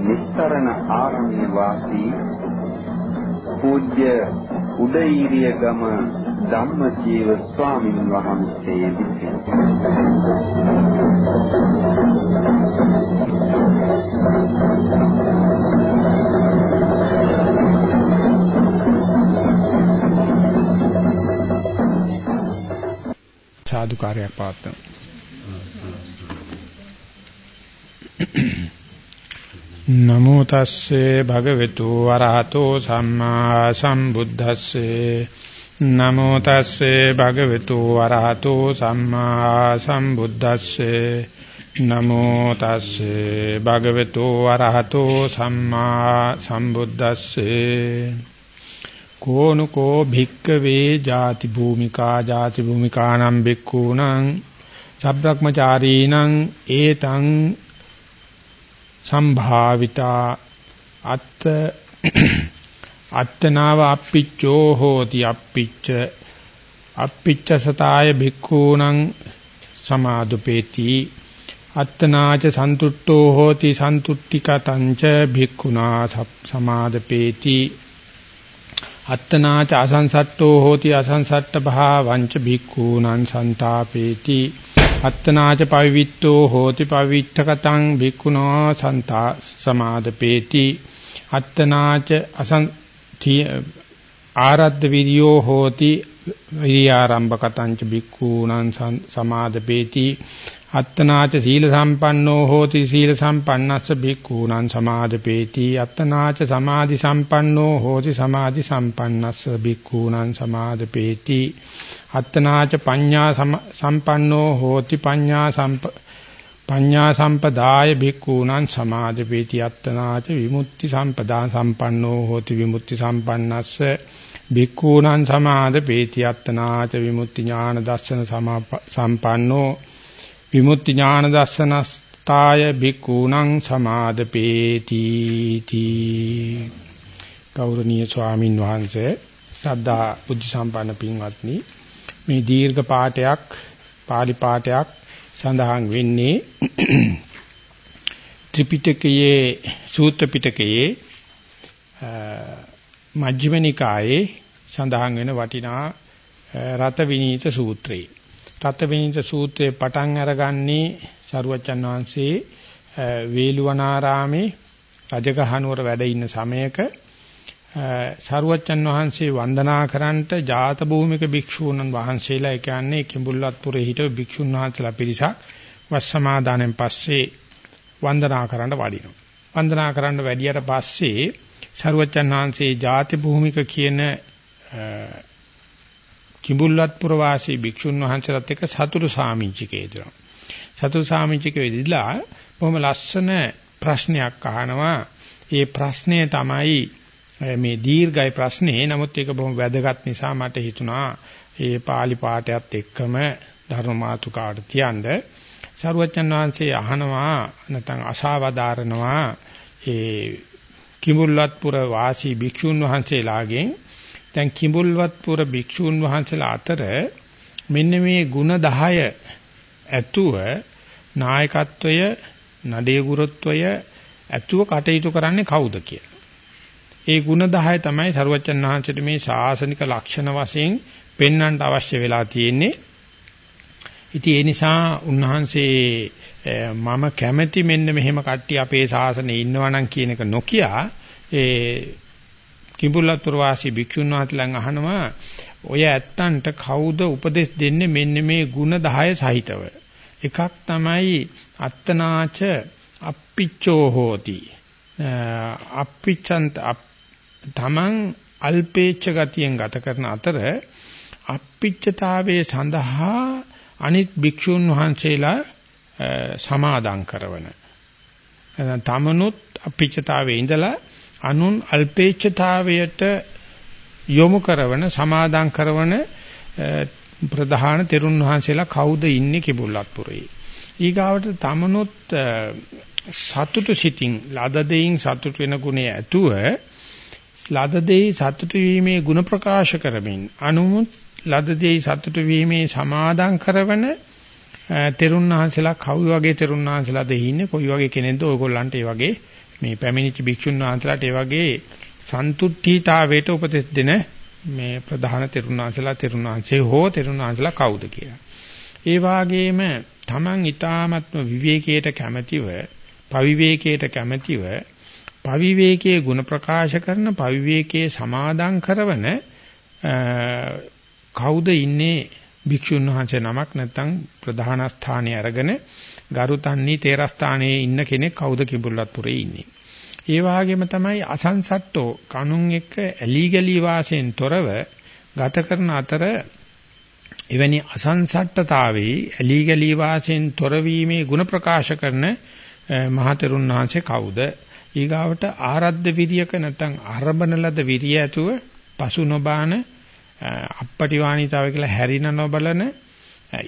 නිස්තරණ ආරණ්‍ය වාසී පූජ්‍ය උදේීරිය ගම ධම්මජීව ස්වාමීන් වහන්සේ විසින් සාදුකාරයක් පවත්වමු. නමෝ තස්සේ භගවතු වරහතෝ සම්මා සම්බුද්දස්සේ. නමෝ තස්සේ භගවතු වරහතෝ සම්මා සම්බුද්දස්සේ. නමෝ තස්සේ භගවතු වරහතෝ සම්මා සම්බුද්දස්සේ. කෝනුකෝ භික්කවේ ජාති භූමිකා ජාති භූමිකානම් බික්ඛූණං සබ්‍රක්‍මචාරීණං ඒතං සම්භාවිතා අත්ත අත්තනාව අප්පිච්චෝ හෝති අප්පිච්ච අප්පිච්ච සතාය භික්ඛූණං සමාදුපේති අත්තනාච සන්තුට්ඨෝ හෝති සන්තුට්ඨිකතංච භික්ඛුනා සමාදපේති අත්තනාච අසංසට්ඨෝ හෝති අසංසට්ඨ භාවංච භික්ඛූනං සන්තාපේති අත්තනාච පවිවිත්තෝ හෝති පවිත්තකතං භික්ඛුනෝ සන්තා සමාදපේති. අත්තනාච අසං ආරද්ධ විරියෝ හෝති විරියාරම්භකතං භික්ඛූනං සමාදපේති. අත්තනාච සීල සම්පන්නෝ හෝති සීල සම්පන්නස්ස භික්ඛූණං සමාදපේති. අත්තනාච සමාධි සම්පන්නෝ හෝති සමාධි සම්පන්නස්ස භික්ඛූණං සමාදපේති. අත්තනාච පඤ්ඤා සම්පන්නෝ හෝති පඤ්ඤා සම්ප පඤ්ඤා සම්පදාය භික්ඛූණං සමාදපේති අත්තනාච විමුක්ති සම්පදා සම්පන්නෝ හෝති විමුක්ති සම්පන්නස්ස භික්ඛූණං සමාදපේති අත්තනාච විමුක්ති ඥාන දර්ශන සම්පන්නෝ විමුක්ති ඥාන දස්සනස්තාය බිකුණං සමාදපේති තී. ගෞරවනීය ස්වාමින් වහන්සේ සද්ධා බුද්ධ සම්පන්න පින්වත්නි මේ දීර්ඝ පාඨයක් pāli පාඨයක් සඳහන් වෙන්නේ ත්‍රිපිටකයේ සූත්‍ර පිටකයේ මජ්ක්‍ධිම නිකායේ සඳහන් වෙන වටිනා රත විනීත සූත්‍රයේ. තත්විනිත සූත්‍රයේ පටන් අරගන්නේ සරුවච්චන් වහන්සේ වේලුවනාරාමේ රජගහනුවර වැඩ ඉන්න සමයක. සරුවච්චන් වහන්සේ වන්දනා කරන්නට ජාත භූමික භික්ෂූන් වහන්සේලා ඒ කියන්නේ කිඹුල්වත්පුරේ හිටපු භික්ෂුන් වහන්සේලා පිරිසක් වස් සමාදානෙන් පස්සේ වන්දනා කරන්න වඩිනවා. වන්දනා කරන්න වැඩියට පස්සේ සරුවච්චන් වහන්සේ ජාති භූමික කියන කිඹුල්වත්පුර වාසී භික්ෂුන් වහන්සේලාත් එක්ක සතුරු සාමිච්චිකේ දෙනවා. සතුරු සාමිච්චිකේ වෙදිලා බොහොම ලස්සන ප්‍රශ්නයක් අහනවා. ඒ ප්‍රශ්නය තමයි මේ දීර්ඝයි ප්‍රශ්නේ. නමුත් ඒක බොහොම වැදගත් නිසා මට හිතුණා ඒ pāli පාඨයත් එක්කම ධර්ම මාතුකාට තියන්න. සරුවච්චන් වහන්සේ අහනවා නැත්නම් අසාවදාරනවා ඒ කිඹුල්වත්පුර වාසී භික්ෂුන් වහන්සේලාගෙන් දැන් කිඹුල්වත්පුර භික්ෂූන් වහන්සේලා අතර මෙන්න මේ ಗುಣ 10 ඇතුව නායකත්වය නඩේ ගුරුත්වය ඇතුව කටයුතු කරන්නේ කවුද කියලා. ඒ ಗುಣ 10 තමයි සරුවච්චන් වහන්සේට මේ ශාසනික ලක්ෂණ වශයෙන් පෙන්වන්න අවශ්‍ය වෙලා තියෙන්නේ. ඉතින් ඒ නිසා උන්වහන්සේ මම කැමැති මෙන්න මෙහෙම කට්ටිය අපේ ශාසනයේ ඉන්නවනම් කියන එක නොකිය ඒ කිඹුල්ලතුර වාසී භික්ෂුන් වහන්සේලාන් අහනවා ඔය ඇත්තන්ට කවුද උපදෙස් දෙන්නේ මෙන්න මේ ಗುಣ 10 සහිතව එකක් තමයි අත්තනාච අප්පිච්චෝ හෝති අප්පිච්ඡන්ත තමන් අල්පේච්ඡ ගතියෙන් ගත කරන අතර අප්පිච්ඡතාවයේ සඳහා අනිත් භික්ෂුන් වහන්සේලා සමාදම් කරවන. තමනුත් අපිච්චතාවයේ ඉඳලා අනුන් අල්පේච්ඡතාවයට යොමු කරන සමාදම් කරන ප්‍රධාන තෙරුන් වහන්සේලා කවුද ඉන්නේ කිඹුල්ලත්පුරේ. ඊගාවට තමනුත් සතුටු සිතින් ලද දෙයින් සතුටු වෙන ගුණය ඇතුව ලද දෙයි සතුටු වීමේ ಗುಣ ප්‍රකාශ කරමින් අනුමුත් ලද දෙයි සතුටු වීමේ සමාදම් කරවන තෙරුන් වහන්සේලා කවි වගේ තෙරුන් වහන්සේලාද ඉන්නේ කොයි වගේ කෙනෙක්ද ඔයගොල්ලන්ට ඒ වගේ මේ පැමිණිච්ච භික්ෂුන් වහන්සේලාට ඒ වගේ සන්තුට්ඨීතාවයට උපදෙස් දෙන මේ ප්‍රධාන තෙරුන් වහන්සේලා තෙරුන් වහන්සේ හෝ තෙරුන් වහන්සේලා කවුද කියලා. ඒ වාගේම Taman ඊ타ත්ම විවේකයට කැමැතිව පවිවේකයට කැමැතිව පවිවේකයේ ಗುಣ ප්‍රකාශ කරන පවිවේකයේ සමාදම් කරවන කවුද ඉන්නේ භික්ෂුන් වහන්සේ නමක් නැත්නම් ප්‍රධාන ස්ථානයේ අරගෙන ගරුතන්නි තේරස්ථානයේ ඉන්න කෙනෙක් කවුද කිඹුල්ලත්පුරේ ඉන්නේ. ඒ වගේම තමයි අසංසට්ටෝ කණුන් එක්ක ඇලි ගලි වාසයෙන් තොරව ගත කරන අතර එවැනි අසංසට්ඨතාවේ ඇලි ගලි වාසයෙන් තොරවීමේ ಗುಣ ප්‍රකාශ කරන මහතෙරුන් වහන්සේ කවුද? ඊගාවට ආරද්ධ විරියක නැත්නම් ආරම්භන ලද විරිය ඇතුව පසු නොබාන අපපටිවාණීතාව කියලා හැරින නොබලන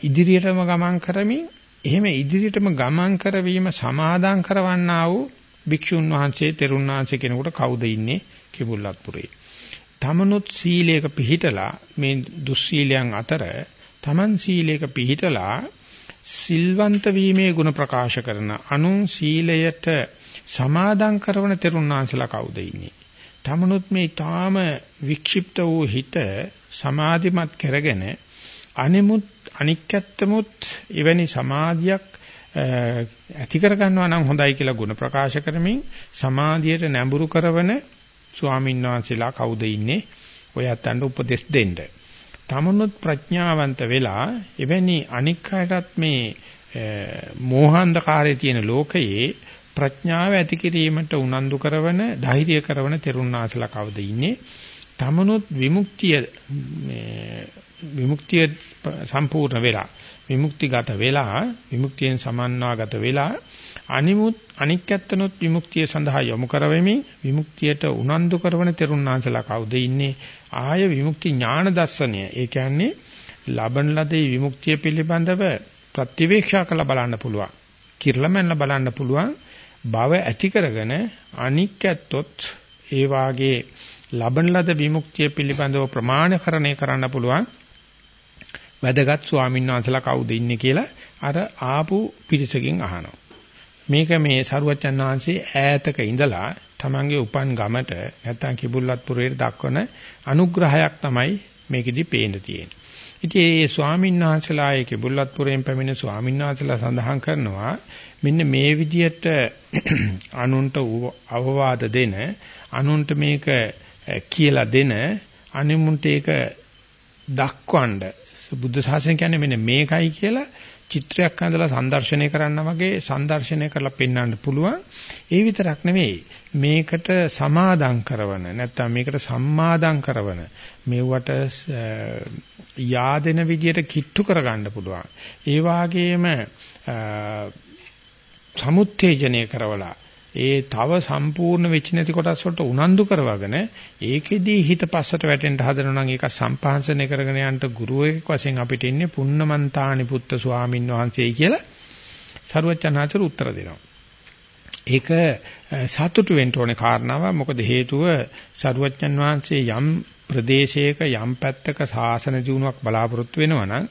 ඉදිරියටම ගමන් කරමින් එහෙම ඉදිරියටම ගමන් කරවීම සමාදම් කරවන්නා වූ භික්ෂුන් වහන්සේ තෙරුන් වහන්සේ කෙනෙකුට කවුද ඉන්නේ කිඹුල්ලත්පුරේ. තමනුත් සීලයක පිහිටලා මේ දුස්සීලයන් අතර තමන් සීලයක පිහිටලා සිල්වන්ත වීමේ ගුණ ප්‍රකාශ කරන අනුන් සීලයට සමාදම් කරන තෙරුන් වහන්සේලා කවුද ඉන්නේ? තමනුත් මේ ඊටාම වික්ෂිප්ත වූ හිත සමාධිමත් කරගෙන අනිමුත් අනික්කත්තමුත් එවැනි සමාධියක් ඇති කර ගන්නවා නම් හොඳයි කියලා ගුණ ප්‍රකාශ කරමින් සමාධියට නැඹුරු කරවන ස්වාමීන් වහන්සේලා කවුද ඉන්නේ ඔය අතන්ට උපදෙස් දෙන්න. තමනුත් ප්‍රඥාවන්ත වෙලා එවැනි අනික් අයටත් මේ මෝහාන්ධකාරයේ තියෙන ලෝකයේ ප්‍රඥාව ඇති කිරීමට උනන්දු කරන ධෛර්ය කරන තෙරුණාසලා කවුද ඉන්නේ? තමනුත් විමුක්තිය මේ විමුක්තිය සම්පූර්ණ වෙලා විමුක්තිගත වෙලා විමුක්තියෙන් සමන්වාගත වෙලා අනිමුත් අනික්කත්තනොත් විමුක්තිය සඳහා යොමු කරවෙමින් විමුක්තියට උනන්දු කරන තෙරුණාසලා කවුද ඉන්නේ? ආය විමුක්ති ඥාන දර්ශනය. ඒ කියන්නේ ලබන ලදී විමුක්තිය පිළිබඳව ප්‍රතිවේක්ෂා කළ බලන්න පුළුවන්. කිර්ලමෙන්ලා බලන්න පුළුවන්. භව ඇති කරගෙන අනික්කත්තොත් ඒ වාගේ ලබන ලද විමුක්තිය පිළිබඳව ප්‍රමාණකරණය කරන්න පුළුවන් වැදගත් ස්වාමීන් වහන්සේලා කවුද ඉන්නේ කියලා අර ආපු පිරිසකින් අහනවා. මේක මේ සරුවච්චන් වහන්සේ ඈතක ඉඳලා තමන්ගේ උපන් ගමට නැත්තම් කිඹුල්වත්පුරේ දක්වන අනුග්‍රහයක් තමයි මේකෙදි පේන්න තියෙන්නේ. ඉතින් මේ ස්වාමීන් වහන්සේලා ඒ කිඹුල්වත්පුරෙන් පැමිණ ස්වාමීන් වහන්සේලා සඳහන් කරනවා මෙන්න මේ විදියට අනුන්ට අවවාද දෙන අනුන්ට මේක කියලා දෙන අනිමුන්ට ඒක දක්වන්න බුද්ධ ශාසනය කියන්නේ මෙන්න මේකයි කියලා චිත්‍රයක් අඳලා සංදර්ශනය කරන්න වගේ සංදර්ශනය කරලා පෙන්වන්න පුළුවන්. ඒ විතරක් නෙවෙයි මේකට සමාදම් කරවන නැත්නම් මේකට සම්මාදම් කරවන මෙවට yaadena විදියට කිට්ටු කරගන්න පුළුවන්. ඒ වාගේම සමුත්තේජනය කරවලා ඒ තව සම්පූර්ණ වෙච්ච නැති කොටස් වලට උනන්දු කරවගෙන ඒකෙදී හිත පස්සට වැටෙන්න හදනවා නම් ඒක සම්පාංශනය කරගෙන යන්න ගුරුවෙක් වශයෙන් අපිට ඉන්නේ පුන්නමන්තානි පුත්ත ස්වාමින් වහන්සේයි කියලා සරුවචනාචර උත්තර දෙනවා. ඒක සතුටු වෙන්න ඕනේ කාරණාව මොකද හේතුව සරුවචන් වහන්සේ යම් ප්‍රදේශයක යම් පැත්තක සාසන දිනුවක් බලාපොරොත්තු වෙනවා නම්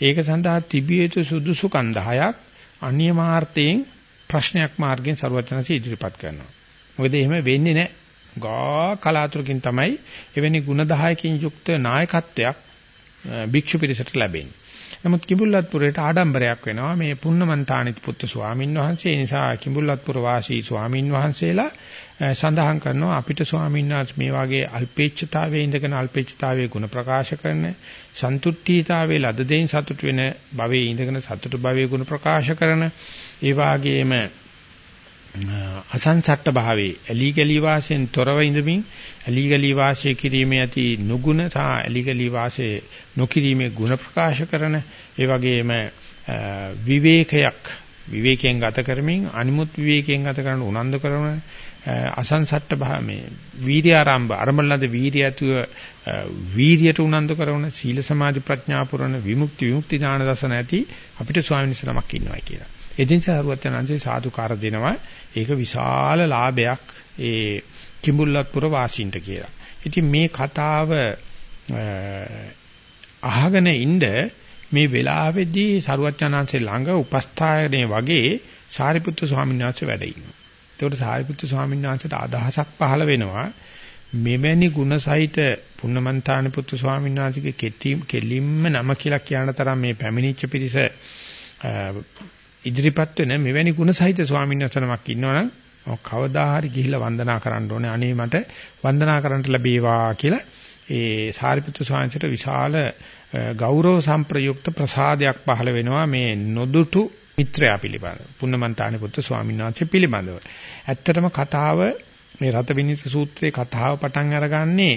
ඒක සඳහා තිබිය යුතු සුදුසුකම් 10ක් අනියමාර්ථයෙන් ප්‍රශ්නයක් මාර්ගයෙන් ਸਰවඥාන්සේ ඉදිරිපත් කරනවා. මොකද එහෙම වෙන්නේ නැහැ. ගා කලාතුරකින් තමයි එවැනි ಗುಣ 10කින් යුක්ත නායකත්වයක් භික්ෂු පිරිසට ලැබෙන්නේ. නමුත් කිඹුල්ලත්පුරේට ආඩම්බරයක් වෙනවා මේ පුන්නමන්තානිත් පුත්තු ස්වාමින් වහන්සේ. ඒ නිසා කිඹුල්ලත්පුර වාසී ස්වාමින් වහන්සේලා සඳහන් කරනවා අපිට ස්වාමීන් වහන්සේ මේ වගේ අල්පේච්ඡතාවයේ ඉඳගෙන අල්පේච්ඡතාවයේ ಗುಣ ප්‍රකාශ කරන සන්තුට්ඨීතාවයේ ලද දෙයින් සතුට වෙන භවයේ ඉඳගෙන සතුට භවයේ ಗುಣ ප්‍රකාශ කරන ඒ වාගේම අසංසට්ට භාවයේ ඇලි ගලි වාසයෙන් තොරව ඉඳමින් ඇලි ගලි වාසය කිරීමේ ඇති නුගුණ සහ ඇලි ගලි වාසය නොකිරීමේ ಗುಣ ප්‍රකාශ කරන ඒ වගේම විවේකයක් විවේකයෙන් ගත කරමින් අනිමුත් විවේකයෙන් ගත කරන උනන්දු කරන අසංසට්ට භා මේ වීර්ය ආරම්භ අරමුණලද වීර්ය ඇතුව වීර්යයට උනන්දු කරන සීල සමාධි ප්‍රඥා පුරණ විමුක්ති විමුක්ති ඥාන දසන ඇති අපිට ස්වාමීන් වහන්සේ නමක් ඉන්නවා කියලා. එදින්චා හරුවත්යන්න්සේ සාදුකාර දෙනවා. ඒක විශාල ලාභයක් ඒ කිඹුල්ලත්පුර වාසීන්ට කියලා. ඉතින් මේ කතාව අහගෙන ඉන්න මේ වෙලාවේදී සරුවච්චානන්සේ ළඟ උපස්ථායනේ වගේ සාරිපුත්තු ස්වාමීන් වහන්සේ වැඩ ඉන්නවා. ඒකට සාරිපුත්තු ස්වාමීන් වහන්සේට අදහසක් පහළ වෙනවා මෙවැනි ගුණසහිත පුන්නමන්තානි පුත්තු ස්වාමීන් වහන්සේගේ කෙටි කෙලින්ම නම කියලා කියන තරම් මේ පැමිණිච්ච පිරිස ඉදිරිපත් වෙන මෙවැනි ගුණසහිත ස්වාමීන් වහන්සේනමක් ඉන්නවනම් කවදා හරි ගිහිල්ලා වන්දනා කරන්න ඕනේ අනේ මට වන්දනා කරන්න ලැබේවා කියලා ඒ සාරිපුත්තු ස්වාමීන්ට විශාල ගෞරව සම්ප්‍රයුක්ත ප්‍රසාදයක් පහළ වෙනවා මේ නොදුටු මිත්‍රයා පිළිබඳ පුන්නමන්තානි පුත්තු ස්වාමීන් වහන්සේ පිළිබඳව. ඇත්තටම කතාව මේ රත විනිත සූත්‍රයේ කතාව පටන් අරගන්නේ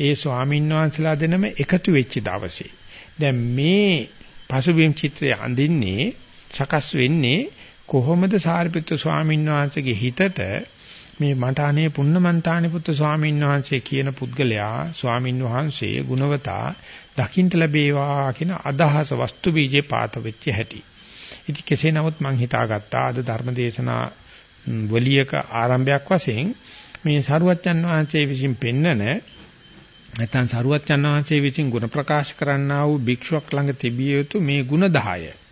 ඒ ස්වාමීන් වහන්සේලා දෙනම එකතු වෙච්ච දවසේ. දැන් මේ පසුබිම් චිත්‍රය අඳින්නේ සකස් වෙන්නේ කොහොමද සාරිපුත්‍ර ස්වාමීන් වහන්සේගේ හිතට මේ මට අනේ පුන්නමන්තානි පුත්‍ර ස්වාමීන් වහන්සේ කියන පුද්ගලයා ස්වාමීන් වහන්සේ ගුණවතා දකින්ට ලැබේවා කියන අදහස වස්තු බීජේ පාත වෙච්ච හැටි. ඉතින් කෙසේ නමුත් මම හිතාගත්තා අද ධර්මදේශනා වලියක ආරම්භයක් වශයෙන් මේ සරුවච්චන් වහන්සේ විසින් පෙන්නන නැත්නම් සරුවච්චන් වහන්සේ විසින් ගුණ ප්‍රකාශ කරන්නා වූ භික්ෂුවක් ළඟ තිබිය යුතු මේ ගුණ 10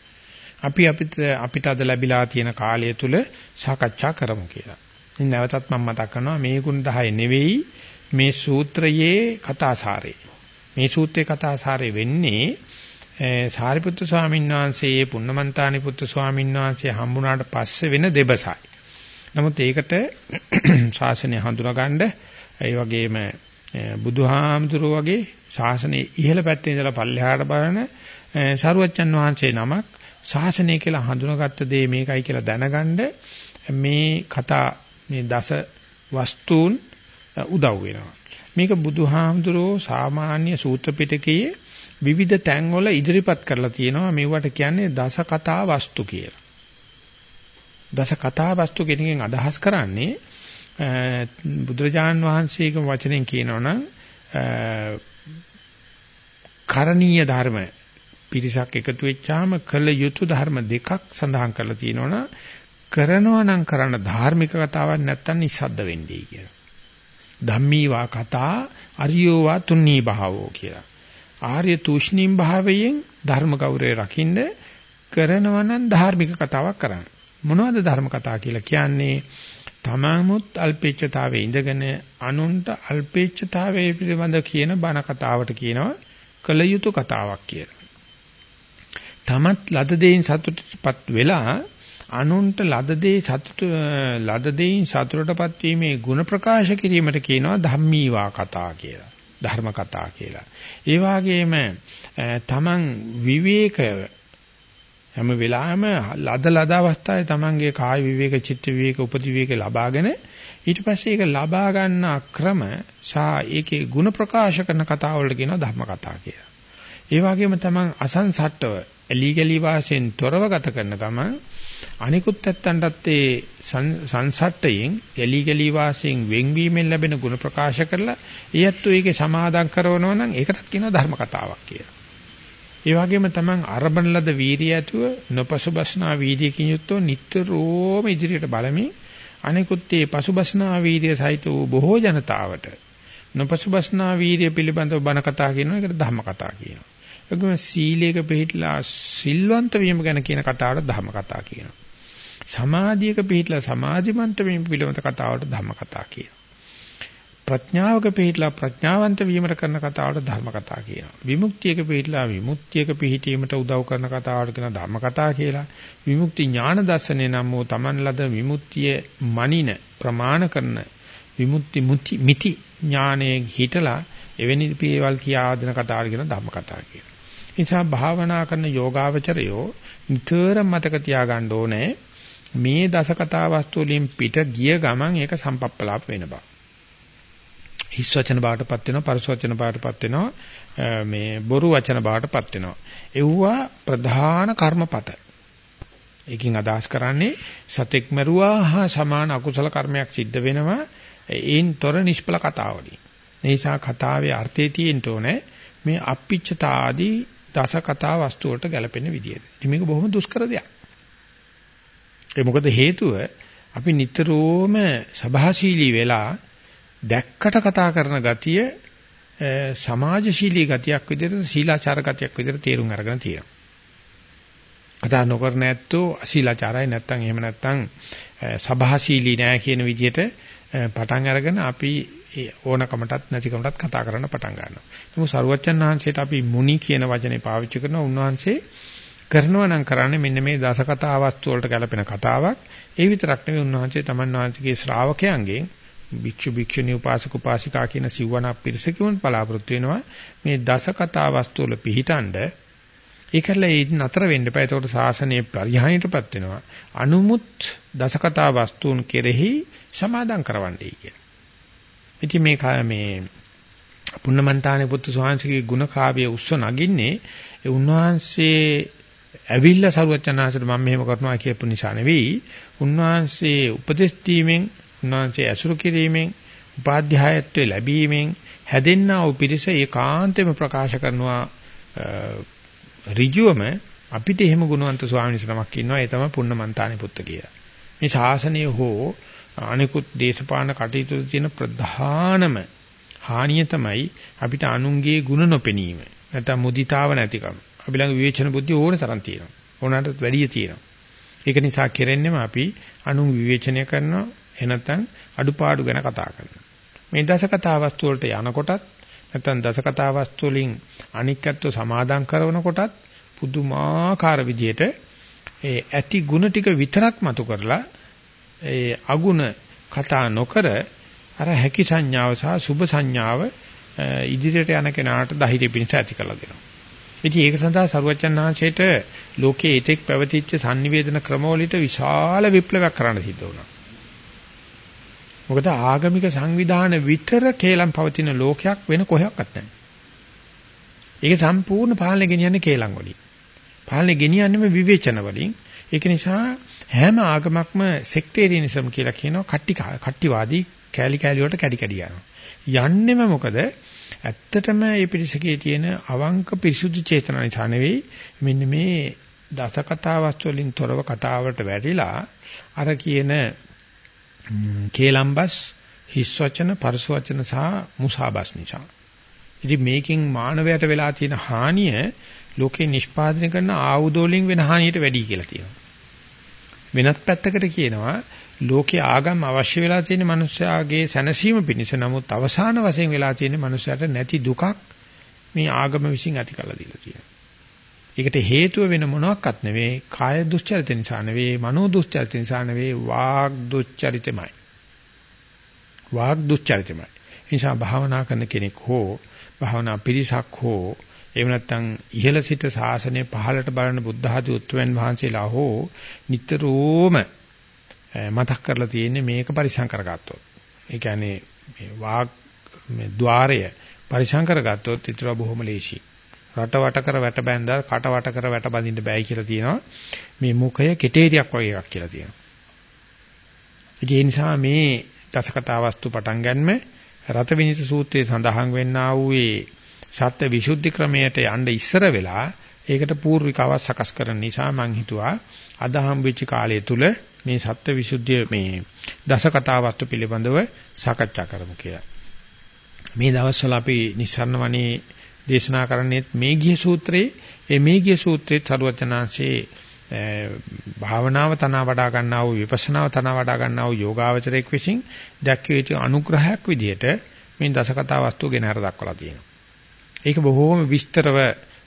අපි අපිට අපිට අද ලැබිලා තියෙන කාලය තුල සාකච්ඡා කරමු කියලා. ඉතින් නැවතත් මම මතක් කරනවා මේ ගුණ 10 නෙවෙයි මේ සූත්‍රයේ කතාසාරේ. මේ සූත්‍රයේ කතාසාරේ වෙන්නේ සාරිපුත්තු ස්වාමීන් වහන්සේ පුන්නමන්තානි පුත්තු ස්වාමීන් වහන්සේ හම්බුණාට පස්සේ වෙන දෙබසයි. නමුත් ඒකට ශාසනය හඳුනාගන්න ඒ වගේම බුදුහාමුදුරුවෝ වගේ ශාසනයේ ඉහළ පැත්තේ ඉඳලා පල්ලෙහාට බලන සරුවච්චන් වහන්සේ නමක් ශාසනය කියලා හඳුනාගත්ත දේ මේකයි කියලා දැනගන්න මේ කතා මේ දස වස්තුන් උදව් වෙනවා. මේක බුදුහාමුදුරුවෝ සාමාන්‍ය සූත්‍ර පිටකයේ විවිධ තැන්වල ඉදිරිපත් කරලා තියෙනවා මේවට කියන්නේ දස කතා වස්තු කියලා. දස කතා වස්තු කෙනකින් අදහස් කරන්නේ බුදුරජාන් වහන්සේගේ වචනෙන් කියනවනම් කරණීය ධර්ම පිරිසක් එකතු වෙච්චාම කළ යුතු ධර්ම දෙකක් සඳහන් කරලා තියෙනවනම් කරනවා නම් කරන ධාර්මික කතාවක් නැත්තම් නිස්සද්ද වෙන්නේ කියලා. ධම්මීවා කතා අරියෝවා තුන්නී භාවෝ කියලා. ආර්ය තුෂ්ණීම් භාවයෙන් ධර්ම ගෞරවය රකින්න කරනවා නම් ධාර්මික කතාවක් කරන්න. මොනවද ධර්ම කතා කියලා කියන්නේ? තමමුත් අල්පේච්ඡතාවයේ ඉඳගෙන අනුන්ට අල්පේච්ඡතාවයේ පිළිබඳ කියන බණ කතාවට කියනවා කල යුතු කතාවක් කියලා. තමත් ලද දෙයින් සතුටටපත් වෙලා අනුන්ට ලද දෙයි සතුට ලද දෙයින් සතුටටපත් වීමේ ಗುಣ ප්‍රකාශ කිරීමට කියනවා ධම්මීවා කතා කියලා. ධර්ම කතා කියලා. ඒ වගේම තමන් විවේකය හැම වෙලාවෙම ලද ලද අවස්ථාවේ තමන්ගේ කාය විවේක චිත්ත විවේක උපදි විවේක ලබාගෙන ඊට පස්සේ ඒක ලබා ගන්න ක්‍රම සහ ඒකේ ಗುಣ ප්‍රකාශ කරන කතා වලට කියනවා ධර්ම කතා කියලා. ඒ වගේම තමන් අසංසට්ටව එලි ගලි වාසයෙන් තොරව ගත කරන ගමන් අනිකුත් ඇත්තන්ටත් ඒ සංසට්ටයෙන් එලි ගලි වාසයෙන් වෙන්වීමෙන් ලැබෙන ಗುಣ ප්‍රකාශ කරලා ඊයත් ඒකේ සමාදම් කරනවා නම් ඒකටත් කියනවා ධර්ම කතාවක් කියලා. ඒ වගේම තමන් අරබන ලද වීරිය ඇතුව නොපසුබස්නා වීර්යකින් යුක්තව නිට්ටරෝම ඉදිරියට බලමින් අනිකුත් මේ පසුබස්නා වීර්ය සහිත වූ බොහෝ ජනතාවට නොපසුබස්නා වීර්ය පිළිබඳව බණ කතා කියනවා ඒකට ධම්ම කතා කියනවා. ඒකම සීලයක පිළිහිලා සිල්වන්ත වීම ගැන කියන කතාවට ධම්ම කතා කියනවා. සමාධියක පිළිහිලා සමාධිමන්ත වීම පිළිබඳ කතාවට ධම්ම කතා කියනවා. ප්‍රඥාවක පිළිහිලා ප්‍රඥාවන්ත වීමට කරන කතාවට ධර්ම කතා කියනවා. විමුක්තියක පිළිහිලා විමුක්තියක පිහිටීමට උදව් කරන කතාවට කියන ධර්ම කතා කියලා. විමුක්ති ඥාන දර්ශනය නම් වූ Taman ලද විමුක්තිය මනින ප්‍රමාණ කරන විමුක්ති මුති මිති ඥානයේ හිටලා එවැනි පියවල් කියා දෙන කතාවට කියන ධම්ම කතා කියනවා. නිසා භාවනා කරන යෝගාවචරයෝ නිතරම මතක තියාගන්න ඕනේ මේ දස කතා වස්තු වලින් පිට ගිය ගමන් ඒක සම්පප්පලාප වෙන බව. හිස් වචන බාටපත් වෙනවා පරස වචන බාටපත් වෙනවා මේ බොරු වචන බාටපත් වෙනවා එව්වා ප්‍රධාන කර්මපත ඒකෙන් අදහස් කරන්නේ සතෙක් මරුවා හා සමාන අකුසල කර්මයක් සිද්ධ වෙනවා ඒන් තොර නිෂ්පල කතාවලින්. ඒ නිසා කතාවේ අර්ථය තියෙන්න ඕනේ මේ අප්පිච්චතාදී දස කතා වස්තු වලට ගැලපෙන විදියට. ඉතින් මේක බොහොම දුෂ්කර දෙයක්. ඒ මොකද හේතුව අපි නිතරම සභාශීලී වෙලා දැක්කට කතා කරන ගතිය සමාජශීලී ගතියක් විදිහට සීලාචාර ගතියක් විදිහට තේරුම් අරගෙන තියෙනවා. කතා නොකරන ඇත්තෝ අශීලාචාරයි නැත්තම් එහෙම නැත්තම් සභාශීලී නෑ කියන විදිහට පටන් අරගෙන අපි ඕනකමටත් නැතිකමටත් කතා කරන්න පටන් ගන්නවා. නමුත් සරුවච්චන් වහන්සේට අපි මුනි කියන වචනේ පාවිච්චි කරන උන්වහන්සේ කරනවා නම් කරන්නේ මෙන්න මේ දස කතා වස්තු වලට ගැලපෙන කතාවක්. ඒ විතරක් නෙවෙයි උන්වහන්සේ තමන් වහන්සේගේ ශ්‍රාවකයන්ගෙන් භික්ෂු භික්ෂුණී උපාසක උපාසිකා කියන සිවණ පිරිසකින් බලාපොරොත්තු වෙනවා මේ දස කතා වස්තු වල පිහිටන්ඩ ඒකල ඒ නතර වෙන්න එපා. ඒකට සාසනයේ පරිහානියටපත් වෙනවා. අනුමුත් දස කතා වස්තුන් කෙරෙහි සමාදම් කරවන්නයි කියන. ඉතින් මේ මේ පුන්නමන්තානේ පුත්තු සෝහන්සේගේ ගුණ කාව්‍ය උස්ස නගින්නේ ඒ උන්වහන්සේ ඇවිල්ලා සරුවචනාංශයට මම මෙහෙම කරනවා කියපු නිසා නෙවෙයි. උන්වහන්සේ උපදෙස් දීමෙන් උන්වහන්සේ ඇසුරු කිරීමෙන් උපාධ්‍යායත්වයේ ලැබීමෙන් හැදෙන්නා වූ පිරිස ඒකාන්තෙම ප්‍රකාශ කරනවා ඍජුවම අපිට එහෙම ගුණවන්ත ස්වාමීන් වහන්සේ නමක් ඉන්නවා ඒ තමයි පුන්නමන්තානි පුත්ත කියලා. මේ ශාසනය හෝ අනිකුත් දේශපාලන කටයුතු තියෙන ප්‍රධානම හානිය තමයි අපිට අනුන්ගේ ಗುಣ නොපෙනීම. නැත්නම් මුදිතාව නැතිකම. අපි ළඟ විවේචන බුද්ධිය ඕන තරම් තියෙනවා. ඕනකට වැඩිය තියෙනවා. ඒක නිසා කෙරෙන්නෙම අපි අනුන් විවේචනය කරනවා එනතන් අඩුපාඩු ගැන කතා කරනවා. මේ දස කතා වස්තු වලට යනකොටත් නැත්නම් දස කතා වස්තු වලින් අනික්කත්ව සමාදම් කරන කොටත් පුදුමාකාර විදියට ඒ ඇති ಗುಣ ටික විතරක් මතු කරලා ඒ අගුණ කතා නොකර අර හැකි සංඥාව සහ සුභ සංඥාව ඉදිරියට යන කෙනාට ධෛර්ය පිණිස ඇති කරලා දෙනවා. ඉතින් ඒක සඳහා සරුවච්චන් ආංශයට ලෝකයේ ඊටෙක් පැවතිච්ච sannivedana ක්‍රමවලට විශාල විප්ලවයක් කරන්න සිද්ධ වුණා. මොකද ආගමික සංවිධාන විතර කේලම් පවතින ලෝකයක් වෙන කොහෙවත් නැහැ. ඒක සම්පූර්ණ පාලනය ගෙනියන්නේ කේලම් වලින්. පාලනය ගෙනියන්නේම විවේචන වලින්. ඒක නිසා හැම ආගමක්ම සෙක්ටේරියනිසම් කියලා කියනවා කට්ටි කට්ටිවාදී කෑලි කෑලි වලට කැඩි කැඩි යනවා. යන්නෙම මොකද ඇත්තටම මේ පිරිසකේ තියෙන අවංක පිරිසුදු චේතන නිසා නෙවෙයි මෙන්න මේ දස කතා වස්තු වලින් තොරව කතාවට වැටිලා අර කියන කේලම්බස් හිස් වචන පරස වචන සහ මුසාබස් නිසා. ඉතින් මේකෙන් මානවයට වෙලා තියෙන හානිය ලෝකේ නිෂ්පාදනය කරන ආයුධ වලින් වෙන හානියට වැඩි කියලා තියෙනවා. වෙනත් පැත්තකට කියනවා ලෝකේ ආගම් අවශ්‍ය වෙලා තියෙන මනුස්සයාගේ සැනසීම පිණිස නමුත් අවසාන වශයෙන් වෙලා තියෙන මනුස්සයාට නැති දුකක් මේ ආගම විසින් ඇති කරලා දීලා තියෙනවා. ඒකට හේතුව වෙන මොනවත් නෙවෙයි කාය දුස්චරිත නිසා නෙවෙයි මනෝ දුස්චරිත නිසා නෙවෙයි වාග් දුස්චරිතමයි. වාග් දුස්චරිතමයි. නිසා භාවනා කරන කෙනෙක් හෝ භාවනා පිරිසක් හෝ එහෙම නැත්නම් ඉහළ සිට ශාසනය පහළට බලන බුද්ධ ආදී උත්වෙන් වහන්සේලා හෝ නිතරම මතක් කරලා තියෙන්නේ මේක පරිසං කරගත්තොත්. ඒ කියන්නේ මේ වාග් මේ ద్వාරය පරිසං කරගත්තොත් ඊටව බොහොම ලේසි. රට වට කර වැට බැඳලා කට වට කර වැට බඳින්න බෑයි කියලා තියෙනවා. මේ මුඛය කෙටේරියක් වගේ එකක් කියලා තියෙනවා. ඒ නිසා මේ දසකතා වස්තු පටන් ගන්නම රත විනිත සූත්‍රයේ සඳහන් වෙන්නා වූ ඒ සත්‍ය විසුද්ධි ක්‍රමයට යන්න ඉස්සර වෙලා ඒකට පූර්විකාවක් සකස් කරන නිසා මම හිතුවා අද හම් වෙච්ච කාලය තුල මේ සත්‍ය විසුද්ධිය මේ දස කතා වස්තු පිළිබඳව සාකච්ඡා කරමු කියලා. මේ දවස්වල අපි නිස්සරණ වනේ දේශනා කරන්නේ මේඝිය සූත්‍රයේ ඒ මේඝිය සූත්‍රයේ සරුවචනාංශේ භාවනාව තන වඩා ගන්නා වූ විපස්සනාව තන වඩා ගන්නා වූ යෝගාවචරයක් විසින් දැක්විය යුතු අනුග්‍රහයක් විදිහට මේ දස කතා වස්තු ගෙන හර දක්වලා තියෙනවා. ඒක බොහෝම විස්තරව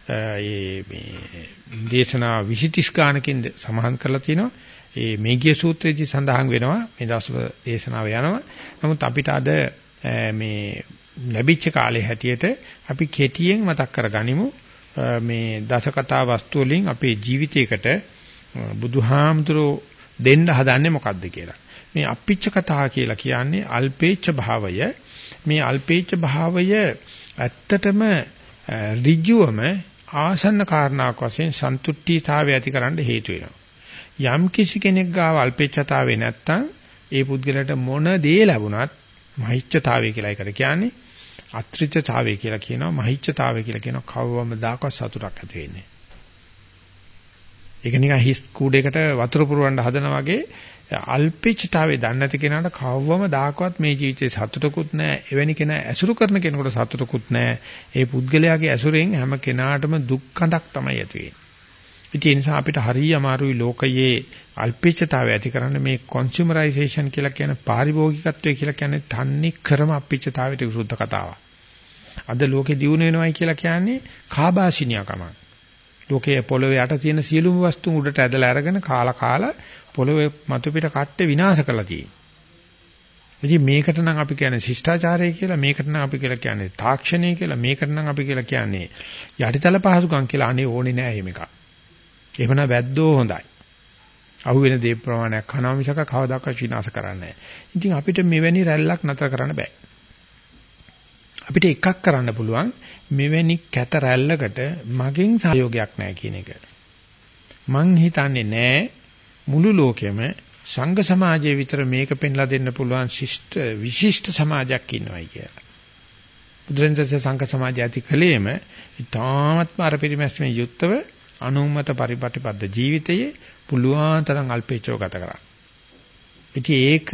මේ දේශනා 20 ගානකින් සමාහන් කරලා තිනවා. ඒ මේගිය සූත්‍රයේදී සඳහන් වෙනවා මේ දවස්වල දේශනාව යනවා. නමුත් අපිට අද මේ ලැබිච්ච කාලේ හැටියට අපි කෙටියෙන් මතක් කරගනිමු මේ දසකතා වස්තු වලින් අපේ ජීවිතයකට බුදුහාමුදුරෝ දෙන්න හදන්නේ මොකද්ද කියලා. මේ අපිච්ච කතා කියලා කියන්නේ අල්පේච්ඡ භාවය. මේ අල්පේච්ඡ භාවය ඇත්තටම ඍජුවම ආසන්න කාරණාවක් වශයෙන් සන්තුට්ඨීතාවය ඇතිකරන්න හේතු වෙනවා. යම් කිසි කෙනෙක් ගාව අල්පේච්ඡතාවේ නැත්තම් ඒ පුද්ගලයාට මොන දේ ලැබුණත් මහිච්ඡතාවය කියලා එකට කියන්නේ අත්‍රිතතාවය කියලා කියනවා මහිච්ඡතාවය කියලා කියනවා කවවම දාකවත් සතුටක් ඇති වෙන්නේ. ඒක නිකන් හිස් කූඩේකට වතුර පුරවන්න හදනා වගේ අල්පේච්ඡතාවේ දන්නේ නැති කෙනාට කවවම දාකවත් මේ ජීවිතේ සතුටකුත් නැහැ. එවැනි කෙනා ඇසුරු කරන කෙනෙකුට සතුටකුත් නැහැ. ඒ පුද්ගලයාගේ ඇසුරෙන් හැම කෙනාටම දුක්ඛඳක් තමයි ඇති වෙන්නේ. ඉතින් ඒ නිසා අපිට හරිය අමාරුයි ලෝකයේ අල්පේච්ඡතාවය ඇති කරන්න මේ කොන්සියුමරයිසේෂන් කියලා කියන පාරිභෝගිකත්වය කියලා කියන්නේ තන්නේ ක්‍රම අපිච්ඡතාවයට විරුද්ධ කතාවක්. අද ලෝකේ දියුණු වෙනවයි කියලා කියන්නේ කාබාසිනියකම. ලෝකයේ පොළොවේ යට තියෙන සියලුම වස්තුන් උඩට ඇදලා අරගෙන කාලා කාලා පොළොවේ මතු පිට කට්ටේ විනාශ කරලා තියෙනවා. ඉතින් මේකට නම් අපි කියන්නේ ශිෂ්ටාචාරය කියලා මේකට නම් අපි කියලා කියන්නේ තාක්ෂණය කියලා මේකට නම් අපි කියලා කියන්නේ යටිතල පහසුකම් කියලා අනේ ඕනේ නෑ එහෙම එකක්. එහෙමනම් වැද්දෝ හොඳයි. අහුවෙන දේ ප්‍රමාණයක් කනවා මිසක කවදාකවත් විනාශ කරන්නේ නැහැ. ඉතින් අපිට මෙවැනි රැල්ලක් නතර කරන්න බෑ. අපිට එකක් කරන්න පුළුවන් මෙවැනි කැත රැල්ලකට මගෙන් සහයෝගයක් නැහැ කියන එක. මං හිතන්නේ නැහැ මුළු ලෝකෙම සංඝ සමාජයේ විතර මේක පෙන්ලා දෙන්න පුළුවන් ශිෂ්ට විශිෂ්ට සමාජයක් ඉන්නවයි කියලා. බුදුරජාණන් සංඝ සමාජය ඇති කලේම ඊටාත්ම අර පරිමැස්මේ යුක්තව අනුමත පරිපටිපද්ද ජීවිතයේ පුළුවන් තරම් අල්පේචෝ ගත කරා. ඉතින් ඒක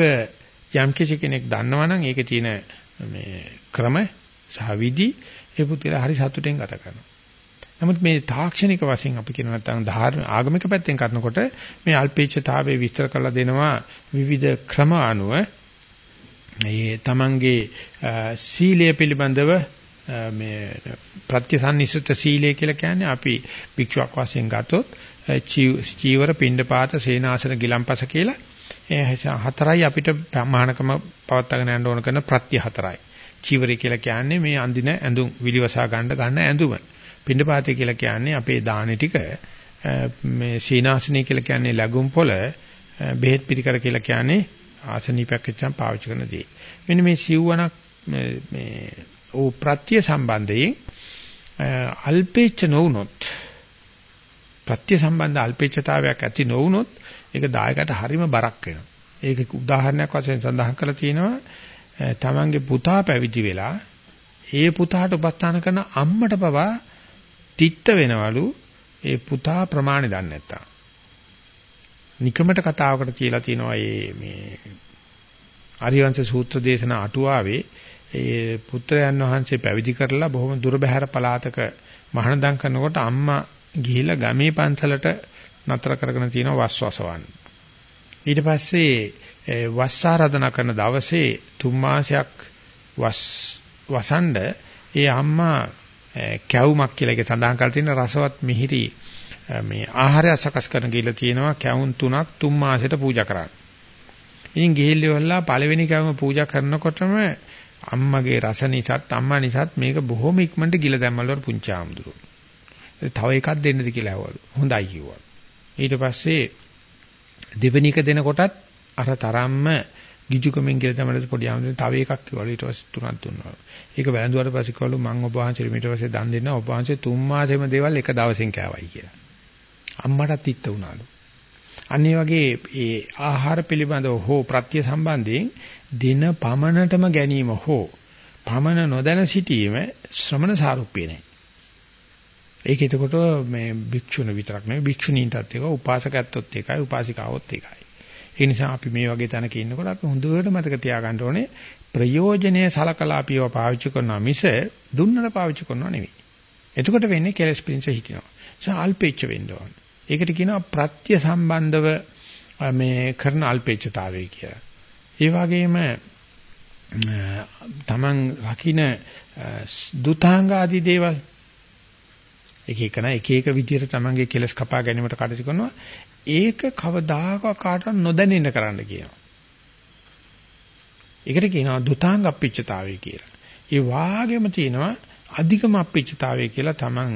යම් කිසි කෙනෙක් දන්නවනම් ඒකේ තියෙන මේ ක්‍රම සහ විදි ඒ පුතේලා හරි සතුටෙන් ගත කරනවා. නමුත් මේ තාක්ෂණික වශයෙන් අපි කියන නැත්නම් ධාර්මික ආගමික පැත්තෙන් කරනකොට මේ අල්පේච්ඡතාවයේ විස්තර කරලා දෙනවා විවිධ ක්‍රම අනුව මේ තමන්ගේ සීලය පිළිබඳව මේ ප්‍රත්‍යසන්නිසිත සීලය කියලා කියන්නේ අපි භික්ෂුවක් වශයෙන් ගත්තොත් චීවර පිණ්ඩපාත සේනාසන ගිලම්පස කියලා ඒ හතරයි අපිට මහානකම පවත්වාගෙන යන්න ඕන කරන ප්‍රත්‍ය හතරයි. චීවරය කියලා කියන්නේ මේ අඳින ඇඳුම් විලිවසා ගන්න ගන්න ඇඳුම. පිණ්ඩපාතය කියලා කියන්නේ අපේ දාන ටික මේ සීනාසනය කියලා කියන්නේ ලැබුම් පොළ බෙහෙත් පිළිකර කියලා කියන්නේ ආසනීපයක් එච්චම් පාවිච්චි කරන දේ. මෙන්න මේ සිව්වණක් මේ ඕ ප්‍රත්‍ය සම්බන්ධයෙන් අල්පේච්ඡ නොවුනොත් ප්‍රත්‍ය සම්බන්ධ අල්පේච්ඡතාවයක් ඇති නොවුනොත් ඒක දායකට හරිම බරක් වෙනවා. ඒක උදාහරණයක් වශයෙන් සඳහන් කරලා තියෙනවා තමන්ගේ පුතා පැවිදි වෙලා ඒ පුතාට උපස්ථාන කරන අම්මට පවා තිත්ත වෙනවලු ඒ පුතා ප්‍රමාණය දන්නේ නැත්තම්. නිකමට කතාවකට කියලා තියෙනවා මේ ආර්යවංශ සූත්‍ර දේශනා අටුවාවේ ඒ පුත්‍රයන් වහන්සේ පැවිදි කරලා බොහොම දුර බැහැර පළාතක මහානදම් කරනකොට අම්මා ගිහිලා ගමේ පන්සලට නතර කරගෙන තියෙන වස්වසවන්. ඊට පස්සේ වස් ආරාධනා කරන දවසේ තුන් මාසයක් වස් වසන්ඩ ඒ අම්මා කැවුමක් කියලා ඒක සඳහන් කරලා තියෙන රසවත් මිහිරි මේ ආහාරය සකස් කරන ගිහිල්ලා තියෙනවා කැවුම් තුනක් තුන් මාසෙට පූජා කරන්න. ඉතින් ගිහිල්ලා පළවෙනි කැවුම පූජා කරනකොටම අම්මගේ රස නිසාත් අම්මා නිසාත් මේක බොහොම ඉක්මනට ගිල දැම්මලු පුංචි ආම්දුරු. තව එකක් දෙන්නද කියලා ඇහුවලු. හොඳයි කිව්වා. ඊට පස්සේ දෙවෙනි එක දෙනකොටත් අර තරම්ම ගිජුකමෙන් කියලා තමයි පොඩි ආම්දුරු තව එකක් කිව්වලු ඊට පස්සේ තුනක් දුන්නා. ඒක වැළඳුවාට පස්සේ කිව්වලු මං ඔබ වහන්සේ ඊට පස්සේ දන් දෙන්න ඔබ වහන්සේ තුන් මාසෙම දේවල් එක දවසෙන් කෑවයි කියලා. අම්මටත් ඉත්ත වුණාලු. අනිත් වගේ ඒ ආහාර පිළිබඳව හෝ ප්‍රත්‍ය සම්බන්ධයෙන් දින පමණටම ගැනීම හෝ පමණ නොදැන සිටීම ශ්‍රමණ සාරුප්පිය නැහැ. ඒක එතකොට මේ භික්ෂුණ විතරක් නෙවෙයි භික්ෂුණීන්ටත් ඒක උපාසකයන්ටත් ඒකයි උපාසිකාවොත් ඒකයි. ඒ නිසා අපි මේ වගේ තැනක ඉන්නකොට අපි හොඳට මතක තියාගන්න ඕනේ ප්‍රයෝජනීය සලකලා අපිව පාවිච්චි කරනවා මිස දුන්නට පාවිච්චි කරනවා නෙවෙයි. එතකොට වෙන්නේ කෙලස් පිංස හිටිනවා. ඒ අල්පේච්ච වෙන්න ඕනේ. ඒකට කියනවා ප්‍රත්‍ය සම්බන්ධව මේ කරන අල්පේච්ඡතාවය කියලා. ඒ වගේම තමන් රකින්න දුතාංග ආදී දේවල් එක එකන එක එක විදිහට තමන්ගේ කෙලස් කපා ගැනීමට කටයුතු කරනවා ඒක කවදාකවත් කාටවත් නොදැනෙන්න කරන්න කියනවා. ඒකට කියනවා දුතාංග අපිච්චතාවය කියලා. ඒ වාගේම තියෙනවා අධිකම අපිච්චතාවය කියලා තමන්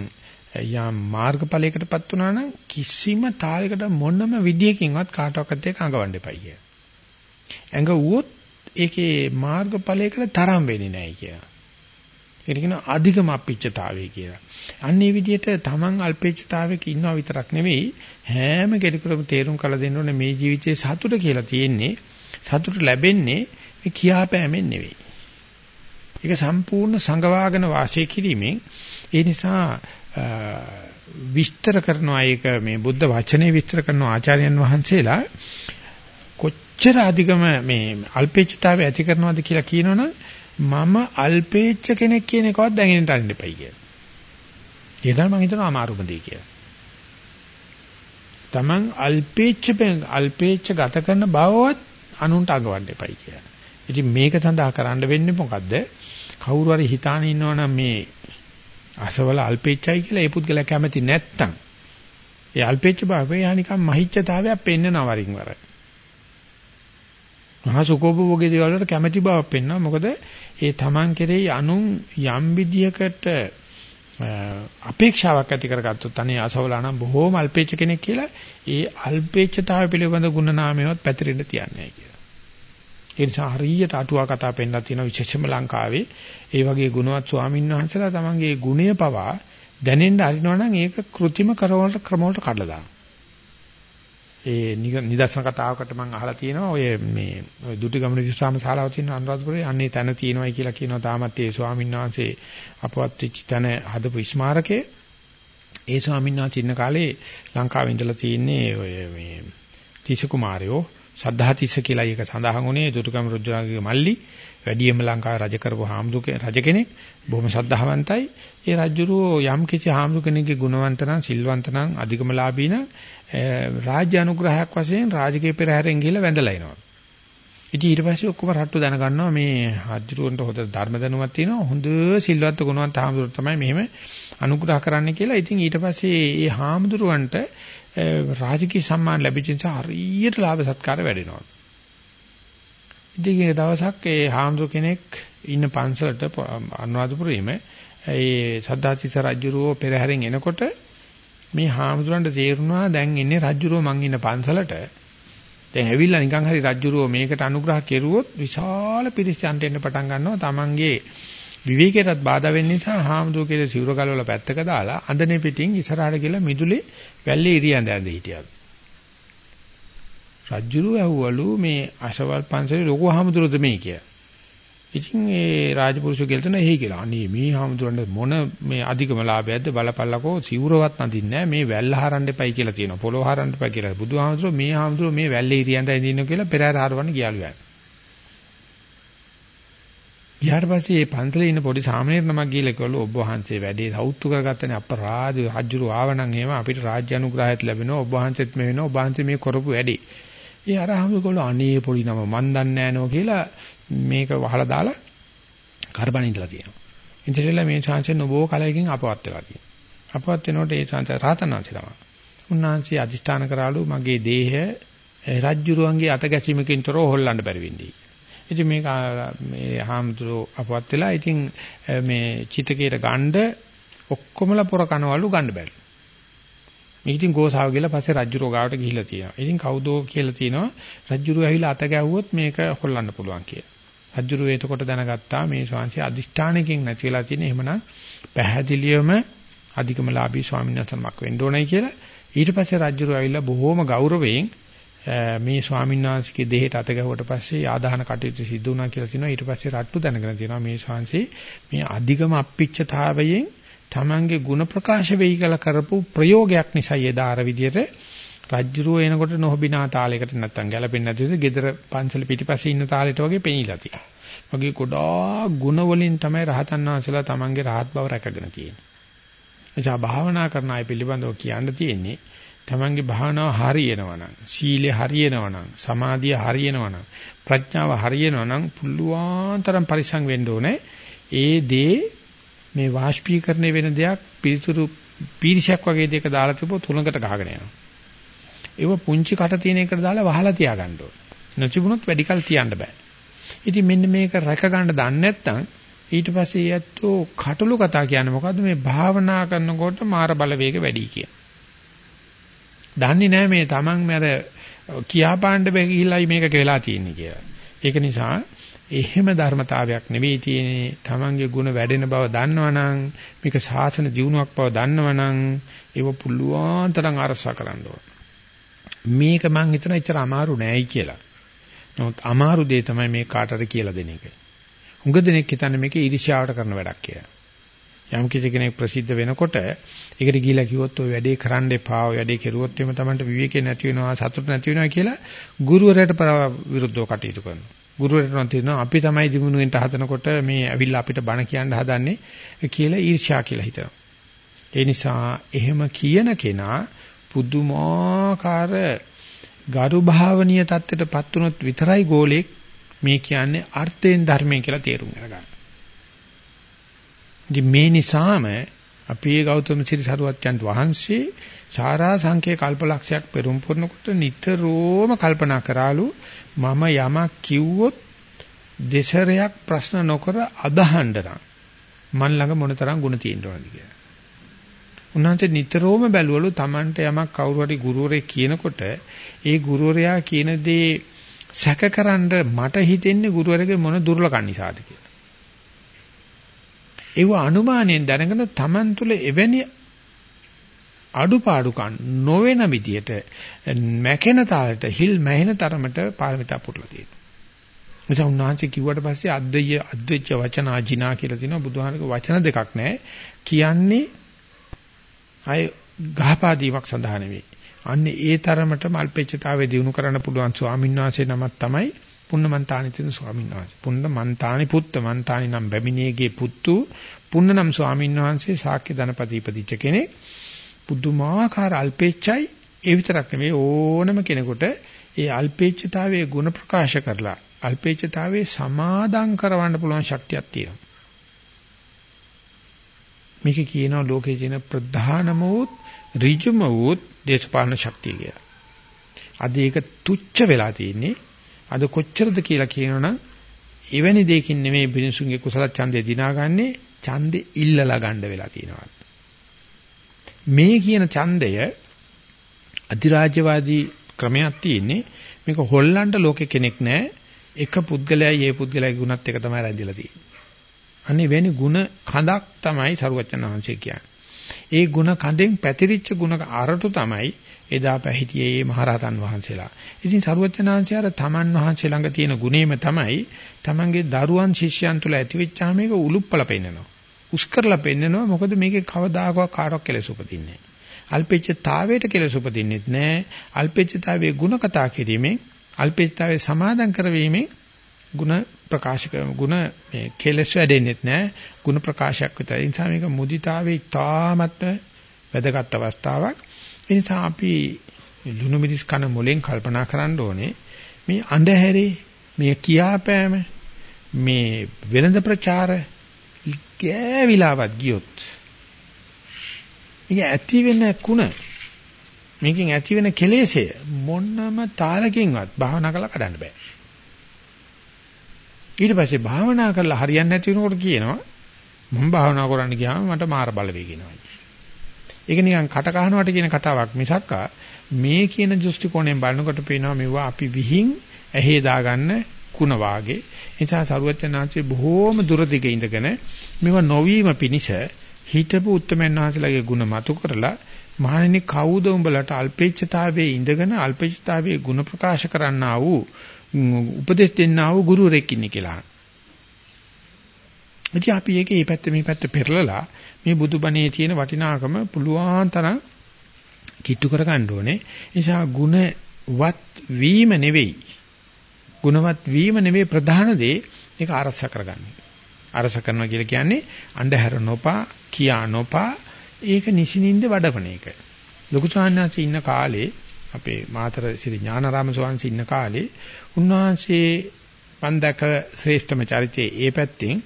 යම් මාර්ගඵලයකටපත් වුණා නම් කිසිම තාලයකට මොනම විදියකින්වත් කාටවත් ඒක අඟවන්න එපා කිය. ඇඟ වුවොත් ඒකේ මාර්ගඵලයකට තරම් වෙන්නේ නැහැ කියලා. ඒකට කියනවා අධිකම අපිච්චතාවය කියලා. අන්න ඒ විදිහට Taman අල්පේච්ඡතාවයක ඉන්නවා විතරක් නෙවෙයි හැම කෙනෙකුටම තේරුම් කළ දෙන්න ඕනේ මේ ජීවිතයේ සතුට කියලා තියෙන්නේ සතුට ලැබෙන්නේ මේ කියාපෑමෙන් නෙවෙයි. ඒක සම්පූර්ණ සංගවාගෙන වාසය කිරීමෙන් ඒ නිසා විස්තර කරනවා ඒක මේ බුද්ධ වචනේ විස්තර කරන ආචාර්යයන් වහන්සේලා කොච්චර අධිකම මේ අල්පේච්ඡතාවය ඇති කරනවද කියලා කියනවනම් මම අල්පේච්ඡ කෙනෙක් කියන එකවත් දැනෙන්න අරින්න එපයි කියලා. ඒ තමයි මම හිතනවා අමාරුම දේ කියලා. Taman අල්පේච්ඡ අල්පේච්ඡ ගත කරන බවවත් අනුන්ට අගවන්න එපයි කියලා. ඉතින් මේක සඳහා කරන්න වෙන්නේ මොකද්ද? කවුරු හරි හිතාන ඉන්නවනම් මේ අසවල අල්පේච්ඡයි කියලා ඒ පුද්ගලයා කැමති නැත්තම් ඒ අල්පේච්ඡ භාවය යනිකම් මහිච්ඡතාවයක් පෙන්නනවා වරින් වර. මහා සුකෝපභෝගී දේවල් වලට කැමැති බවක් පෙන්වනවා. මොකද ඒ Taman කෙරෙහි අනුන් යම් විදියකට අපේක්ෂාවක් ඇති කරගත්තොත් අනේ අසවලා නම් බොහෝම අල්පේච්ඡ කෙනෙක් කියලා ඒ අල්පේච්ඡතාවය පිළිබඳ ගුණ නාමයවත් පැතිරෙන්න තියන්නේ කියලා. ඒ නිසා හරියට අටුවා කතා පෙන්නලා තියෙන විශේෂම ලංකාවේ ඒ වගේ ගුණවත් ස්වාමීන් වහන්සේලා තමන්ගේ ගුණය පවා දැනෙන්න අරිනවනම් ඒක કૃතිම කරවලට ක්‍රමවලට කඩලා දානවා. ඒ නිදර්ශන කතාවකට මම අහලා තියෙනවා. ඔය මේ ඔය දුටිගමන විශ්‍රාම ශාලාව තියෙන අනුරාධපුරේ අන්නේ තැන තියෙනවයි කියලා කියනවා තාමත් ඒ ස්වාමීන් වහන්සේ අපවත් වෙච්ච තැන හදපු ස්මාරකේ ඒ ස්වාමීන් වහන්සේ ඉන්න කාලේ ලංකාවේ ඉඳලා තියෙන්නේ ඔය මේ තිස කුමාරයෝ සද්ධාතිස්ස කියලා එක සඳහන් වුණේ දුටුගම රුජුණාගේ මල්ලි වැඩියම ලංකාවේ රජ කරපු හාමුදුරුවෝ රජ කෙනෙක් බොහොම ශ්‍රද්ධාවන්තයි. ඒ රජුරෝ යම් කිසි හාමුදුර කෙනෙක්ගේ ගුණවන්ත නම් සිල්වන්ත නම් අධිකමලාභී නම් රාජ්‍ය අනුග්‍රහයක් වශයෙන් රාජකීය පෙරහැරෙන් ගිහිල්ලා වැඳලා එනවා. ඉතින් ඊට පස්සේ ඔක්කොම රට්ටු දැනගන්නවා මේ රජුරන්ට හොඳ ධර්ම දැනුමක් තියෙනවා හොඳ සිල්වත් ගුණවන්ත හාමුදුරුවෝ තමයි මෙහෙම අනුග්‍රහ කරන්න කියලා. ඉතින් ඊට පස්සේ මේ හාමුදුරුවන්ට රාජකීය සම්මාන ලැබිච්ච නිසා හරියට ලාභ සත්කාර වැඩෙනවා. ඉතින් දවසක් ඒ හාමුදුර කෙනෙක් ඉන්න පන්සලට අනුරාධපුරයේම ඒ සද්ධාතිස්ස රජුරෝ පෙරහැරෙන් එනකොට මේ හාමුදුරන්ට තේරුණා දැන් ඉන්නේ රජුරෝ මං ඉන්න පන්සලට දැන් ඇවිල්ලා නිකන් හරි රජුරෝ මේකට අනුග්‍රහ කෙරුවොත් විශාල පිරිසක් එන්න පටන් ගන්නවා Tamange විවේකයටත් බාධා වෙන්න නිසා හාමුදුරුවෝ කියලා සිවුර ගලවලා පැත්තක දාලා අඳනේ පිටින් ඉස්සරහට ගිහලා මිදුලේ වැල්ලේ ඉරියඳ ඇඳ හිටියා. රජුරු ඇහුවලු මේ අශවල් පන්සලේ ලොකු හාමුදුරුවෝද මේ කියලා. ඉතින් ඒ රාජපුරුෂය ගෙල්තන එහි කියලා. අනේ මේ හාමුදුරන්ට මොන මේ අධිකම ලාභයක්ද බලපල්ලකෝ සිවුරවත් නැදින්නේ නැහැ. මේ වැල්ල හරන්න එපයි කියලා තියෙනවා. පොළොව හරන්න එපයි කියලා. බුදුහාමුදුරුවෝ මේ හාමුදුරුවෝ මේ වැල්ලේ ඉරියඳ ඇඳින්න කියලා පෙරහැර හරවන්න ගියාලු යන්නේ. ඊට පස්සේ මේ පන්සලේ ඉන්න පොඩි සාමණේර නමක් ගිහලා කිව්වලු ඔබ වහන්සේ වැඩේ සෞත්තු කරගත්තනේ අපරාධ රජුරු ආවනම් එහෙම අපිට රාජ්‍ය අනුග්‍රහයත් ලැබෙනවා ඔබ වහන්සේත් මේ වෙනවා ඔබ වහන්සේ මේ කරපු වැඩේ. ඒ අර අහමුගොල්ලෝ අනේ පොඩි නම මන් දන්නේ නෑනෝ කියලා මේක වහලා දාලා කරබන ඉඳලා තියෙනවා. ඉතින්දෙලා මේ chance නොබෝ කලයකින් අපවත් වෙලා තියෙනවා. අපවත් වෙනකොට ඒ chance රාතනාංශ තමයි. උන්වහන්සේ අදිෂ්ඨාන කරාලු මගේ දේහය රජ්ජුරුවන්ගේ අත ගැසීමකින් තොරව හොල්ලන්න බැරි වෙන්නේ. ඉතින් මේක මේ හාමුදුරුවෝ අපවත් වෙලා ඉතින් මේ චිතකයට ගණ්ඩ ඔක්කොමලා පොර කනවලු ගන්න බැරි. මේක ඉතින් ගෝසාව කියලා පස්සේ රජ්ජුරුව ගාවට ගිහිල්ලා තියෙනවා. ඉතින් කවුදෝ කියලා තියෙනවා රජ්ජුරුව ඇවිල්ලා අත ගැහුවොත් මේක හොල්ලන්න පුළුවන් කියලා. රජ්ජුරුව එතකොට දැනගත්තා මේ ස්වාමීන් අදිෂ්ඨානකින් නැති වෙලා තියෙන එහෙමනම් පැහැදිලියම අධිකමලාභී ස්වාමීන් වහන්සේමක් වෙන්න ඕනයි කියලා. ඊට පස්සේ රජ්ජුරුව ඇවිල්ලා බොහෝම ගෞරවයෙන් මේ ස්වාමීන් වහන්සේගේ දෙහෙට අත ගැහුවට පස්සේ ආදාහන කටයුතු සිදු වුණා කියලා තියෙනවා ඊට පස්සේ රට්ටු දැනගෙන තියෙනවා මේ ශාංශේ මේ අධිගම අප්පිච්චතාවයෙන් Tamange ಗುಣ ප්‍රකාශ වෙයි කියලා කරපු ප්‍රයෝගයක් නිසා එදා අර විදියට රජ්ජුරුව එනකොට නොහොබිනා තාලයකට නැත්තම් ගැලපෙන්නේ නැති විදිහට gedara පන්සල පිටිපස්සේ ඉන්න තාලෙට වගේ පෙනීලා තියෙනවා. වගේ ගොඩාක් ಗುಣ වලින් තමයි රහතන් වහන්සේලා Tamange රහත් බව රැකගෙන තියෙන්නේ. එනිසා භාවනා කරන අය පිළිබඳව කියන්න තියෙන්නේ තමන්ගේ භාවනාව හරියනවනම් සීලය හරියනවනම් සමාධිය හරියනවනම් ප්‍රඥාව හරියනවනම් පුළුවන් තරම් පරිසං වෙන්න ඕනේ ඒ දේ මේ වාෂ්පීකරණය වෙන දෙයක් පිරිසුරු පීරිසයක් වගේ දෙයක දාලා තිබුණොත් තුලඟට ගහගෙන යනවා. ඒව පුංචි කට තියෙන එකට දාලා වහලා තියාගන්න ඕනේ. නැතිබුණොත් වැඩි කල තියන්න බෑ. ඉතින් මෙන්න මේක රැක ගන්න දන්නේ නැත්නම් ඊට පස්සේ යැත්තෝ කටළු කතා කියන්නේ මොකද්ද? මේ භාවනා කරනකොට මාර බලවේග වැඩි කියන දන්නේ නැහැ මේ Taman මර කියා පාණ්ඩ බැ ගිහිල්ලායි මේක වෙලා තියෙන්නේ කියලා. ඒක නිසා එහෙම ධර්මතාවයක් නෙවෙයි තියෙන්නේ. Tamange ಗುಣ වැඩෙන බව දන්නවනම් මේක සාසන දියුණුවක් බව දන්නවනම් ඒව පුළුවන් තරම් අරසා කරන්න ඕන. මේක මං හිතන එච්චර අමාරු නෑයි කියලා. නමුත් අමාරු දේ තමයි මේ කාටද කියලා දෙන එක. හුඟ දෙනෙක් හිතන්නේ මේක ඊර්ෂ්‍යාවට කරන වැඩක් කියලා. යම් කිසි කෙනෙක් ප්‍රසිද්ධ වෙනකොට ඒකට ගිහිලා කිව්වොත් ඔය වැඩේ කරන්න එපා ඔය වැඩේ කෙරුවොත් එimhe Tamanට විවේකේ නැති වෙනවා සතුට නැති වෙනවා කියලා ගුරුවරයාට විරුද්ධව කටයුතු කරනවා. ගුරුවරයාට තියෙනවා අපි තමයි දිනුවෙන්ට හදනකොට මේ ඇවිල්ලා අපිට බණ කියන්න හදන්නේ කියලා ඊර්ෂ්‍යා කියලා හිතනවා. ඒ නිසා එහෙම කියන කෙනා පුදුමාකාර ගරු භාවනීය தත්ත්වයටපත් වුණොත් විතරයි ගෝලෙක් මේ කියන්නේ අර්ථයෙන් ධර්මයෙන් කියලා තේරුම් ගන්න. ඉතින් මේ නිසාම අපේ ගෞතම සිරි සරුවච්චන් වහන්සේ සාරා සංකේ කල්පලක්ෂයක් පෙරම් පුරනකොට නිතරම කල්පනා කරාලු මම යමක් කිව්වොත් දෙසරයක් ප්‍රශ්න නොකර අදහන්න නම් මන් ළඟ මොනතරම් ಗುಣ තියෙනවද කියලා. උන්වහන්සේ නිතරම බැලුවලු Tamanට යමක් කවුරු හරි ගුරුවරයෙක් කියනකොට ඒ ගුරුවරයා කියන දේ සැකකරන්න මට හිතෙන්නේ ගුරුවරගේ මොන දුර්ලකම් නිසාද කියලා. ඒව අනුමානයෙන් දැනගෙන Taman තුල එවැනි අඩුපාඩුකම් නොවන විදියට මැකෙන තාලට හිල් මැහෙන තරමට පාරමිතා පුරලා තියෙනවා. නිසා උන්වහන්සේ කිව්වට පස්සේ අද්වය අද්වච්ච වචන ආජිනා කියලා තියෙනවා බුදුහාමගේ වචන දෙකක් නැහැ. කියන්නේ අය ගහපාදීමක් සඳහා නෙවෙයි. අන්නේ ඒ තරමට මල්පෙච්චතාවයේ දිනු කරන්න පුළුවන් ස්වාමීන් වහන්සේ නමක් තමයි පුන්නමන්තානි තියෙන ස්වාමීන් වහන්සේ. පුන්නමන්තානි පුත්ත මන්තානි නම් බැමිණියගේ පුතු පුන්නනම් ස්වාමීන් වහන්සේ ශාක්‍ය ධනපති ඉපදිච්ච කෙනෙක්. පුදුමාකාර අල්පේච්චයි ඒ විතරක් නෙවෙයි ඕනම කෙනෙකුට ඒ අල්පේච්ඡතාවයේ ಗುಣ ප්‍රකාශ කරලා අල්පේච්ඡතාවයේ සමාදම් කරවන්න පුළුවන් ශක්තියක් තියෙනවා. මේක කියනවා ලෝකයේ තියෙන ප්‍රධානම වූත් ඍජුම වූත් දේශපාලන ශක්තිය කියලා. අද ඒක තුච්ච වෙලා තියෙන්නේ. අද කොච්චරද කියලා කියනවනම් එවැනි දෙයකින් නෙමෙයි බිනිසුන්ගේ කුසල ඡන්දය දිනාගන්නේ ඡන්දේ ඉල්ලලා ගන්න වෙලා තියෙනවා. මේ කියන ඡන්දය අධිරාජ්‍යවාදී ක්‍රමයක් තියෙන්නේ මේක හොල්ලන්න ලෝකෙ කෙනෙක් නැහැ එක පුද්ගලයායි ඒ පුද්ගලයාගේ ගුණත් එක තමයි රැඳිලා තියෙන්නේ. අනේ වෙන්නේ ಗುಣ කඳක් තමයි සරුවචන වහන්සේ කියන්නේ. ඒ ಗುಣ කඳෙන් පැතිරිච්ච ಗುಣ අරටු තමයි එදා පැහිටියේ මේ මහරහතන් වහන්සේලා. ඉතින් සරුවචන වහන්සේ අර තමන් වහන්සේ ළඟ තියෙන ගුණේම තමයි තමන්ගේ දරුවන් ශිෂ්‍යයන් තුළ ඇතිවෙච්චාම මේක උලුප්පල පෙන්නනවා. උස් කරලා පෙන්නනවා මොකද මේකේ කවදාකවත් කාටවත් කෙලෙස උපදින්නේ නැහැ. අල්පෙච්චතාවයට කෙලෙස උපදින්නෙත් නැහැ. අල්පෙච්චතාවයේ ಗುಣ කතා කිරීමෙන් අල්පෙච්චතාවයේ සමාදම් කරවීමෙන් ಗುಣ ප්‍රකාශ කරන ಗುಣ මේ කෙලෙස් වැඩෙන්නෙත් නැහැ. ಗುಣ ප්‍රකාශයක් විතරයි. ඒ නිසා මේක මුදිතාවේ ඉතාමත්ම වැදගත් අවස්ථාවක්. ඒ නිසා අපි ලුණු මිරිස් කන මොලෙන් කල්පනා කරන්න ඕනේ මේ අඳුරේ මේ කියාපෑම මේ වෙළඳ ප්‍රචාර ගෑවිලාවත් ගියොත් මේක ඇති වෙන කුණ මේකෙන් ඇති වෙන කෙලෙසය මොනම තාලකින්වත් භාවනා කරලා කඩන්න බෑ. ඊට පස්සේ භාවනා කරලා හරියන්නේ නැති වෙනකොට කියනවා මම භාවනා කරන්න ගියාම මට මාර බලවේග එනවා. ඒක නිකන් කට කහනවට කියන කතාවක් මිසක්කා මේ කියන දෘෂ්ටි කෝණයෙන් බලනකොට පේනවා මෙවුවා අපි විහිං ඇහි දාගන්න කුණ වාගේ. ඒ නිසා සරුවචනාංශේ බොහෝම දුර දිගේ ඉඳගෙන මේවා නොවීම පිණිස හිතපු උත්තමයන් වහන්සේලාගේ ಗುಣ මතු කරලා මහණෙනි කවුද උඹලට අල්පේච්ඡතාවයේ ඉඳගෙන අල්පේච්ඡතාවයේ ಗುಣ ප්‍රකාශ කරන්නා වූ උපදෙස් දෙන්නා වූ ගුරුවරයෙක් ඉන්නේ කියලා. ඉතින් අපි ඒක මේ පැත්ත මේ පැත්ත පෙරලලා මේ බුදුබණේ තියෙන වටිනාකම පුළුවන් තරම් කිට්ටු කර ගන්න ඕනේ. ඒ නිසා ගුණවත් වීම නෙවෙයි. ගුණවත් වීම නෙවෙයි ප්‍රධාන දේ ඒක අරස කරගන්න. අරස කරනවා කියලා කියන්නේ අන්ධහැර නොපා කියා නොපා ඒක නිසිනින්ද වඩපණ එක. ලොකු සාන්නාංශයේ ඉන්න කාලේ අපේ මාතර ශ්‍රී ඥානාරාම ස්වාමීන් ඉන්න කාලේ උන්වහන්සේ පන්දක ශ්‍රේෂ්ඨම චරිතයේ ඒ පැත්තෙන්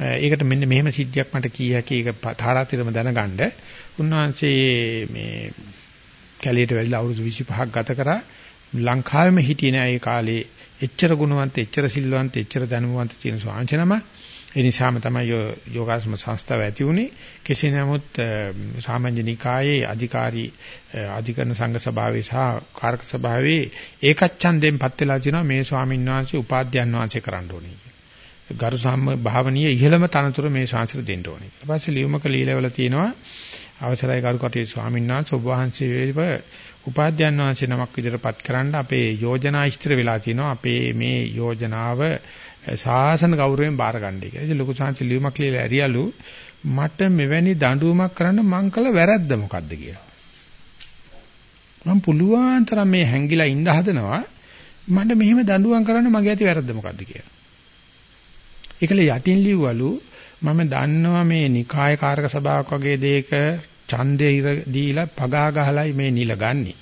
ඒකට මෙන්න මෙහෙම සිද්ධියක් මට කිය හැකි ඒක තාරාතිරම දැනගන්න උන්වහන්සේ මේ කැලියට වැළිලා අවුරුදු 25ක් ගත කරා ලංකාවෙම හිටියේ නෑ ඒ කාලේ එච්චර ගුණවන්ත එච්චර සිල්වන්ත එච්චර දැනුමවන්ත තියෙන ස්වාමීන් ඒ නිසාම තමයි යෝගාසම සංස්ථාව ඇති වුණේ. කෙසේ නමුත් සාමාන්‍ය නිකායේ අධිකාරී අධිකරණ සංඝ සභාවේ සහ කාරක සභාවේ ඒකච්ඡන්දයෙන් පත් වෙලා තියෙනවා මේ ස්වාමීන් වහන්සේ උපාධ්‍යයන් වහන්සේ කරන්න ඕනේ කියලා. ගරු සම්ම භාවනීය ඉහළම තනතුර මේ ශාස්ත්‍ර දෙන්න ඕනේ. ඊට පස්සේ ලියුමක ලීලවල තියෙනවා අවසරයි ගරු කටේ ස්වාමීන් වහන්සේ ඔබ වහන්සේ උපාධ්‍යයන් වහන්සේ නමක් විදිහටපත් කරන්න අපේ යෝජනා ඉස්තර වෙලා තිනවා අපේ මේ යෝජනාව සාසන ගෞරවයෙන් බාරගන්නයි කියලා. ඉතින් ලොකු සාංශ ලියුමක් ලියලා ඇරියලු මට මෙවැනි දඬුවමක් කරන්න මං කළ වැරද්ද මොකද්ද කියලා. මම පුළුවන් තරම් මේ හැංගිලා ඉඳ හදනවා මට මෙහෙම දඬුවම් කරන්න මගේ ඇති වැරද්ද මොකද්ද කියලා. ඒකල යටින් ලිව්වලු මම දන්නවා මේ නිකාය කාරක සභාවක් වගේ දෙයක ඡන්දය දීලා පගා ගහලයි මේ නිල ගන්නේ.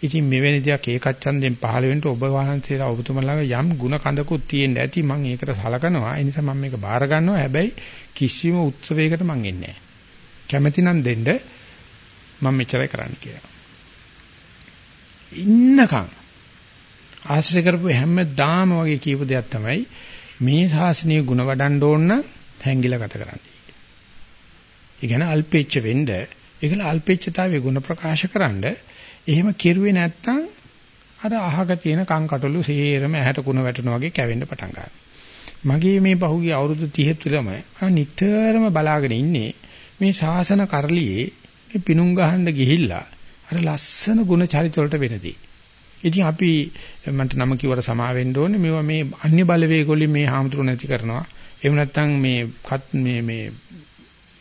ඉතින් මෙවැනි දෙයක් ඒකත් ඡන්දෙන් පහළ වෙන්න ඔබ වහන්සේලා ඔබතුමලාගේ යම් ಗುಣ කඳකුත් තියෙන්න ඇති මම ඒකට සලකනවා. ඒ නිසා මම මේක බාර ගන්නවා. හැබැයි කිසිම උත්සවයකට මම එන්නේ නැහැ. කැමැති නම් දෙන්න මම මෙච්චරයි කරන්න කියලා. ඉන්නකම් ආශ්‍රය කරපු හැමදාම වගේ කියපු දෙයක් තමයි මේ ශාසනීය ಗುಣ වඩන්න ඕන නම් හැංගිලා ගත කරන්න. ඒ කියන්නේ අල්පේච්ච වෙන්න ඒකල අල්පේච්ඡතාවයේ ගුණ ප්‍රකාශකරනද එහෙම කෙරුවේ නැත්නම් අර අහක තියෙන කංකටොළු සේරම ඇහැට කුණ වැටෙනා වගේ කැවෙන්න පටන් ගන්නවා. මගේ මේ පහුගිය අවුරුදු 30 තුලම නිතරම බලාගෙන ඉන්නේ මේ ශාසන කරලියේ මේ පිණුම් ගහන්න ගිහිල්ලා අර ලස්සන ගුණ චරිත වලට වෙනදී. ඉතින් අපි මන්ට නම කිව්වට සමා වෙන්න ඕනේ මේවා මේ අන්‍ය බලවේග වලින් මේ හාමුදුරු නැති කරනවා. එහෙම නැත්නම් මේ මේ මේ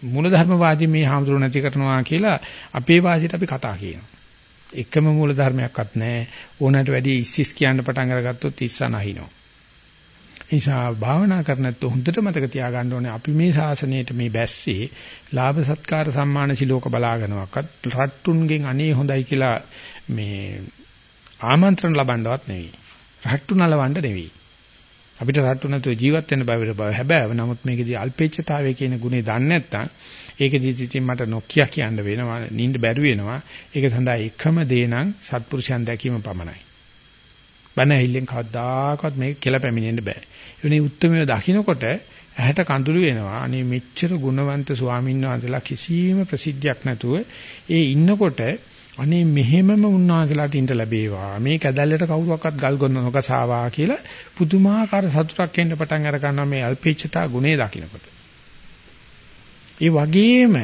මූලධර්මවාදී මේ හාමුදුරු නැති කරනවා කියලා අපේ වාසියට අපි කතා කියනවා. එකම මූල ධර්මයක්වත් නැහැ. ඕනකට වැඩි ඉස්සිස් කියන්න පටන් අරගත්තොත් ඉස්සා නැහිනෝ. නිසා භාවනා කරනත් හොඳට මතක තියාගන්න ඕනේ අපි මේ ශාසනයට මේ බැස්සේ ලාභ සත්කාර සම්මාන සිලෝක බලාගෙනවක්වත් රට්ටුන්ගෙන් අනේ හොඳයි කියලා මේ ආමන්ත්‍රණ ලබන්නවත් නෙවෙයි. රට්ටු නලවන්න නෙවෙයි. අපිට රට්ටු නැතුව ජීවත් වෙන්න බෑ බෑ හැබැයි නමුත් මේකේදී අල්පේච්ඡතාවය කියන ගුණේ දන්නේ නැත්නම් ඒකදී ඉතින් මට නොකිය කියන්න වෙනවා නිින්ද බැරි වෙනවා. ඒක සඳහා එකම දේ නම් සත්පුරුෂයන් දැකීම පමණයි. බණ ඇහිල්ලෙන් කවදාකවත් මේක කියලා පැමිණෙන්න බෑ. එවනේ උත්තරමය දකින්නකොට ඇහැට කඳුළු වෙනවා අනේ මෙච්චර ගුණවන්ත ස්වාමීන් වහන්සේලා කිසිම ප්‍රසිද්ධියක් නැතුව ඒ ඉන්නකොට අනේ මෙහෙමම උන්වහන්සේලාට ඉඳ ලැබේවා මේ කැදැල්ලට කවුරුවක්වත් ගල් ගොන්න නොකසාවා කියලා පුදුමාකාර සතුටක් එන්න පටන් අර ගන්නවා මේ අල්පේච්ඡතා ගුණේ දකින්නකොට ඒ වගේම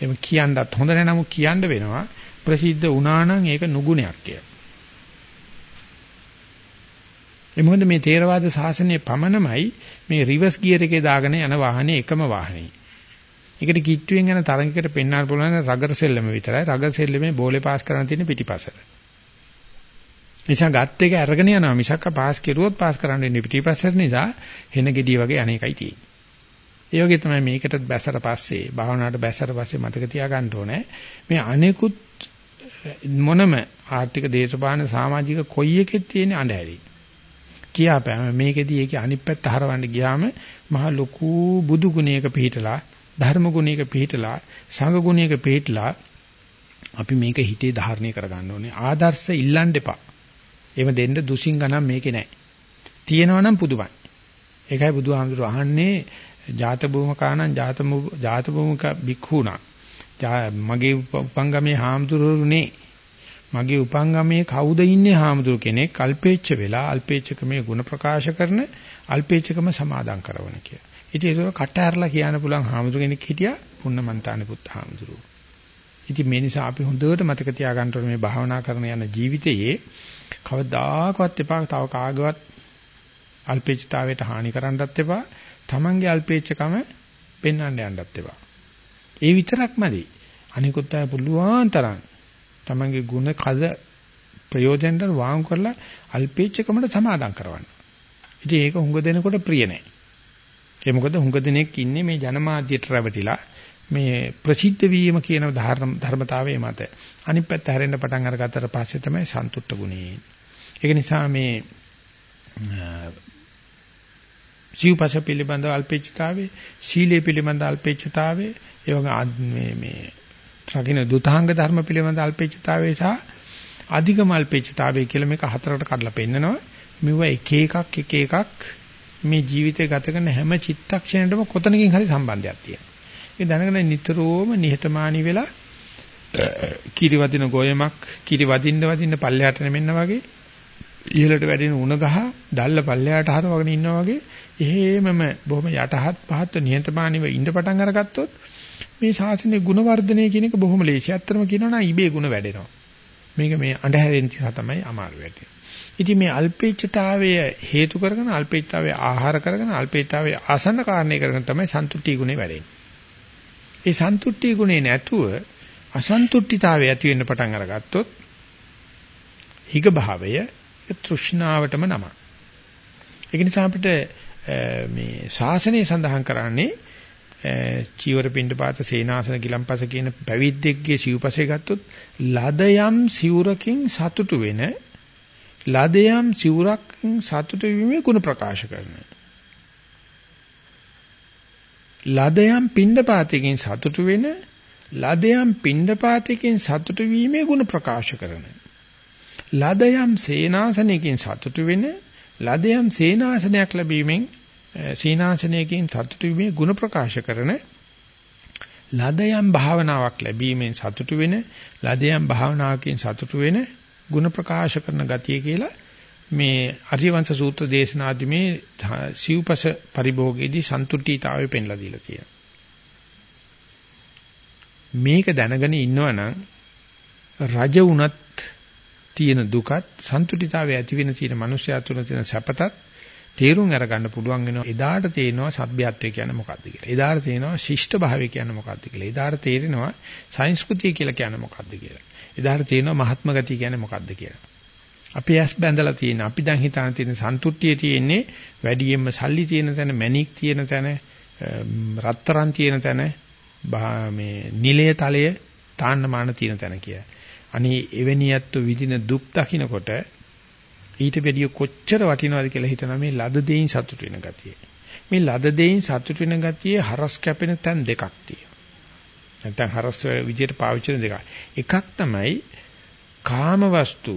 එම කියන්නත් හොඳ නැහැ නමුත් කියන්න වෙනවා ප්‍රසිද්ධ වුණා නම් ඒක නුගුණයක් කියලා. ඒ මොකද මේ තේරවාද ශාසනයේ පමණමයි මේ රිවර්ස් ගියර් එකේ දාගෙන යන වාහනේ එකම වාහනේ. ඒකට කිට්ටුවෙන් යන තරඟයකට පෙන්වන්න පුළුවන් රගර් සෙල්ලම විතරයි. රගර් සෙල්ලමේ බෝලේ පාස් කරන්න තියෙන පිටිපසට. නිසා ගත් එක අරගෙන යනවා මිසක් පාස් කෙරුවොත් පාස් කරන්න වෙන්නේ පිටිපසට නිසා හෙන ගෙඩිය වගේ අනේකයි තියෙන්නේ. ඒ වගේ තමයි මේකට බැසට පස්සේ භාවනාවට බැසට පස්සේ මතක තියාගන්න ඕනේ මේ අනෙකුත් මොනම ආර්ථික දේශපාලන සමාජික කොයි එකෙත් තියෙන අඳහැරි. කියාපෑම මේකෙදී ඒකේ අනිත් පැත්ත හරවන්න ගියාම මහ ලොකු බුදු ගුණයක පිහිටලා ධර්ම ගුණයක පිහිටලා සංඝ ගුණයක පිහිටලා අපි මේක හිතේ ධාරණය කරගන්න ඕනේ. ආදර්ශ ඉල්ලන්න එපා. එහෙම දෙන්න දුසින් ගණන් මේකේ නැහැ. තියෙනවා නම් පුදුමයි. ඒකයි බුදුහාමුදුරුවෝ අහන්නේ ජාත භූමකානං ජාත ජාත භූමක බික්ඛුණා මගේ උපංගමේ හාමුදුරුවනේ මගේ උපංගමේ කවුද ඉන්නේ හාමුදුරු කෙනෙක් අල්පේච්ඡ වෙලා අල්පේච්ඡකමේ ಗುಣ ප්‍රකාශ කරන අල්පේච්ඡකම සමාදම් කරවන කිය. ඉතින් ඒක කට ඇරලා කියන්න පුළුවන් හාමුදුරු කෙනෙක් හිටියා පුන්නමන්තානේ පුත් හාමුදුරුවෝ. ඉතින් මේ නිසා අපි හොඳට මතක තියාගන්න ඕනේ මේ භාවනා කරන යන ජීවිතයේ කවදාකවත් එපා තව කාගවත් අල්පේච්ඡතාවයට හානි කරන්නත් එපා Tamange අල්පේච්ඡකම පෙන්වන්න යන්නත් එපා. ඒ විතරක්මදි. අනිකුත් අය පුළුවන් තරම් Tamange ಗುಣ කද ප්‍රයෝජනෙට වාම් කරලා අල්පේච්ඡකමට සමාදම් කරවන්න. ඉතින් ඒක හුඟ දෙනකොට ප්‍රිය නැහැ. ඒ මොකද හුඟ දෙනෙක් ඉන්නේ මේ ජනමාධ්‍යට රැවටිලා මේ ප්‍රසිද්ධ වීම කියන ධර්මතාවයේ මත. අනිත් පැත්ත හැරෙන්න පටන් අරගත්තට පස්සේ තමයි සන්තුෂ්ට ගුණේ. ඒක නිසා මේ ජීවපස පිළිබඳ අල්පේච්ඡතාවේ සීලය පිළිබඳ අල්පේච්ඡතාවේ ඒ වගේ මේ මේ රකින්න දුතාංග ධර්ම පිළිබඳ අල්පේච්ඡතාවේ සහ අධිකම අල්පේච්ඡතාවේ කියලා මේක හතරකට කඩලා පෙන්නනවා මෙව එක එකක් එක එකක් මේ ජීවිතය ගත කරන හැම චිත්තක්ෂණයකම කොතනකින් හරි සම්බන්ධයක් තියෙනවා. ඒ දැනගෙන නිතරම නිහතමානී වෙලා කිරි වදින ගෝයමක් කිරි වදින්න වදින්න පල්ලයට නෙමෙන්න වගේ ඉහළට වැඩෙන උණ ගහ දැල්ල පල්ලයට හරවගෙන ඉන්නා වගේ එහෙමම බොහොම යටහත් පහත් නිහතමානීව ඉඳ පටන් අරගත්තොත් මේ ශාසනයේ ගුණ වර්ධනය කියන එක බොහොම ලේසි. ඇත්තටම කියනවා නම් ඉබේ ගුණ වැඩෙනවා. මේක මේ අඳුරෙන් නිසා තමයි අමාරු වෙන්නේ. ඉතින් මේ අල්පේච්ඡතාවය හේතු කරගෙන අල්පේච්ඡතාවය ආහාර කරගෙන අල්පේච්ඡතාවය ආසන්න කාරණේ කරගෙන තමයි සන්තුට්ටි ගුණේ වැඩෙන්නේ. ඒ සන්තුට්ටි ගුණේ නැතුව අසන්තුට්ඨිතාවය ඇති වෙන්න පටන් අරගත්තොත් හිග භාවය තෘෂ්ණාවටම නම. ඒක නිසා අපිට මේ ශාසනය සඳහන් කරන්නේ චීවර පින්ඩපාත සේනාසන ගිලම්පස කියන පැවිද්දෙක්ගේ සිව්පසේ ගත්තොත් ලදයම් සිවුරකින් සතුටු වෙන ලදයම් සිවුරක් සතුටු වීමේ ගුණ ප්‍රකාශ කරන ලදයම් පින්ඩපාතකින් සතුටු වෙන ලදයම් පින්ඩපාතකින් සතුටු වීමේ ගුණ ප්‍රකාශ කරන ලදයම් සේනාසනයකින් සතුටු වෙන ලදයම් සේනාසනයක් ලැබීමෙන් සීනාසනයකින් සතුටු වීමේ ගුණ ප්‍රකාශ කරන ලදයම් භාවනාවක් ලැබීමෙන් සතුටු වෙන ලදයම් භාවනාවකින් සතුටු වෙන ගුණ ප්‍රකාශ කරන ගතිය කියලා මේ අරියවංශ සූත්‍ර දේශනාදි මේ සිව්පස පරිභෝගයේදී සන්තුට්ඨීතාවය පෙන්ලා දීලා තියෙනවා. මේක දැනගෙන ඉන්නවනම් රජ වුණත් තියෙන දුකත් සන්තුට්ඨීතාවය ඇති වෙන තියෙන මනුෂ්‍යයා තුන තියෙන සැපතත් තේරුම් අරගන්න පුළුවන් වෙනවා එදාට තේරෙනවා සભ્યත්වය කියන්නේ මොකක්ද කියලා. එදාට තේරෙනවා ශිෂ්ට භාවය කියන්නේ මොකක්ද කියලා. එදාට තේරෙනවා සංස්කෘතිය කියලා කියන්නේ මොකක්ද කියලා. එදාට තේරෙනවා මහත්ම ගතිය කියන්නේ මොකක්ද කියලා. අපි ඇස් බැඳලා තියෙන අපි දැන් හිතාන තියෙන සන්තුට්ටිය තියෙන්නේ වැඩියෙන්ම සල්ලි තියෙන තැන මැණික් තියෙන තැන රත්තරන් තියෙන තැන මේ නිලයේ තලයේ තාන්න මාන තියෙන තැන කිය. අනේ එවැනි යත්තු විදින දුක් දකින්නකොට ඊට වැඩිය කොච්චර වටිනවද කියලා හිතනවා මේ ලද දෙයින් සතුට වෙන ගතිය. මේ ලද දෙයින් සතුට වෙන ගතියේ හරස් කැපෙන තැන් දෙකක් තියෙනවා. නැත්නම් හරස් විදියට පාවිච්චි කරන දෙකක්. එකක් තමයි කාම වස්තු.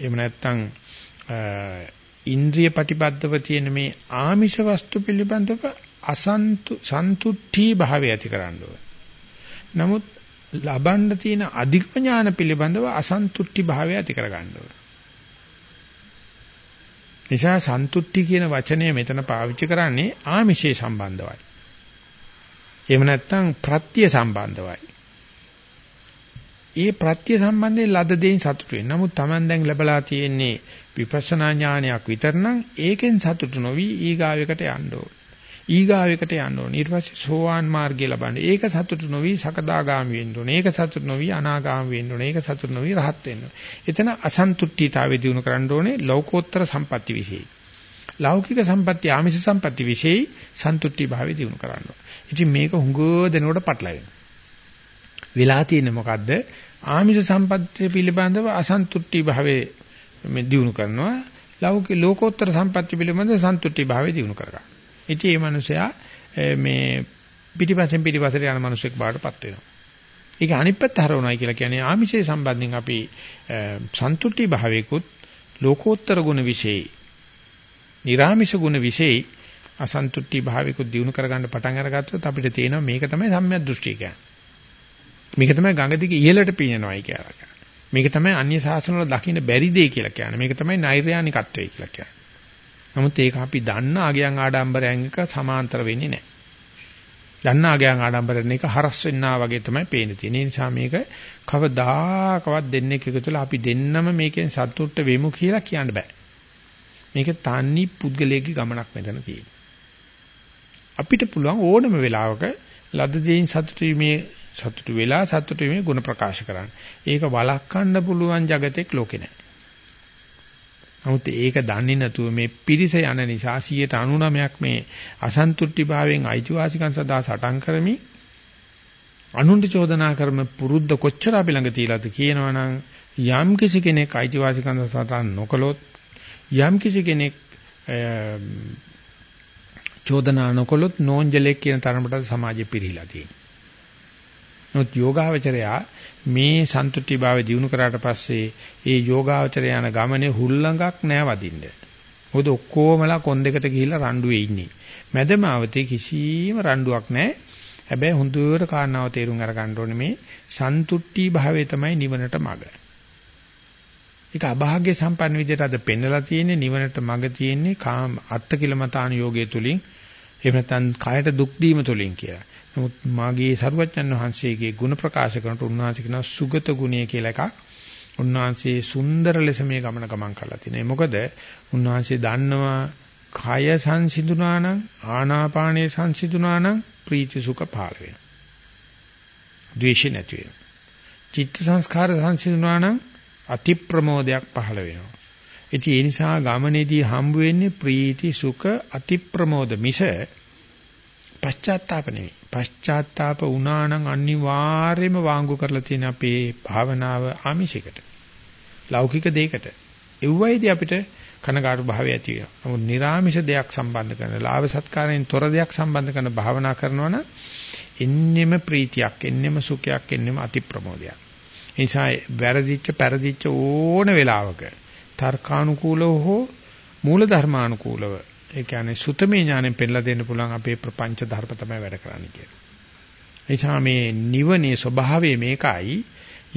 එහෙම නැත්නම් ඉන්ද්‍රිය ප්‍රතිබද්ධව තියෙන මේ ආමිෂ වස්තු පිළිබඳව අසන්තු සන්තුට්ඨි භාවය ඇති කරන්න ඕන. නමුත් ලබන්න තියෙන අධික ඥාන පිළිබඳව අසන්තුට්ඨි භාවය ඇති කර ගන්න ඕන. නිසා සන්තුට්ටි කියන වචනය මෙතන පාවිච්චි කරන්නේ ආමිෂේ සම්බන්ධවයි. එහෙම නැත්නම් ප්‍රත්‍ය සම්බන්ධවයි. ඒ ප්‍රත්‍ය සම්බන්ධයෙන් ලද දෙයින් සතුටු වෙන්න. නමුත් Taman දැන් ලැබලා තියෙන්නේ විපස්සනා ඥානයක් විතර නම් ඒකෙන් සතුටු නොවි ඊගාවෙකට යන්න ඕන. ඊගාවෙකට යන්න ඕන. ඊට පස්සේ සෝවාන් මාර්ගය ලබන්න. ඒක සතුටු නොවි සකදාගාමි වෙන්න ඕන. ඒක සතුටු නොවි අනාගාමි වෙන්න ඕන. ඒක සතුටු නොවි රහත් වෙන්න ඕන. එතන අසන්තුට්ඨීතාවය දිනු කරන්න ඕනේ ලෞකෝත්තර සම්පatti විශේෂයි. ලෞකික සම්පatti ආමිෂ සම්පatti විශේෂයි සන්තුට්ඨී භාවය දිනු කරන්න ඕන. ඉතින් මේක හුඟ දෙනකොට පටලැවෙනවා. වෙලා තියෙන්නේ මොකද්ද? ආමිෂ සම්පatti පිළිබඳව අසන්තුට්ඨී භාවයේ මේ දිනු කරනවා. ලෞකික ලෝකෝත්තර සම්පatti පිළිබඳව සන්තුට්ඨී භාවය දිනු කරගන්නවා. ඉතින් මේ මිනිසයා මේ පිටිපස්සෙන් පිටිපස්සට යන මිනිසෙක් බාටපත් වෙනවා. ඒක අනිත් පැත්ත හරවනයි කියලා කියන්නේ ආමිෂයේ සම්බන්ධයෙන් අපි සන්තුට්ටි භාවයකුත් ලෝකෝත්තර ගුණ વિશે, निराமிෂ ගුණ વિશે අසන්තුට්ටි භාවයකුත් දිනු කරගන්න පටන් අරගත්තොත් අපිට තේනවා මේක තමයි සම්මිය දෘෂ්ටි කියන්නේ. මේක තමයි ගඟ දිගේ ඉහළට පීනනවායි කියලා කියන්නේ. මේක තමයි අන්‍ය ශාසන වල දකින්න බැරි දෙය කියලා කියන්නේ. මේක තමයි නෛර්යානිකත්වය කියලා කියන්නේ. නමුත් ඒක අපි දන්න ආගයන් ආඩම්බරයන් එක සමාන්තර වෙන්නේ නැහැ. දන්න ආගයන් ආඩම්බරයෙන් එක හරස් වෙන්නා වගේ තමයි පේන තියෙන්නේ. ඒ නිසා මේක කවදාකවත් දෙන්නේ එකතුලා අපි දෙන්නම මේකෙන් සතුටට වෙමු කියලා කියන්න බෑ. මේක තනි පුද්ගලයෙක්ගේ ගමනක් මෙතන තියෙන්නේ. අපිට පුළුවන් ඕනම වෙලාවක ලද දෙයින් සතුටු වීමේ සතුටු වෙලා සතුටු වීමේ ගුණ ප්‍රකාශ කරන්න. ඒක වළක්වන්න පුළුවන් జగතෙක් ලෝකේ නැහැ. නමුත් ඒක දන්නේ නැතුව මේ පිරිස යන නිසා 99ක් මේ අසන්තුට්ටි භාවයෙන් අයිතිවාසිකම් සදා සටන් කරමි අනුන්ට චෝදනා කරම පුරුද්ද කොච්චර අපි ළඟ තියලාද කියනවනම් යම් කිසි කෙනෙක් අයිතිවාසිකම් සටන් නොකළොත් යම් කිසි කෙනෙක් චෝදනා නොකළොත් නෝන්ජලෙක් කියන තරමට සමාජෙ පිරීලා තියෙනවා. නමුත් යෝගාවචරයා මේ සන්තුට්ටි භාවය දිනු කරාට පස්සේ ඒ යෝගාවචරය යන ගමනේ හුල්ලඟක් නෑ වදින්න. මොකද ඔක්කොමලා කොන් දෙකට ගිහිල්ලා රණ්ඩුවේ ඉන්නේ. මැදමාවතේ කිසිම රණ්ඩුවක් නෑ. හැබැයි හොඳට කාරණාව තේරුම් අරගන්න ඕනේ මේ සන්තුට්ටි භාවය තමයි නිවනට මඟ. ඒක අභාග්‍ය සම්පන්න විදිහට අද පෙන්නලා තියෙන්නේ නිවනට මඟ තියෙන්නේ කාම අත්තිකිලමතාන යෝගයේ තුලින් එහෙම නැත්නම් කායට දුක් දීම තුලින් කියලා. නමුත් මාගේ සරුවච්චන් වහන්සේගේ ගුණ ප්‍රකාශ කරනට උන්වහන්සේ කියන සුගත ගුණය කියලා එකක්. උන්වහන්සේ සුන්දර ලෙස මේ ගමන ගමන් කරලා තිනේ. මොකද උන්වහන්සේ දන්නවා කය සංසිඳුණා නම් ආනාපානයේ සංසිඳුණා නම් ප්‍රීති සුඛ පහළ වෙනවා. ද්වේෂ නැති වෙනවා. චිත්ත සංස්කාර සංසිඳුණා නම් අති ප්‍රමෝදයක් පහළ වෙනවා. ඉතින් ඒ නිසා ගමනේදී හම්බ වෙන්නේ ප්‍රීති සුඛ අති ප්‍රමෝද මිස පශ්චාත්තාප නෙවෙයි. පශ්චාත්තාප වුණා නම් අනිවාර්යයෙන්ම වාංගු කරලා තියෙන අපේ භාවනාව ආමිෂයකට. ලෞකික දෙයකට. එව්වයිදී අපිට කනගාටු භාවය ඇති වෙනවා. නමුත් නිර්ාමිෂ දෙයක් සම්බන්ධ කරන, ලාභ සත්කාරයෙන් තොර දෙයක් සම්බන්ධ කරන භාවනා කරනවා නම් එන්නෙම ප්‍රීතියක්, එන්නෙම සුඛයක්, එන්නෙම අති ප්‍රමෝදයක්. ඒ නිසා වැරදිච්ච, පෙරදිච්ච ඕන වෙලාවක තර්කානුකූලව හෝ මූල ධර්මානුකූලව ඒ කියන්නේ සුතමේ ඥාණයෙන් පෙන්ලා දෙන්න පුළුවන් අපේ ප්‍රපංච ධර්ම තමයි වැඩ කරන්නේ කියන්නේ. එනිසා මේ නිවනේ ස්වභාවය මේකයි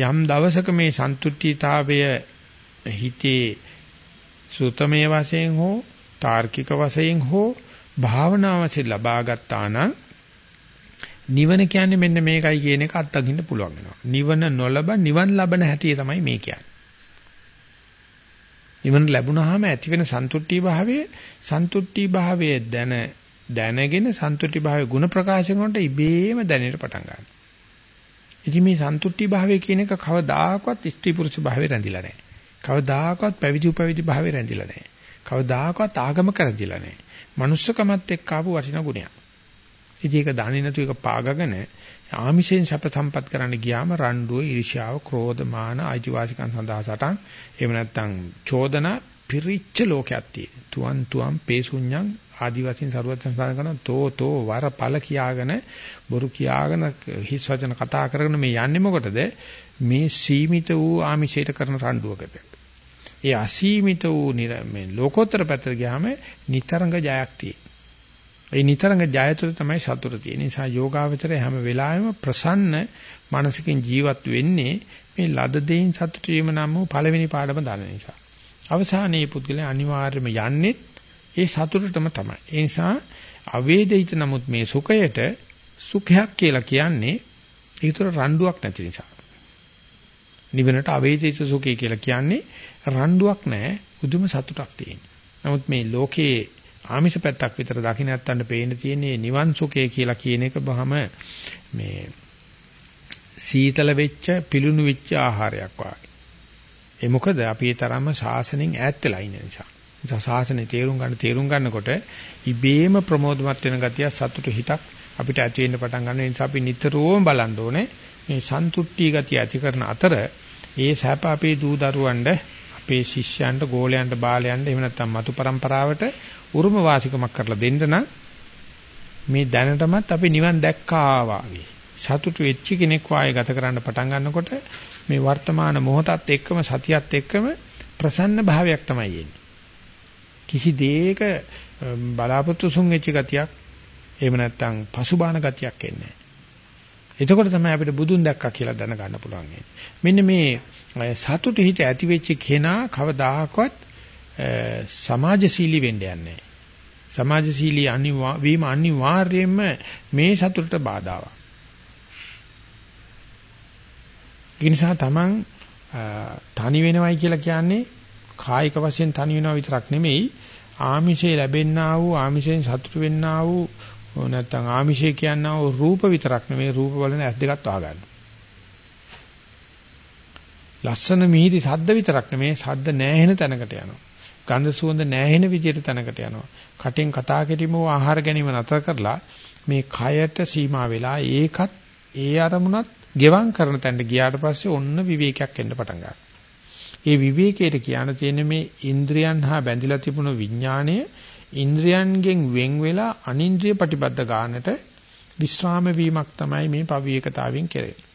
යම් දවසක මේ සන්තුට්ඨීතාවය හිතේ සුතමේ වශයෙන් හෝ තාර්කික වශයෙන් හෝ භාවනා වශයෙන් ලබා ගත්තා නම් නිවන කියන්නේ මෙන්න මේකයි කියන එක අත්දකින්න පුළුවන් වෙනවා. නිවන නොලබ නිවන් ලබන හැටි තමයි මේ කියන්නේ. නිවන ලැබුණාම ඇතිවෙන සන්තුට්ටි භාවයේ සන්තුට්ටි භාවයේ දැන දැනගෙන සන්තුට්ටි භාවයේ ಗುಣ ප්‍රකාශ කරනකොට ඉබේම දැනෙන්න පටන් ගන්නවා. ඉතින් මේ සන්තුට්ටි භාවය කියන එක කවදාකවත් ස්ත්‍රී පුරුෂ භාවයේ රැඳිලා නැහැ. කවදාකවත් පැවිදි උපවිදි භාවයේ රැඳිලා නැහැ. කවදාකවත් ආගමක රැඳිලා නැහැ. manussකමත් එක්ක ආපු වටිනා ගුණයක්. ඉතින් ඒක දන්නේ නැතු එක පාගගෙන ආමිෂයෙන් සැප සම්පත් කරන්න ගියාම රණ්ඩුව, ඊර්ෂ්‍යාව, ක්‍රෝධ, මාන, අයිතිවාසිකම් සඳහා සටන් එහෙම නැත්නම් චෝදනා පිරිච්ච ලෝකයක් තියෙන. තුවන් තුවන් පේසුඤ්ඤං ආදිවාසීන් සරුවත් සංසාර කරන තෝ තෝ වර ඵල කියාගෙන බොරු කියාගෙන හිස් වචන කතා කරගෙන මේ යන්නේ මොකටද? මේ සීමිත වූ ආමිෂයට කරන රණ්ඩුවකට. ඒ අසීමිත වූ මේ ලෝකෝත්තර පැත්තට ගියාම නිතරංග ජයක් තියෙනවා. ඒ නිතරංග ජය තුළ තමයි සතුට තියෙන නිසා යෝගාවචරය හැම වෙලාවෙම ප්‍රසන්න මානසිකින් ජීවත් වෙන්නේ මේ ලද දෙයින් සතුට වීම නම් වූ පළවෙනි පාඩම දන්න නිසා. අවසානයේ පුද්ගලයා අනිවාර්යයෙන්ම යන්නේ ඒ සතුටටම තමයි. ඒ නිසා අවේදිත නමුත් මේ සුඛයට සුඛයක් කියලා කියන්නේ ඒතර රණ්ඩුවක් නැති නිසා. නිවනට අවේදිත සුඛය කියලා කියන්නේ රණ්ඩුවක් නැහැ, උදුම සතුටක් තියෙන. නමුත් මේ ලෝකයේ ආමිෂ පැත්තක් විතර දකින්න නැත්තඳ පේන්න තියෙන්නේ නිවන් සුඛය කියලා කියන එක බහම මේ සීතල වෙච්ච පිලුණු වෙච්ච ආහාරයක් වගේ. ඒ මොකද අපි ඒ තරම්ම ශාසනයෙන් ඈත් වෙලා ඉන්න නිසා. නිසා ශාසනය තේරුම් ගන්න තේරුම් ගන්නකොට ඉබේම ප්‍රමෝදමත් වෙන ගතිය සතුටු හිතක් අපිට ඇති වෙන්න පටන් ගන්න නිසා අපි නිතරම බලන්න ඕනේ මේ සන්තුට්ටි ගතිය ඇති කරන අතර ඒ සැප අපේ දූ දරුවන්ට අපේ ශිෂ්‍යයන්ට ගෝලයන්ට බාලයන්ට එහෙම නැත්නම් මතු પરම්පරාවට උරුම වාසිකමක් කරලා දෙන්න නම් මේ දැනටමත් අපි නිවන් දැක්කා වාගේ. සතුටු වෙච්ච කෙනෙක් වායේ ගත කරන්න පටන් ගන්නකොට මේ වර්තමාන මොහොතත් එක්කම සතියත් එක්කම ප්‍රසන්න භාවයක් තමයි එන්නේ. කිසි දෙයක බලාපොරොත්තු සුන් වෙච්ච ගතියක් එහෙම නැත්නම් පසුබාන ගතියක් එන්නේ එතකොට තමයි අපිට බුදුන් දැක්කා කියලා දැනගන්න පුළුවන් මෙන්න මේ සතුට හිත ඇති වෙච්ච කෙනා කවදාහක්වත් සමාජශීලී වෙන්න යන්නේ සමාජශීලී අනිවා වීම අනිවාර්යයෙන්ම මේ සතුටට බාධාවක්. ඒ නිසා තමන් තනි වෙනවයි කියලා කියන්නේ කායික වශයෙන් තනි වෙනවා විතරක් නෙමෙයි ආමිෂේ ලැබෙන්නා වූ ආමිෂයෙන් සතුට වෙන්නා වූ නැත්නම් ආමිෂේ කියනවා වූ රූප විතරක් නෙමෙයි රූප වලින් ඇස් දෙකත් වහගන්න. ලස්සන මිහිරි සද්ද විතරක් නෙමෙයි සද්ද නැහැ තැනකට යනවා. ගන්ධ සුවඳ නැහෙන විදිහට තැනකට යනවා. කටෙන් කතා කිරීම ආහාර ගැනීම නතර කරලා මේ කයට සීමා වෙලා ඒකත් ඒ අරමුණත් ගෙවම් කරන තැනට ගියාට පස්සේ ඔන්න විවේකයක් එන්න පටන් ගන්නවා. ඒ විවේකයට කියන තියෙන මේ ඉන්ද්‍රියන් හා බැඳිලා තිබුණු විඥාණය ඉන්ද්‍රියන්ගෙන් වෙන් වෙලා අනින්ද්‍රිය ප්‍රතිබද්ධ ගන්නට විස්්‍රාම වීමක් තමයි මේ පවිවේකතාවෙන් කෙරෙන්නේ.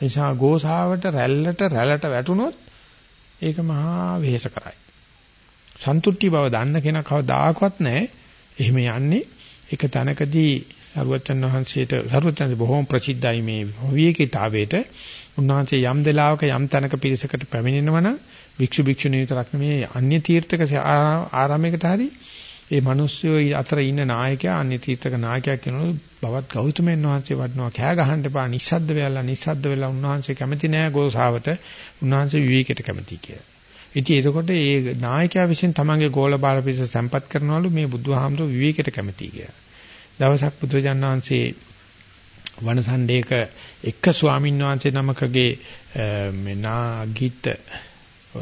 නිසා ගෝසාවට රැල්ලට රැළට වැටුනොත් ඒක මහා වෙහෙස කරයි. සන්තුට්ටි බව දන්න කෙනා කවදාකවත් නැහැ. එහෙම යන්නේ එක තැනකදී සරුවචන් වහන්සේට සරුවචන් බොහොම ප්‍රසිද්ධයි මේ විවේකීතාවයට උන්වහන්සේ යම් දලාවක යම් තැනක පිරිසකට පැමිණෙනවනම් භික්ෂු භික්ෂුණී විතරක් නෙමෙයි අන්‍ය තීර්ථක ආරාමයකට හරි ඒ මිනිස්සු අතර ඉන්න නායකයා අන්‍ය තීර්ථක ናයකයා කියනවලු බවත් ගෞතමයන් වහන්සේ වඩනවා කෑ ගහන්න එපා නිස්සද්ද වෙලා නිස්සද්ද වෙලා උන්වහන්සේ කැමති නෑ ගෝසාවට උන්වහන්සේ විවේකයට කැමති කියලා. ඉතින් එතකොට ඒ නායකයා විසින් තමන්ගේ ගෝල බාල පිස සම්පත් කරනවලු මේ බුදුහාමුදුරු විවේකයට කැමති කියලා. දවසක් බුදුරජාණන් වහන්සේ වනසණ්ඩේක එක ස්වාමීන් වහන්සේ නමකගේ මේ නාගිත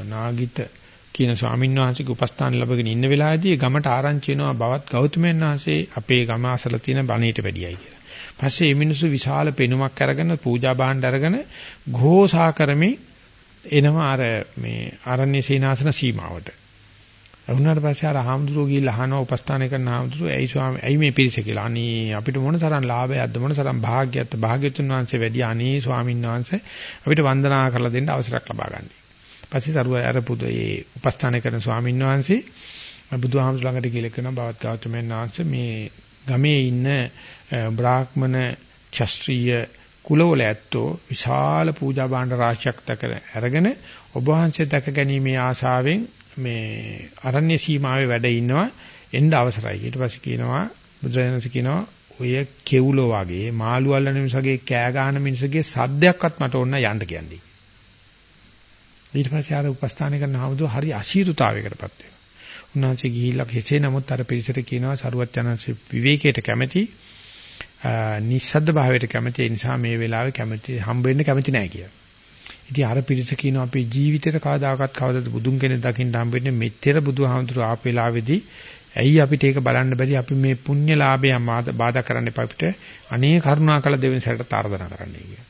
නාගිත කියන ස්වාමීන් වහන්සේගේ උපස්ථාන ලැබගෙන ඉන්න වෙලාවේදී ගමට ආරංචි වෙනවා බවත් ගෞතමයන් වහන්සේ අපේ ගම අසල තියෙන බණීට වැඩියයි කියලා. පස්සේ මේ මිනිස්සු විශාල පෙනුමක් අරගෙන පූජා භාණ්ඩ අරගෙන ഘോഷා කරමින් එනවා අර මේ ආරණ්‍ය සීනාසන සීමාවට. වුණාට පස්සේ අර හාමුදුරුවෝ ගිහිල්ලා අහනවා උපස්ථාන කරන හාමුදුරුවෝ ඇයි ස්වාමී ඇයි මේ පිරිස කියලා. අනේ අපිට මොන තරම් ලාභයක්ද මොන තරම් වාග්යක්ද භාග්‍යතුන් වහන්සේ වැඩි අනේ ස්වාමීන් වහන්සේ අපිට වන්දනා කරලා දෙන්න අවසරයක් ලබා ගන්න. පස්සේ සරුව අර පුදු ඒ උපස්ථාන කරන ස්වාමීන් වහන්සේ බුදුහාමුදුර ළඟට ගිහලා කරන බවත් ගෞතමයන් වහන්සේ මේ ගමේ ඉන්න බ්‍රාහ්මණ ක්ෂත්‍රීය කුලවල ඇත්තෝ විශාල පූජා භාණ්ඩ රාශියක් දක අරගෙන ඔබ වහන්සේ දැක ගැනීමේ ආශාවෙන් මේ අරණ්‍ය සීමාවේ වැඩ ඉන්නවා එන්න අවසරයි. ඊට පස්සේ කියනවා බුදුරජාණන් කියනවා ඔය කෙවුලෝ වගේ මාළු අල්ලන මිනිසගේ කෑ ගහන මිනිසගේ සද්දයක්වත් මට ඕන යන්න කියන්නේ. ඊට පස්සේ ආර උපස්ථාන කරන හමුදුව හරි අශීරුතාවයකටපත් වෙනවා. උන්වහන්සේ ගිහිල්ලා කෙසේ නමුත් අර පිරිසට කියනවා සරුවත් යනන්සේ විවේකයට කැමැති නිස්සද්ද භාවයට කැමැති ඒ නිසා මේ වෙලාවේ කැමැති හම්බ වෙන්න කැමැති නැහැ කියලා. ඉතින් අර පිරිස කියනවා අපේ ජීවිතේට කවදාකවත් කවදද බුදුන් කෙනෙක් දකින්න හම්බෙන්නේ මෙච්චර බුදුහාමුදුරුවෝ ආපු වෙලාවේදී ඇයි අපිට ඒක බලන්න බැරි අපි මේ පුණ්‍ය ලාභයන් බාධා කරන්න එපා අපිට අනේ කරුණාකර දෙවෙනි සැරට ආර්දනා කරන්නයි කියලා.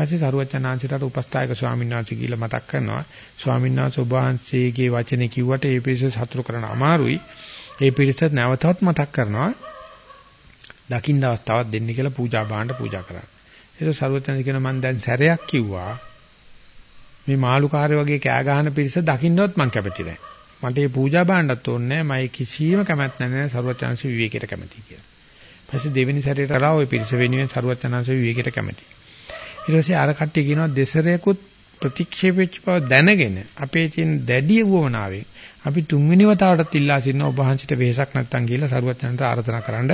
පස්සේ සරුවචනාංශයට උපස්ථායක ස්වාමීන් වහන්සේ කියලා මතක් කරනවා ස්වාමීන් වහන්සේ ඔබ වහන්සේගේ වචනේ කිව්වට ඒ පිරිස සතුරු කරන්න අමාරුයි. ඒ පිරිස නැවතත් මතක් කරනවා දකින්න අවස්ථාවක් දෙන්න කියලා පූජා භාණ්ඩ පූජා කරන්න. ඒක සරුවචනාංශ කියන මම දැන් සැරයක් කිව්වා මේ මාළුකාරය වගේ කෑ ගහන පිරිස දකින්නවත් මං කැමති නැහැ. මට මේ පූජා භාණ්ඩත් ඕනේ නැහැ. මම කිසිම කැමැත් නැහැ සරුවචනංශ විවේකයට කැමති කියලා. ඊපස්සේ දෙවෙනි සැරේට අරලා ওই පිරිස වෙනුවෙන් සරුවචනංශ විවේකයට කැමති. ඊට පස්සේ අර කට්ටිය කියනවා දෙසරේකුත් ප්‍රතික්ෂේප වෙච්ච බව දැනගෙන අපේ තියෙන දැඩි වුවමනාවෙන් අපි තුන්වෙනි වතාවටත් ඉල්ලා සිටින ඔබ වහන්සිට වෙහසක් නැත්තම් කියලා සරුවචනන්ට ආරාධනා කරන්න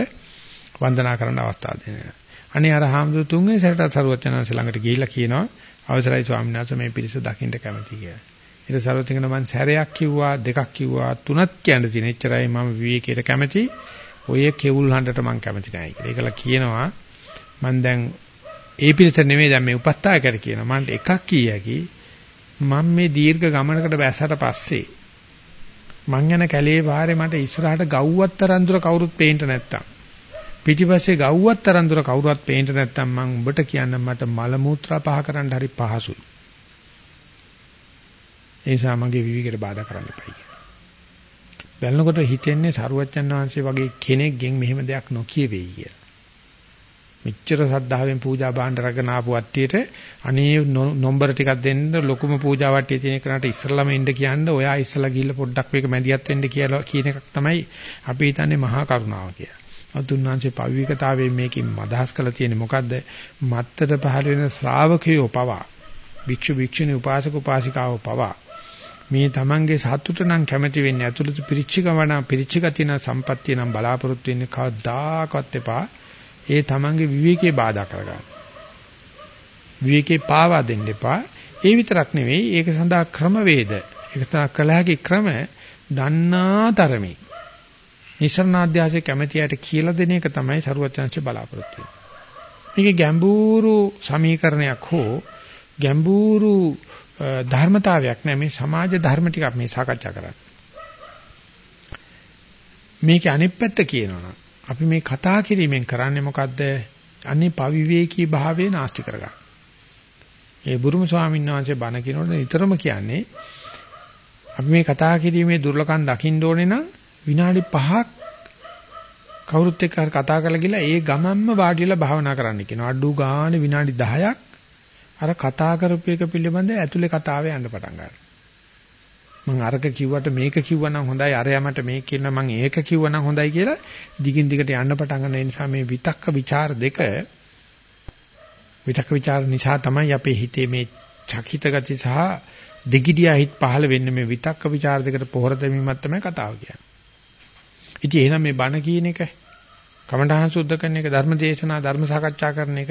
වන්දනා කරන්න අවස්ථාව දෙනවා. අනේ අර හාමුදුරු තුන්වෙනි සැරේට සරුවචනන්ස ළඟට ගිහිල්ලා කියනවා අවසරයි ස්වාමීන් වහන්සේ මේ පිරිස දකින්න කැමති කියලා. ඊට සරෝතිකන මම සැරයක් කිව්වා දෙකක් කිව්වා තුනක් කියන්න තියෙන. එච්චරයි මම විවේකයට කැමති. ඔය කෙවුල් හන්දට මම කැමති නැහැ කියලා. ඒකලා කියනවා මම දැන් ඒ පිරිස නෙමෙයි දැන් මේ උපස්ථායකට කියනවා. මම එකක් කියකි මම මේ දීර්ඝ ගමනකට බැස්සට පස්සේ මං යන කැලේ පාරේ මට ඉස්සරහට ගව්වත් තරම් දුර කවුරුත් පේන්න නැත්තම් පිටිපස්සේ ගව්වත් තරම් දුර කවුරුවත් පේන්න නැත්තම් මම උඹට කියන්න මට මල මුත්‍රා පහ කරන්න හරි පහසුයි. ඒ නිසා මගේ විවිධකට බාධා කරන්න එපයි කියලා. බලනකොට හිතෙන්නේ සරුවච්චන් වහන්සේ වගේ කෙනෙක්ගෙන් මෙහෙම දෙයක් නොකිය වෙයි කියලා. මෙච්චර සද්ධාවෙන් පූජා භාණ්ඩ රගෙන ආපු වට්ටියට අනේ නොම්බර ටිකක් දෙන්න ලොකුම පූජා වට්ටිය තියෙන කෙනාට ඉස්සරළම එන්න කියන්න ඔයා ඉස්සලා ගිහිල්ලා පොඩ්ඩක් මේක මැදිහත් වෙන්න කියලා කියන එකක් තමයි අපි හිතන්නේ මහා කරුණාව කියලා. අතුන්වංශේ පවිවිකතාවයෙන් මේකෙන් අදහස් කරලා තියෙන්නේ මොකද්ද? මත්තර පහළ වෙන ශ්‍රාවකයෝ පවා භික්ෂු භික්ෂුණී උපාසක උපාසිකාව පවා මේ තමන්ගේ සතුට නම් කැමති වෙන්නේ අතුලත පිරිච්චිකවණ පිරිච්චිගතින සම්පත්තිය නම් බලාපොරොත්තු වෙන්නේ කවදාකවත් එපා. ඒ තමන්ගේ විවේකේ බාධා කරගන්න. විවේකේ පාවා දෙන්න එපා. ඒ විතරක් නෙවෙයි ඒක සඳහා ක්‍රමවේද. ඒක සඳහා කළ හැකි ක්‍රම දන්නා තරමේ නිසරණාධ්‍යාසයේ කැමැතියට කියලා දෙන එක තමයි සරුවචනංශ බලාපොරොත්තු වෙන්නේ. මේකේ ගැඹුරු සමීකරණයක් හෝ ගැඹුරු ධර්මතාවයක් නෑ මේ සමාජ ධර්ම ටිකක් මේ සාකච්ඡා කරන්නේ. මේකේ අනිත් පැත්ත කියනවනම් අපි මේ කතා කිරීමෙන් කරන්නේ මොකද්ද? අනේ පවිවේකී භාවයේ නාස්ති කරගන්න. ඒ බුරුම ස්වාමීන් වහන්සේ බණ කියනකොට නිතරම කියන්නේ අපි මේ කතා කිරීමේ දුර්ලකම් දකින්න ඕනේ නම් විනාඩි 5ක් කවුරුත් එක්ක කතා කරලා ගිහලා ඒ ගමන්ම වාඩිලා භාවනා කරන්න කියනවා. අඩු ගානේ විනාඩි 10ක් අර කතා කරපු එක පිළිබඳ ඇතුලේ කතාවේ යන්න පටන් ගන්නවා. මං අරක කිව්වට මේක කිව්වනම් හොඳයි අරයා මට මේක කියනවා මං ඒක කිව්වනම් හොඳයි කියලා දිගින් දිගට යන්න පටන් ගන්න නිසා මේ විතක්ක ਵਿਚාර දෙක විතක්ක ਵਿਚාර නිසා තමයි අපේ හිතේ මේ චකිත ගති සහ දෙගිඩියා හිත පහළ වෙන්නේ මේ විතක්ක ਵਿਚාර දෙකට පොහොර දෙමීමක් තමයි කතාව කියන්නේ. ඉතින් එහෙනම් මේ බණ කියන එක කමඨහං සුද්ධ කරන එක ධර්ම දේශනා ධර්ම සාකච්ඡා කරන එක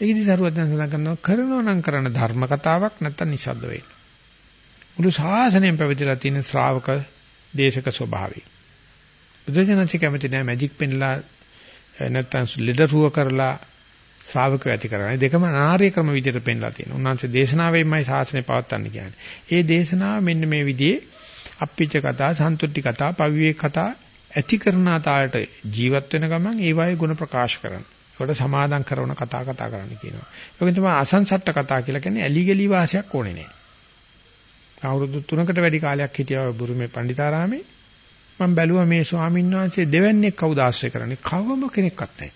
ඒකදී සරුවත් දැන් සඳහන් කරනවා කරනවා නම් කරන ධර්ම කතාවක් නැත්තම් නිසද්ද වෙන්නේ. මුළු ශාසනයෙන් පැවතිලා තියෙන ශ්‍රාවක දේශක ස්වභාවය. බුදුජනක කැමති නැහැ මැජික් පෙන්ලා නැත්තම් ලෙඩරුව කරලා ශ්‍රාවකව ඇති කරන්නේ දෙකම අනාර්ය ක්‍රම විදිහට පෙන්ලා තියෙනවා. උන්වහන්සේ දේශනාවෙන්මයි ශාසනය පවත්වන්න කියන්නේ. ඒ දේශනාව මෙන්න මේ විදිහේ අප්පිච්ච කතා, සන්තුට්ටි කතා, පවිවේක කතා ඇති කරන තාලට ජීවත් වෙන ගමන් ඒ වායේ ಗುಣ ප්‍රකාශ කරනවා. ඒකට සමාදම් කරන කතා කතා කරන්න කියනවා. ඒකෙන් තමයි අසංසට්ට කතා කියලා කියන්නේ ඇලි ගලි වාසියක් ඕනේ නෑ. අවුරුදු 3කට වැඩි කාලයක් හිටියා බුරුමේ පණ්ඩිතාරාමේ. මම බැලුවා මේ ස්වාමීන් වහන්සේ දෙවන්නේ කවුද ආශ්‍රය කරන්නේ? කවම කෙනෙක්වත් නැහැ.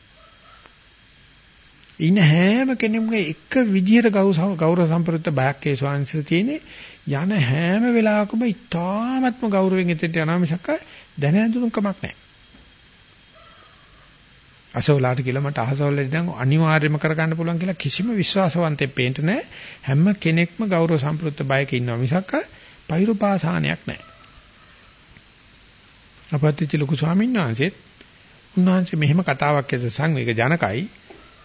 ඉන්න හැම කෙනෙකුගේ එක විදියට ගෞරව සම්ප්‍රයුක්ත බයක් ඒ ස්වාමීන් තියෙන්නේ යන හැම වෙලාවකම ඉතාමත්ම ගෞරවයෙන් එතෙට යනවා මිසක් දැනඳුනුකමක් නැහැ. අසවලාට කියලා මට අහසවල ඉඳන් අනිවාර්යයෙන්ම කරගන්න පුළුවන් කියලා කිසිම විශ්වාසවන්තයෙක් පේන්න නැහැ. හැම කෙනෙක්ම ගෞරව සම්ප්‍රයුක්ත බයක ඉන්නවා මිසක් පෛරුපාසානයක් නැහැ. අපත්‍ත්‍ති ලොකු ස්වාමීන් වහන්සේත් උන්වහන්සේ මෙහෙම කතාවක් ඇස සංවේග ජනකයි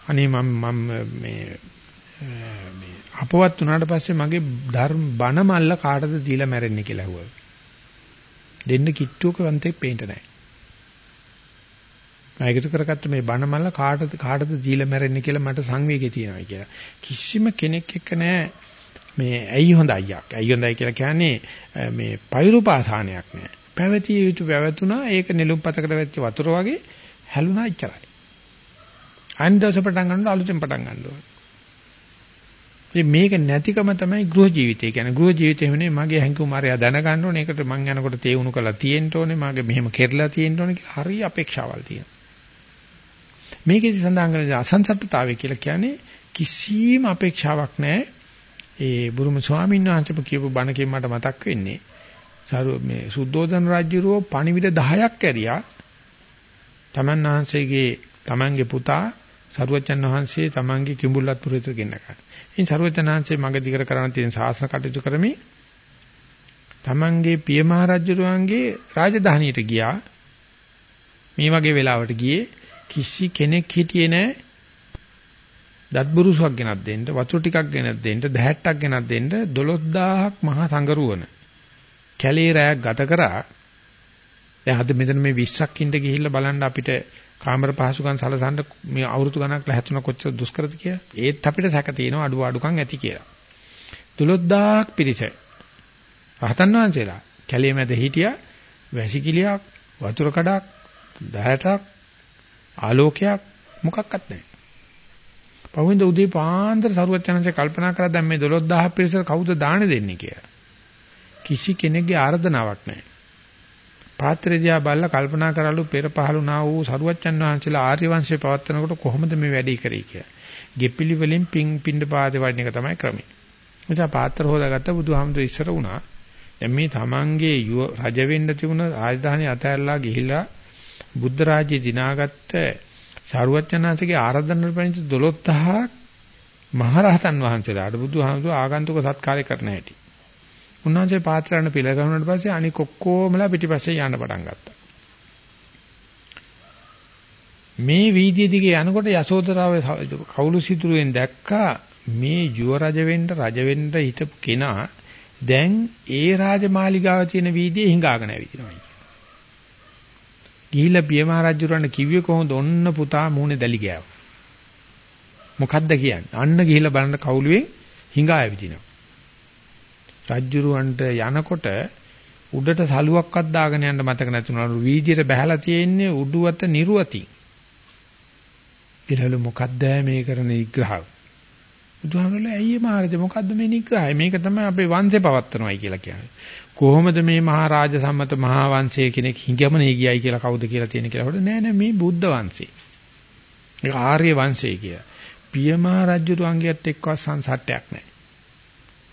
අනේ මම මම මේ මේ අපවත් වුණාට පස්සේ මගේ ධර්ම බණ මල්ල කාටද දීලා මැරෙන්නේ කියලා ඇහුවා. දෙන්න කිට්ටුවක වන්තේ පේන්න නැහැ. මම ඒකතු කරගත්ත මේ බණ මල්ල කාටද කාටද දීලා මැරෙන්නේ කියලා මට සංවේගය තියෙනවා කියලා. කිසිම කෙනෙක් එක්ක නැහැ මේ ඇයි හොඳ අයියක්. ඇයි හොඳයි කියලා කියන්නේ මේ පෛරුපාසානයක් නෑ. පැවතිය යුතු පැවතුනා ඒක නෙළුම් පතකට වැච්ච වතුර වගේ හැලුණා ඉච්චරයි. අනිද්දාස පටන් ගන්නකොට අලුතෙන් පටන් ගන්න ඕනේ. මේක නැතිකම තමයි ගෘහ ජීවිතය කියන්නේ. ගෘහ ජීවිතය වෙන්නේ මගේ හැඟුමාරය දැනගන්න ඕනේ. ඒකට මං යනකොට තේ උණු කරලා තියෙන්න ඕනේ. මගේ මෙහෙම කෙරලා තියෙන්න ඕනේ කියලා හරි අපේක්ෂාවල් තියෙනවා. මේකෙදි සඳහන් කරන අසංසත්තතාවය කියලා කියන්නේ කිසිම අපේක්ෂාවක් නැහැ. ඒ බුරුම ස්වාමීන් වහන්සේ කියපු බණකින් මට මතක් වෙන්නේ සරු මේ සුද්ධෝදන රජුරෝ පණිවිඩ 10ක් ඇරියා. තමන් වහන්සේගේ තමන්ගේ පුතා සරුවචන් වහන්සේ තමන්ගේ කිඹුල්ලත් පුරිත ගෙන්න ගන්න. ඉතින් සරුවචන් වහන්සේ මඟ දිගට කරන්න තියෙන ශාසන කටයුතු කරමින් තමන්ගේ පිය මහ රජුරුවන්ගේ රාජධානියට ගියා. මේ වගේ වෙලාවට ගියේ කිසි කෙනෙක් හිටියේ නැහැ. දත් බුරුසුවක් ගෙනත් දෙන්න, වතුර ටිකක් ගෙනත් දෙන්න, දැහැට්ටක් ගෙනත් දෙන්න 12000ක් මහා සංගරුවන. කැලේ රැයක් ගත කරා. දැන් අද මෙතන මේ 20ක් ඉඳ ගිහිල්ලා බලන්න අපිට කාමර පහසුකම් සලසන්න මේ අවුරුදු ගණක් ලැහැතුන කොච්චර දුෂ්කරද කියලා. ඒත් අපිට සැක තියෙනවා අඩු අඩුකම් ඇති කියලා. 12000ක් පිරිස. රහතන් වහන්සේලා කැලේ මැද හිටියා වැසිකිළියක් වතුර කඩක් දහටක් ආලෝකයක් මොකක්වත් නැහැ. පහුවෙන්ද උදේ පාන්දර සරුවත් යනසේ කල්පනා කරා දැන් මේ 12000 පිරිසට කවුද දාන දෙන්නේ කියලා. කිසි කෙනෙක්ගේ ආර්දනාවක් නැහැ. පාත්‍රය දිහා බලලා කල්පනා කරලු පෙර පහළුණා වූ සරුවච්චන් වහන්සේලා ආර්ය වංශය පවත්වනකොට කොහොමද මේ වැඩේ කරේ කියලා. ගෙපිලි වලින් පිං පින්ඩ පාදේ වඩන එක තමයි ක්‍රමය. එනිසා පාත්‍ර හොදාගත්ත බුදුහාමුදුර ඉස්සර වුණා. දැන් මේ තමන්ගේ රජ වෙන්න තිබුණ රාජධානිය අතහැරලා ගිහිල්ලා බුද්ධ රාජ්‍ය දිනාගත්ත සරුවච්චන්හන්සේගේ ආරාධනාවට පෙනිච්ච 12000ක් මහරහතන් වහන්සේලාට බුදුහාමුදුර ආගන්තුක සත්කාරය කරන හැටි. උන්වහන්සේ පාත්‍රයන් පිළිගන්නුවාට පස්සේ අනික ඔක්කොමලා පිටිපස්සේ යන්න පටන් ගත්තා. මේ වීදිය දිගේ යනකොට යසෝදරාව කවුළු සිතුරුවෙන් දැක්කා මේ යුව රජ වෙන්න රජ වෙන්න හිටපු කෙනා දැන් ඒ රාජමාලිගාව තියෙන වීදියේ හිඟාගෙන ඇවිදිනවා. ගිහිල්ලා පියමහ රජුරණ කිව්වේ කොහොමද ඔන්න පුතා මූණේ දැලි ගෑවා. මොකද්ද කියන්නේ? අන්න ගිහිල්ලා බලන්න කවුළුවෙන් හිඟා ඇවිදිනවා. රජ්ජුරුවන්ට යනකොට උඩට සලුවක්වත් දාගෙන යන්න මතක නැතුණලු වීදියට බහැලා තියෙන්නේ උඩුවත නිර්වති. ඊළඟ මොකද්ද මේ කරන නිග්‍රහය? බුදුහාමුදුරුවෝ ඇයි මහරජා මොකද්ද මේ නිග්‍රහය? මේක තමයි අපේ වංශේ පවත්වනවායි කියලා කියන්නේ. කොහොමද මේ මහරජ සම්මත මහා වංශයේ කෙනෙක් හිඟමනේ ගියයි කියලා කවුද කියලා තියෙන කියලා හොද නෑ නෑ මේ බුද්ධ වංශේ. ඒක ආර්ය වංශය කිය. පියමහා රජුතුන්ගේත් එක්ක සංසට්ටයක් නෑ.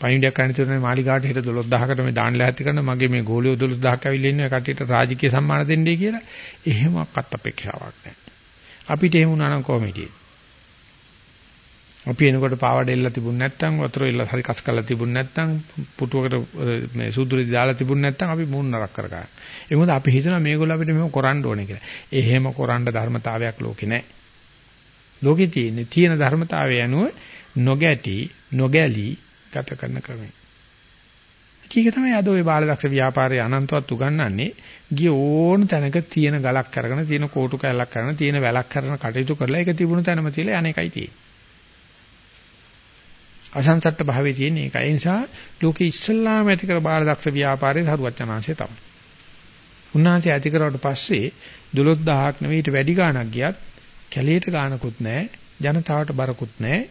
පණිවිඩයක් කරන්න තියෙන මාලිගාවට හෙට 12000කට මේ දාන්න ලෑස්ති කරන මගේ මේ ගෝලියෝ 12000ක් ඇවිල්ලා ඉන්නවා කට්ටියට රාජකීය සම්මාන දෙන්නයි කියලා එහෙමවත් අපේක්ෂාවක් නැහැ. අපිට එහෙම වුණා නම් කොහොම හිටියේ? අපි එනකොට පාවඩ එල්ල තිබුණ නැත්නම් වතුර එල්ල හරි කස් කරලා තිබුණ නැත්නම් පුටුවකට මේ සුදුරි දාලා තිබුණ නැත්නම් අපි මූණ නරක කර ගන්න. ඒ මොකද අපි හිතනවා මේගොල්ලෝ අපිට මේව කරන්න ඕනේ කියලා. එහෙම කරන්න ධර්මතාවයක් ලෝකේ නැහැ. ලෝකේ තියෙන තියෙන ධර්මතාවය අනුව නොගැටි නොගැලී ගත කරන ක්‍රමය. ඒක තමයි අද ওই බාලදක්ෂ ව්‍යාපාරයේ අනන්තවත් උගන්වන්නේ. ගිය ඕන තැනක තියෙන ගලක් අරගෙන තියෙන කෝටු කැලක් අරගෙන තියෙන වැලක් කරන කටයුතු කරලා ඒක තිබුණු තැනම තියලා අනේකයි තියෙන්නේ. අසංසට්ට භාවයේ තියෙන එක. ඒ නිසා ලෝකෙ ඉස්සල්ලාම ඇති කර බාලදක්ෂ ව්‍යාපාරයේ හරුවචනාංශය තමයි. උන්වහන්සේ ඇති කරවට පස්සේ 12000ක් නෙවෙයි ඊට වැඩි ගාණක් ගියත් කැලේට ගානකුත් නැහැ, ජනතාවට බරකුත් නැහැ.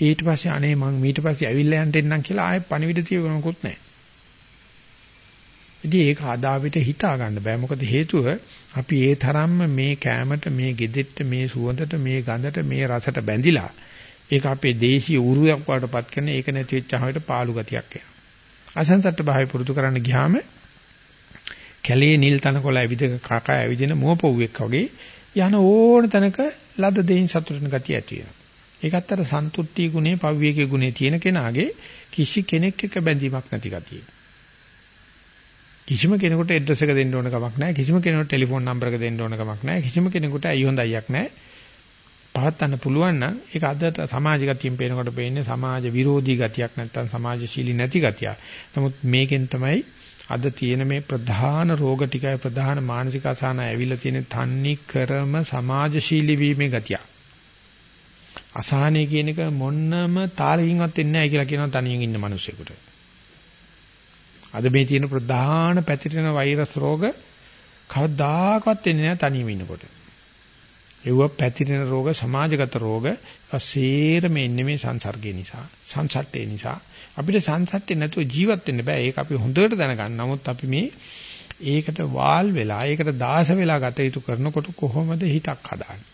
ඊට පස්සේ අනේ මං ඊට පස්සේ ඇවිල්ලා යන්න එන්නම් කියලා ආයෙ පණිවිඩ තියවනකුත් නැහැ. ඉතින් ඒක අදාවිත හිතා ගන්න බෑ. මොකද හේතුව අපි ඒ තරම්ම මේ කෑමට, මේ ගෙදෙට්ට, මේ සුවඳට, මේ ගඳට, මේ රසට බැඳිලා ඒක අපේ දේශීය උරුවක් වඩටපත් කරන ඒක නැති වෙච්චාමයට පාළු ගතියක් එනවා. අසංසට්ට භාවය පුරුදු කරන්න ගියාම කැලේ නිල් තනකොළ ඇවිද කකා ඇවිදින මුවපොව්වෙක් වගේ යන ඕන තැනක ලද දෙයින් සතුටුන ගතිය ඇති වෙනවා. ඒකත් අර සන්තුට්ටි ගුණේ පව්වියකේ ගුණේ තියෙන කෙනාගේ කිසි කෙනෙක් එක්ක බැඳීමක් නැති ගතිය. කිසිම කෙනෙකුට ඇඩ්‍රස් එක දෙන්න ඕන කමක් නැහැ. කිසිම කෙනෙකුට ටෙලිෆෝන් නම්බර් එක දෙන්න ඕන කමක් නැහැ. කිසිම කෙනෙකුට අය හොඳ අයියක් නැහැ. පවත්න්න පුළුවන් නම් ඒක අද සමාජ ගතියෙන් පේනකොට පේන්නේ සමාජ විරෝධී ගතියක් නැත්නම් සමාජශීලී නැති ගතියක්. නමුත් මේකෙන් තමයි අද තියෙන මේ ප්‍රධාන රෝග ටිකයි ප්‍රධාන මානසික අසහන ඇවිල්ලා තියෙන තන්නේ ක්‍රම සමාජශීලී වීමේ ගතියක්. අසහනය කියන එක මොන්නම තාලකින්වත් එන්නේ නැහැ කියලා කියනවා තනියෙන් ඉන්න මිනිස්සුෙකුට. අද මේ තියෙන ප්‍රධාන පැතිරෙන වෛරස් රෝග කවදාකවත් එන්නේ නැහැ තනියම ඉන්නකොට. ඒව පැතිරෙන රෝග සමාජගත රෝග අසේරම එන්නේ මේ සංසර්ගය නිසා සංසට්ටේ නිසා අපිට සංසට්ටේ නැතුව ජීවත් වෙන්න බෑ ඒක අපි හොඳට දැනගන්න. නමුත් අපි මේ ඒකට වාල් වෙලා ඒකට දාස වෙලා ගත යුතු කරනකොට කොහොමද හිතක් හදාන්නේ?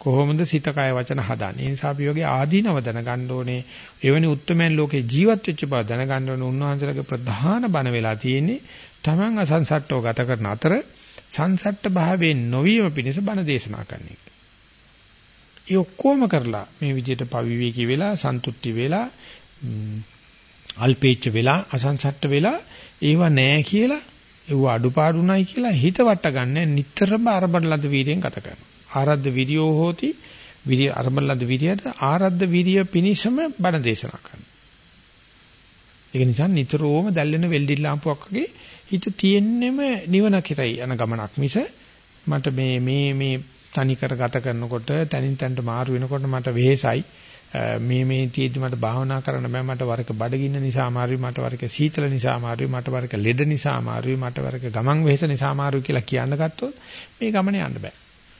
කොහොමද සිත කය වචන හදන්නේ. ඒ නිසා අපි වගේ ආදීනව දැනගන්න ඕනේ. එවැනි උත්තරමයන් ලෝකේ ජීවත් වෙච්ච බව දැනගන්න ඕනේ. උන්වහන්සේලාගේ ප්‍රධාන බණ වෙලා තියෙන්නේ Taman අසංසට්ටව ගත කරන අතර සංසට්ට භාවයෙන් නොවීම පිණිස බණ දේශනා කරන එක. ඒ ඔක්කොම කරලා මේ විදිහට පවිවේකී වෙලා සන්තුට්ටි වෙලා අල්පේච්ච වෙලා අසංසට්ට වෙලා ඒව නෑ කියලා ඒව අඩුපාඩුණයි කියලා හිත වට ගන්න නිතරම අරබඩ ලද වීර්යෙන් ගත කරනවා. ආරද්ධ විරියෝ හෝති විරිය අරබලද විරියට ආරද්ධ විරිය පිනිසම බණ දේශනා කරනවා. ඒක නිසා නිතරම දැල්ලෙන වෙල්ඩිල් ලාම්පුවක් වගේ හිත තියෙන්නෙම නිවන කෙරයි යන ගමනක් මිස මට මේ මේ මේ තනි කර ගත කරනකොට තනින් තනට මාරු වෙනකොට මට වෙහෙසයි. මේ මේ තීදි මට භාවනා කරන්න බෑ. මට වරක බඩගින්න නිසා අමාරුයි. මට වරක සීතල නිසා අමාරුයි. මට වරක ලෙඩ නිසා අමාරුයි. මට වරක ගමන් වෙහෙස නිසා අමාරුයි කියලා කියන්න ගත්තොත් මේ ගමන යන්න බෑ.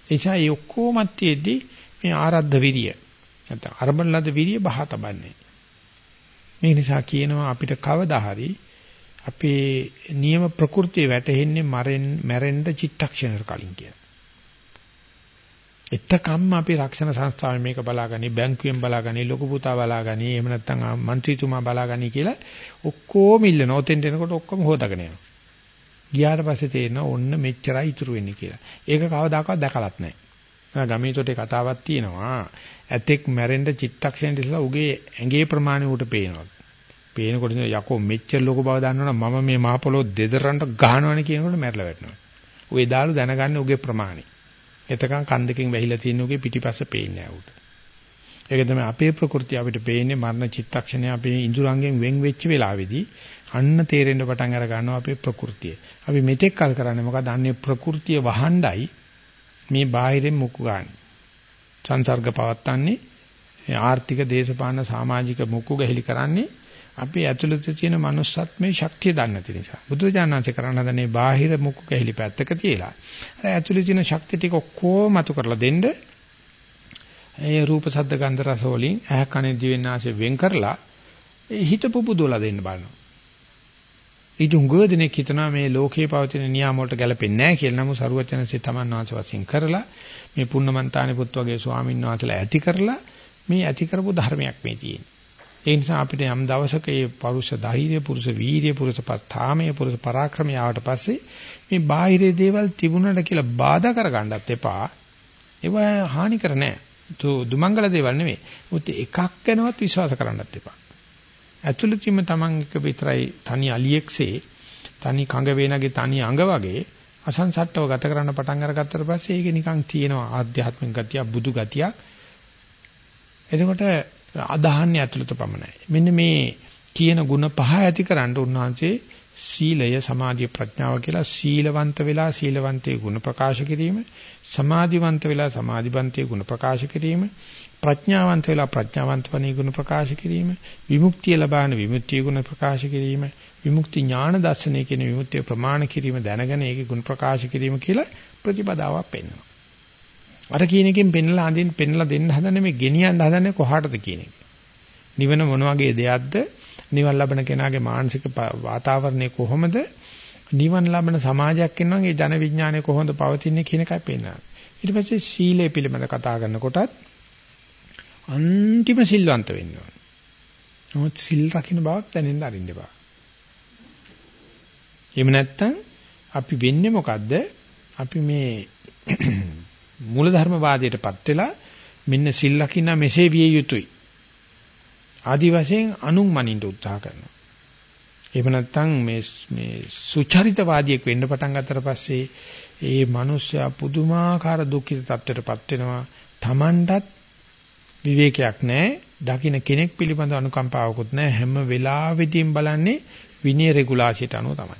එනිසා මේ ඔක්කොමත් තියෙද්දි මේ ආරද්ධ විරිය. නැත්නම් අරබන් ලද විරිය බහ තබන්නේ. මේ නිසා කියනවා අපිට කවදා හරි අපේ නියම ප්‍රകൃතිය වැටෙන්නේ මරෙන් මැරෙන්න චිත්තක්ෂණයට කලින් කියන. එතකම්ම අපි රක්ෂණ සංස්ථාවේ මේක බලාගනි, බැංකුවෙන් බලාගනි, ලොකු පුතා බලාගනි, එහෙම නැත්නම් മന്ത്രിතුමා බලාගනි කියලා ඔක්කොම ඉල්ලන. ඔතෙන්ට එනකොට ඔක්කොම හොදගෙන යනවා. ගියාට පස්සේ තේරෙනවා ඔන්න මෙච්චරයි ඉතුරු වෙන්නේ කියලා. ඒක කවදාකවත් දැකලත් නැහැ. ගමීතොටේ කතාවක් තියෙනවා. ඇතෙක් මැරෙන්න චිත්තක්ෂණයට ඉස්සලා උගේ ඇඟේ ප්‍රමාණය උට පේනවා. පේනකොට යකෝ මෙච්චර ලොකු බව දන්නවනම් මම මේ මහ පොළොව දෙදරන්ට ගහනවනේ කියනකොට මැරලා වැටෙනවා. ඌ එදාලු දැනගන්නේ ඌගේ ප්‍රමාණය. එතකන් කන් දෙකෙන් වැහිලා තියෙන ඌගේ පිටිපස්ස පේන්නේ නැහැ ඌට. ඒක තමයි අපේ ප්‍රകൃතිය අපිට පේන්නේ මරණ චිත්තක්ෂණය අපේ ඉඳුරංගෙන් වෙන් වෙච්ච වෙලාවේදී අන්න තේරෙන්න පටන් අර ගන්නවා අපේ ප්‍රകൃතිය. අපි මෙතෙක් කල් කරන්නේ මොකද? අන්නේ ප්‍රകൃතිය වහණ්ඩයි මේ බාහිරින් මුකු ගන්න. සංසර්ග පවත්තන්නේ ආර්ථික දේශපාලන සමාජික මුකු ගැහිලි කරන්නේ අපි ඇතුළත තියෙන manussත්මේ ශක්තිය දන්නේ නැති නිසා. බුදුරජාණන්සේ කරන්න හදනේ බාහිර මුක්කු ගැහිලි පැත්තක තියලා. අර ඇතුළේ තියෙන ශක්තිය ටික ඔක්කොම අතු කරලා දෙන්න ඒ රූප ශබ්ද ගන්ධ රස වලින් ඇහ කනේ දිවෙන් ආශේ වෙන් කරලා හිත පුපුදවලා දෙන්න බලනවා. ඊට උඟ දෙනෙක් හිතනවා මේ ලෝකේ පවතින නියම වලට ගැලපෙන්නේ නැහැ කියලා. නමුත් සරුවචනසේ තමන් වාස වශයෙන් කරලා මේ පුන්නමන්තානි පුත් වගේ ස්වාමීන් වහන්සේලා ඇති කරලා මේ ඇති කරපු ධර්මයක් මේ තියෙන්නේ. ඒ නිසා අපිට යම් දවසක මේ පරුෂ ධෛර්ය, පුරුෂ වීර්ය, පුරුෂ පස්ථාමය, පුරුෂ පරාක්‍රමය ආවට පස්සේ මේ බාහිර දේවල් තිබුණාට කියලා බාධා කරගන්නත් එපා. ඒවා හානි කර නැහැ. දුමංගල දේවල් නෙමෙයි. උත් එකක් ගැනවත් විශ්වාස කරන්නත් එපා. ඇතුළතින්ම Taman එක විතරයි තනි අලියෙක්සේ තනි කඟ වේනගේ තනි අඟ වගේ අසංසට්ටව ගත කරන්න පටන් අරගත්තට පස්සේ ඒක නිකන් තියෙනවා ආධ්‍යාත්මික ගතිය බුදු ගතියක්. එතකොට අදහන්නේ ඇතුළත පමණයි. මෙන්න මේ කියන ಗುಣ පහ ඇතිකරන්න උන්වහන්සේ සීලය සමාධිය ප්‍රඥාව කියලා සීලවන්ත වෙලා සීලවන්තයේ ගුණ ප්‍රකාශ කිරීම සමාධිවන්ත වෙලා සමාධිවන්තයේ ගුණ ප්‍රකාශ කිරීම ප්‍රඥාවන්ත වෙලා ප්‍රඥාවන්ත වනේ ගුණ ප්‍රකාශ කිරීම විමුක්තිය ලබාන විමුක්තිය ගුණ ප්‍රකාශ කිරීම විමුක්ති ඥාන දර්ශනය කියන විමුක්තිය ප්‍රමාණ කිරීම දැනගෙන ඒකේ ගුණ ප්‍රකාශ කිරීම කියලා ප්‍රතිපදාවක් පෙන්වනවා. අර කියන එකෙන් පෙන්ලා අඳින් පෙන්ලා දෙන්න හදන්නේ මේ ගෙනියන්න හදන්නේ කොහාටද කියන එක. නිවන මොන වගේ දෙයක්ද? නිවන් ලබන කෙනාගේ මානසික වාතාවරණය කොහොමද? නිවන් ලබන සමාජයක් ඉන්නවා ඒ ජන විඥානය කොහොමද පවතින්නේ කියන එකයි පෙන්වන්නේ. ඊට පස්සේ සීලය පිළිබඳ කතා කරනකොටත් අන්තිම සිල්වන්ත වෙන්න ඕනේ. නමුත් සිල් රකින්න බවක් දැනෙන්න අරින්න බා. එහෙම නැත්නම් අපි වෙන්නේ මොකද්ද? අපි මේ මූලධර්මවාදයටපත් වෙලා මෙන්න සිල් ලකින්න මෙසේ විය යුතුයි. ආදි වශයෙන් අනුන් මනින්න උත්සාහ කරනවා. එහෙම නැත්නම් මේ මේ සුචරිතවාදියෙක් වෙන්න පටන් ගත්තට පස්සේ ඒ මිනිස්සයා පුදුමාකාර දුක්ඛිත තත්ත්වයටපත් වෙනවා. Tamanටත් විවේකයක් නැහැ. දකින්න කෙනෙක් පිළිබඳ අනුකම්පාවකුත් නැහැ. හැම වෙලාවෙදීම බලන්නේ විනය රෙගුලාසියට අනුව තමයි.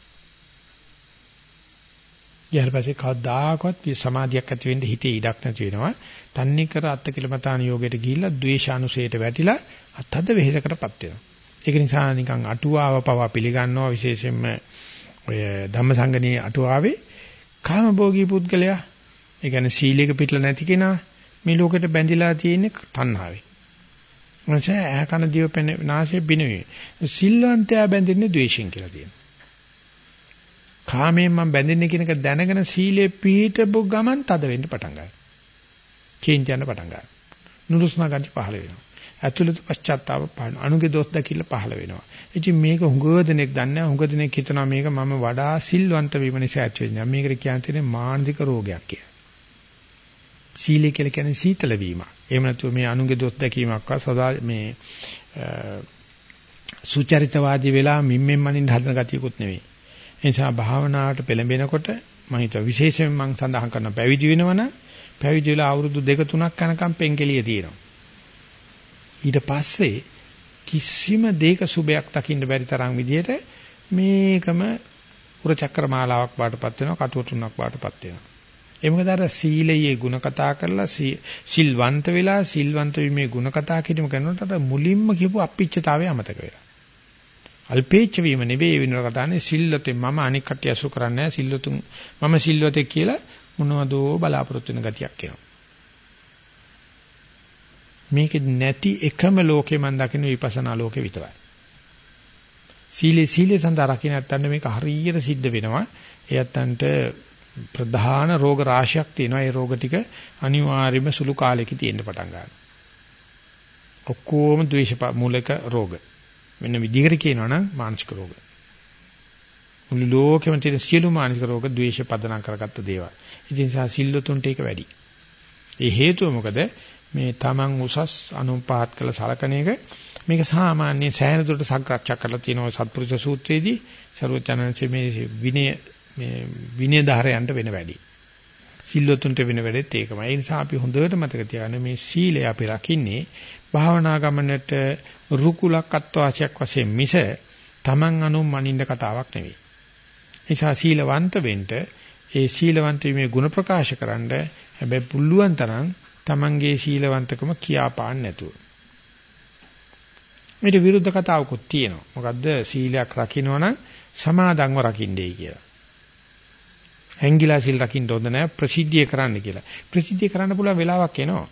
ඊට පස්සේ කවදාකවත් සමාධියක් ඇති වෙන්න හිතේ ඉඩක් නැති වෙනවා. තන්නේ කර අත්කිලමතාන යෝගයට ගිහිල්ලා ද්වේෂානුසයට වැටිලා අත්හද වෙහෙසකටපත් වෙනවා. ඒක නිසා නිකන් අටුවාව පවා පිළිගන්නවා විශේෂයෙන්ම ඔය ධම්මසංගණී අටුවාවේ කාමභෝගී පුද්ගලයා ඒ කියන්නේ සීලයක පිටලා නැති කෙනා මේ ලෝකෙට බැඳිලා තියෙන්නේ තණ්හාවෙන්. මොනසේ ඇහ කන දිව පෙන නාසය බිනවේ. සිල්වන්තයා බැඳෙන්නේ ද්වේෂයෙන් කියලා තියෙනවා. කාමයෙන් මම බැඳෙන්නේ කියන එක දැනගෙන සීලේ පිහිටපු ගමන් තද වෙන්න පටන් ගන්නවා. චේන්ජ් යන පටන් ගන්නවා. නුරුස්නා ගති පහළ වෙනවා. ඇතුළත පශ්චාත්තාව පහළ අනුගේ දොස් දැකිල්ල පහළ වෙනවා. ඉතින් මේක හුඟ දෙනෙක් දන්නේ හුඟ දෙනෙක් හිතනවා මේක මම වඩා සිල්වන්ත වීම නිසා ඇති වෙනවා. මේකට කියන්නේ මානසික රෝගයක් කියලා. සීලය කියලා කියන්නේ සීතල වීම. එහෙම නැතුව මේ අනුගේ දොස් දැකීමක්වත් සදා මේ සුචරිතවාදී වෙලා මිම්මෙන් මනින්න හදන ගතියකුත් නෙවෙයි. ඒ නිසා භාවනාවට පෙළඹෙනකොට මම හිතුවා විශේෂයෙන් මම සඳහන් කරන පැවිදි වෙනවනම් පැවිදි වෙලා අවුරුදු දෙක තුනක් යනකම් පෙන්කෙලිය තියෙනවා. ඊට පස්සේ කිසිම දෙයක සුබයක් දකින්න බැරි තරම් විදියට මේකම උරචක්‍ර මාලාවක් වාටපත් වෙනවා කටුවටුණක් වාටපත් වෙනවා. ඒ මොකද අර සීලයේ ಗುಣ කතා කරලා සිල්වන්ත වෙලා සිල්වන්ත වීමේ ಗುಣ කතා කිරීම කරනකොට මුලින්ම කියපු අපිච්චතාවය අමතක වෙලා. අල්පේච්ඡ වීම නෙවෙයි වෙන කතානේ සිල්ලතේ මම අනික් කට්ටිය අසු කරන්නේ නැහැ සිල්ලතුන් මම සිල්වතේ කියලා මොනවදෝ බලාපොරොත්තු වෙන ගතියක් එනවා. මේක නැති එකම ලෝකේ මම දකින්න විපස්සනා ලෝකේ විතරයි. සීලේ සීලේ සඳහා රකින්න නැත්නම් මේක හරියට සිද්ධ වෙනවා. එයත්න්ට ප්‍රධාන රෝග රාශියක් තියෙනවා. ඒ රෝග ටික අනිවාර්යයෙන්ම සුළු කාලෙක තියෙන්න පටන් ගන්නවා. ඔක්කොම ද්වේෂ මූලික රෝග. වෙන විදිහකට කියනවා නම් මානසික රෝග. මුළු ලෝකෙම තියෙන සියලු මානසික රෝග ද්වේෂ පදනම් කරගත්ත දේවල්. ඉතින් සා සිල්ලුතුන්ට ඒක වැඩි. ඒ හේතුව මොකද? මේ Taman උසස් අනුපාත් කළ සලකන එක මේක සාමාන්‍ය සෑහෙන දුරට සාකච්ඡා කරලා තියෙනවා සත්පුරුෂ සූත්‍රයේදී ਸਰවචනංශ මේ විනය මේ විනය ධාරයන්ට වෙන වැඩි. සිල්ලුතුන්ට වෙන වැඩෙත් ඒකමයි. ඒ නිසා අපි හොඳට මතක තියාගන්න මේ සීලය අපි රකින්නේ භාවනා ගමනට රුකුලක් අත්වාසියක් වශයෙන් මිස Taman anu මනින්න කතාවක් නෙවෙයි. නිසා සීලවන්ත වෙන්න ඒ සීලවන්ත වීමේ ගුණ ප්‍රකාශ කරන්න හැබැයි පුළුවන් තරම් Tamanගේ සීලවන්තකම කියාපාන්න නැතුව. මේට විරුද්ධ කතාවකුත් තියෙනවා. මොකද්ද සීලයක් රකින්නවනම් සමාදන්ව රකින්නයි කියලා. හැංගිලා සීල් රකින්න හොඳ නැහැ ප්‍රසිද්ධිය කරන්න කියලා. ප්‍රසිද්ධිය කරන්න පුළුවන් වෙලාවක් එනවා.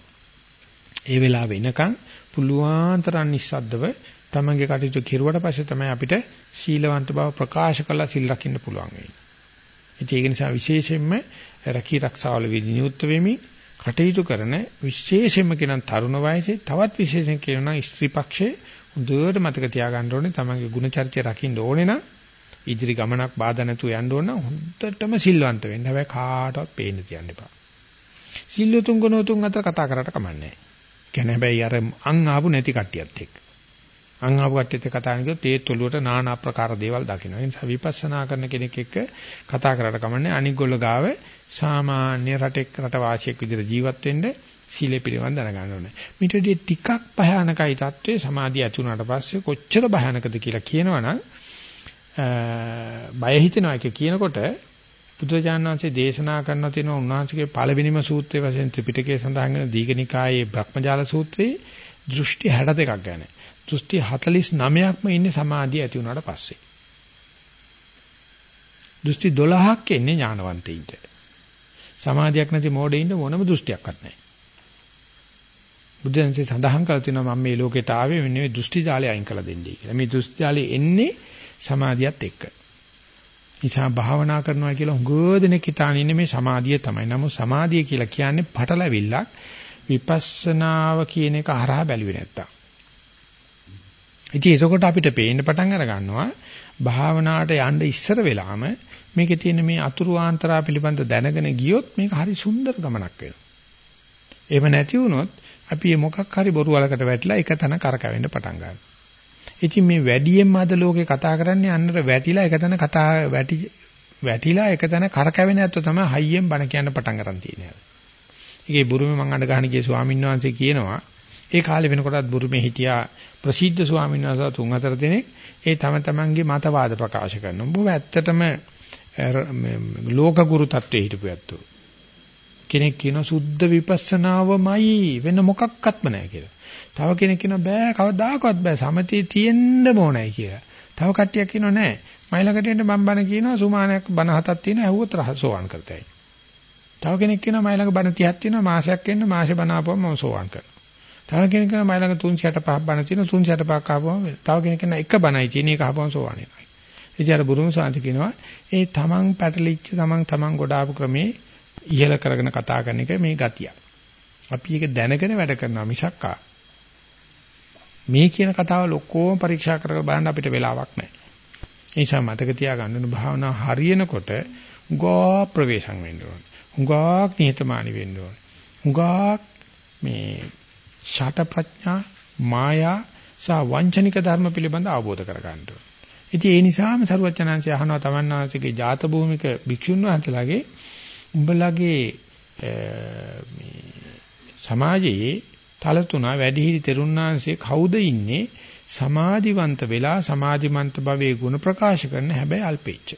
ඒ වෙලාව වෙනකන් පුළුවන් තරම් නිස්සද්දව තමන්ගේ කටයුතු කෙරුවට පස්සේ තමයි අපිට සීලවන්ත බව ප්‍රකාශ කරලා සිල් රකින්න පුළුවන් වෙන්නේ. ඒක නිසා විශේෂයෙන්ම රැකී රක්ෂාවල විනියුත් වෙමින් කටයුතු කරන විශේෂයෙන්ම කියන තරුණ වයසේ තවත් විශේෂයෙන් කියනවා ස්ත්‍රී පක්ෂයේ හොඳට මතක තියාගන්න ඕනේ තමන්ගේ ගුණ චරිතය රකින්න ඕනේ නම් ඉදිරි ගමනක් බාධා නැතුව යන්න ඕන නම් හොඳටම සිල්වන්ත වෙන්න. හැබැයි කාටවත් පේන්න තියන්න එපා. සිල්ලුතුන් ගුණෝතුන් අතර කතා කරාට කමන්නේ නැහැ. කියන්නේ හැබැයි අර අං ආපු නැති කට්ටියත් එක්ක. අං ආපු කට්ටියත් එක්ක කතා කරනකොට ඒ තොලුවට নানা ආකාර දේවල් දකිනවා. ඒ නිසා විපස්සනා කරන කෙනෙක් එක්ක කතා කරලා කමන්නේ අනිගොල්ල ගාව සාමාන්‍ය රටෙක් රට වාසියෙක් විදිහට ජීවත් වෙන්න සීලේ පිළිවන් දැනගන්න ඕනේ. මිටදී ටිකක් භයානකයි தત્ත්වයේ සමාධිය ඇති වුණාට පස්සේ කොච්චර භයානකද කියලා කියනවනම් බය හිතෙනවා එක කියනකොට බුදුරජාණන් වහන්සේ දේශනා කරන තියෙන උන්වහන්සේගේ පළවෙනිම සූත්‍රයේ වශයෙන් ත්‍රිපිටකයේ සඳහන් වෙන දීඝනිකායේ බ්‍රහ්මජාල සූත්‍රයේ දෘෂ්ටි 62ක් ගැන. දෘෂ්ටි 49ක්ම ඉන්නේ සමාධිය ඇති වුණාට පස්සේ. දෘෂ්ටි 12ක් එන්නේ ඥානවන්තයින්ට. සමාධියක් නැති මෝඩයින්ට මොනම දෘෂ්ටියක්වත් නැහැ. බුදුන්සේ සඳහන් කරලා තිනවා මම මේ ලෝකෙට ආවේ මෙන්න මේ දෘෂ්ටි ජාලය අයින් කළ දෙන්නයි කියලා. මේ දෘෂ්ටි ජාලය එන්නේ සමාධියත් එක්ක. නිසා භාවනා කරනවා කියලා හුඟ හිතාන ඉන්නේ මේ සමාධිය තමයි. නමුත් සමාධිය කියලා කියන්නේ පටලැවිල්ලක් විපස්සනාව කියන එක හරහා බැලුවේ නැත්තම්. ඉතින් එතකොට අපිට පේන්න පටන් අර ගන්නවා භාවනාවට යන්න ඉස්සර වෙලාම මේකේ තියෙන මේ අතුරු ආන්තරා පිළිබඳ දැනගෙන ගියොත් මේක හරි සුන්දර ගමනක් වෙනවා. එහෙම නැති වුණොත් අපි මොකක් හරි බොරු වලකට වැටිලා එක තැන කරකැවෙන්න පටන් ගන්නවා. ඉතින් මේ වැඩියෙන්ම අද ලෝකේ කතා කරන්නේ අන්නර වැටිලා එකතන කතා වැටි වැටිලා එකතන කරකැවෙන ඇත්ත තමයි හයියෙන් බණ කියන්න පටන් ගන්න තියෙන්නේ. ඒකේ බුරුමේ මං අඬ ගහන ගිය ස්වාමීන් වහන්සේ කියනවා ඒ කාලේ වෙනකොටත් බුරුමේ හිටියා ප්‍රසිද්ධ ස්වාමීන් වහන්සේ තුන් හතර දෙනෙක් ඒ තම තමන්ගේ මතවාද ප්‍රකාශ කරනවා. බොහොම ඇත්තටම ලෝක ගුරු තත්ත්වයේ හිටපු ඇත්තෝ. කෙනෙක් කියන සුද්ධ විපස්සනාවමයි වෙන මොකක්වත්ම නැහැ කියලා. තව කෙනෙක් කියනවා බෑ කවදාකවත් බෑ සමතේ තියෙන්න ඕනයි කියලා. තව කට්ටියක් කියනවා නෑ. මයිලකට එන්න මම බණ කියනවා සුමානයක් බණ හතක් තියෙනවා ඇහුවොත් රහසෝවන් කරතයි. තව කෙනෙක් කියනවා මයිලඟ බණ 30ක් තියෙනවා මාසයක් එන්න මාසෙ බණ ආපුවම මම සෝවන් කරනවා. තව කෙනෙක් කියනවා මයිලඟ 365ක් බණ තියෙනවා 365ක් ආපුවම තව කෙනෙක් කියනවා එක බණයි තියෙන එක ආපුවම සෝවන් වෙනවා. ඉතින් අර බුරුම සාන්ති කියනවා ඒ තමන් පැටලිච්ච තමන් තමන් ගොඩාපු ක්‍රමේ ඉහළ කරගෙන කතා කරන එක මේ ගතිය. අපි ඒක දැනගෙන වැඩ කරනවා මිසක්කා මේ කියන කතාව ලොක්කෝම පරීක්ෂා කරලා බලන්න අපිට වෙලාවක් නැහැ. ඒ නිසා මතක තියාගන්න ඕන භාවනා හරියනකොට උගා ප්‍රවේශම් වෙන්න ඕන. උගා නිහතමානී වෙන්න ඕන. උගා මේ ෂට ප්‍රඥා මායා සහ වංචනික ධර්ම පිළිබඳ අවබෝධ කරගන්න ඕන. ඉතින් ඒ නිසාම සරුවචනාංශය අහනවා තමන්නාංශගේ ජාත භූමික භික්ෂුන් වහන්සේලාගේ උඹලගේ මේ සමාජයේ තල තුනා වැඩිහිටි තෙරුණාංශයේ කවුද ඉන්නේ සමාධිවන්ත වෙලා සමාධිමන්ත භවයේ ගුණ ප්‍රකාශ කරන හැබැයි අල්පෙච්ච.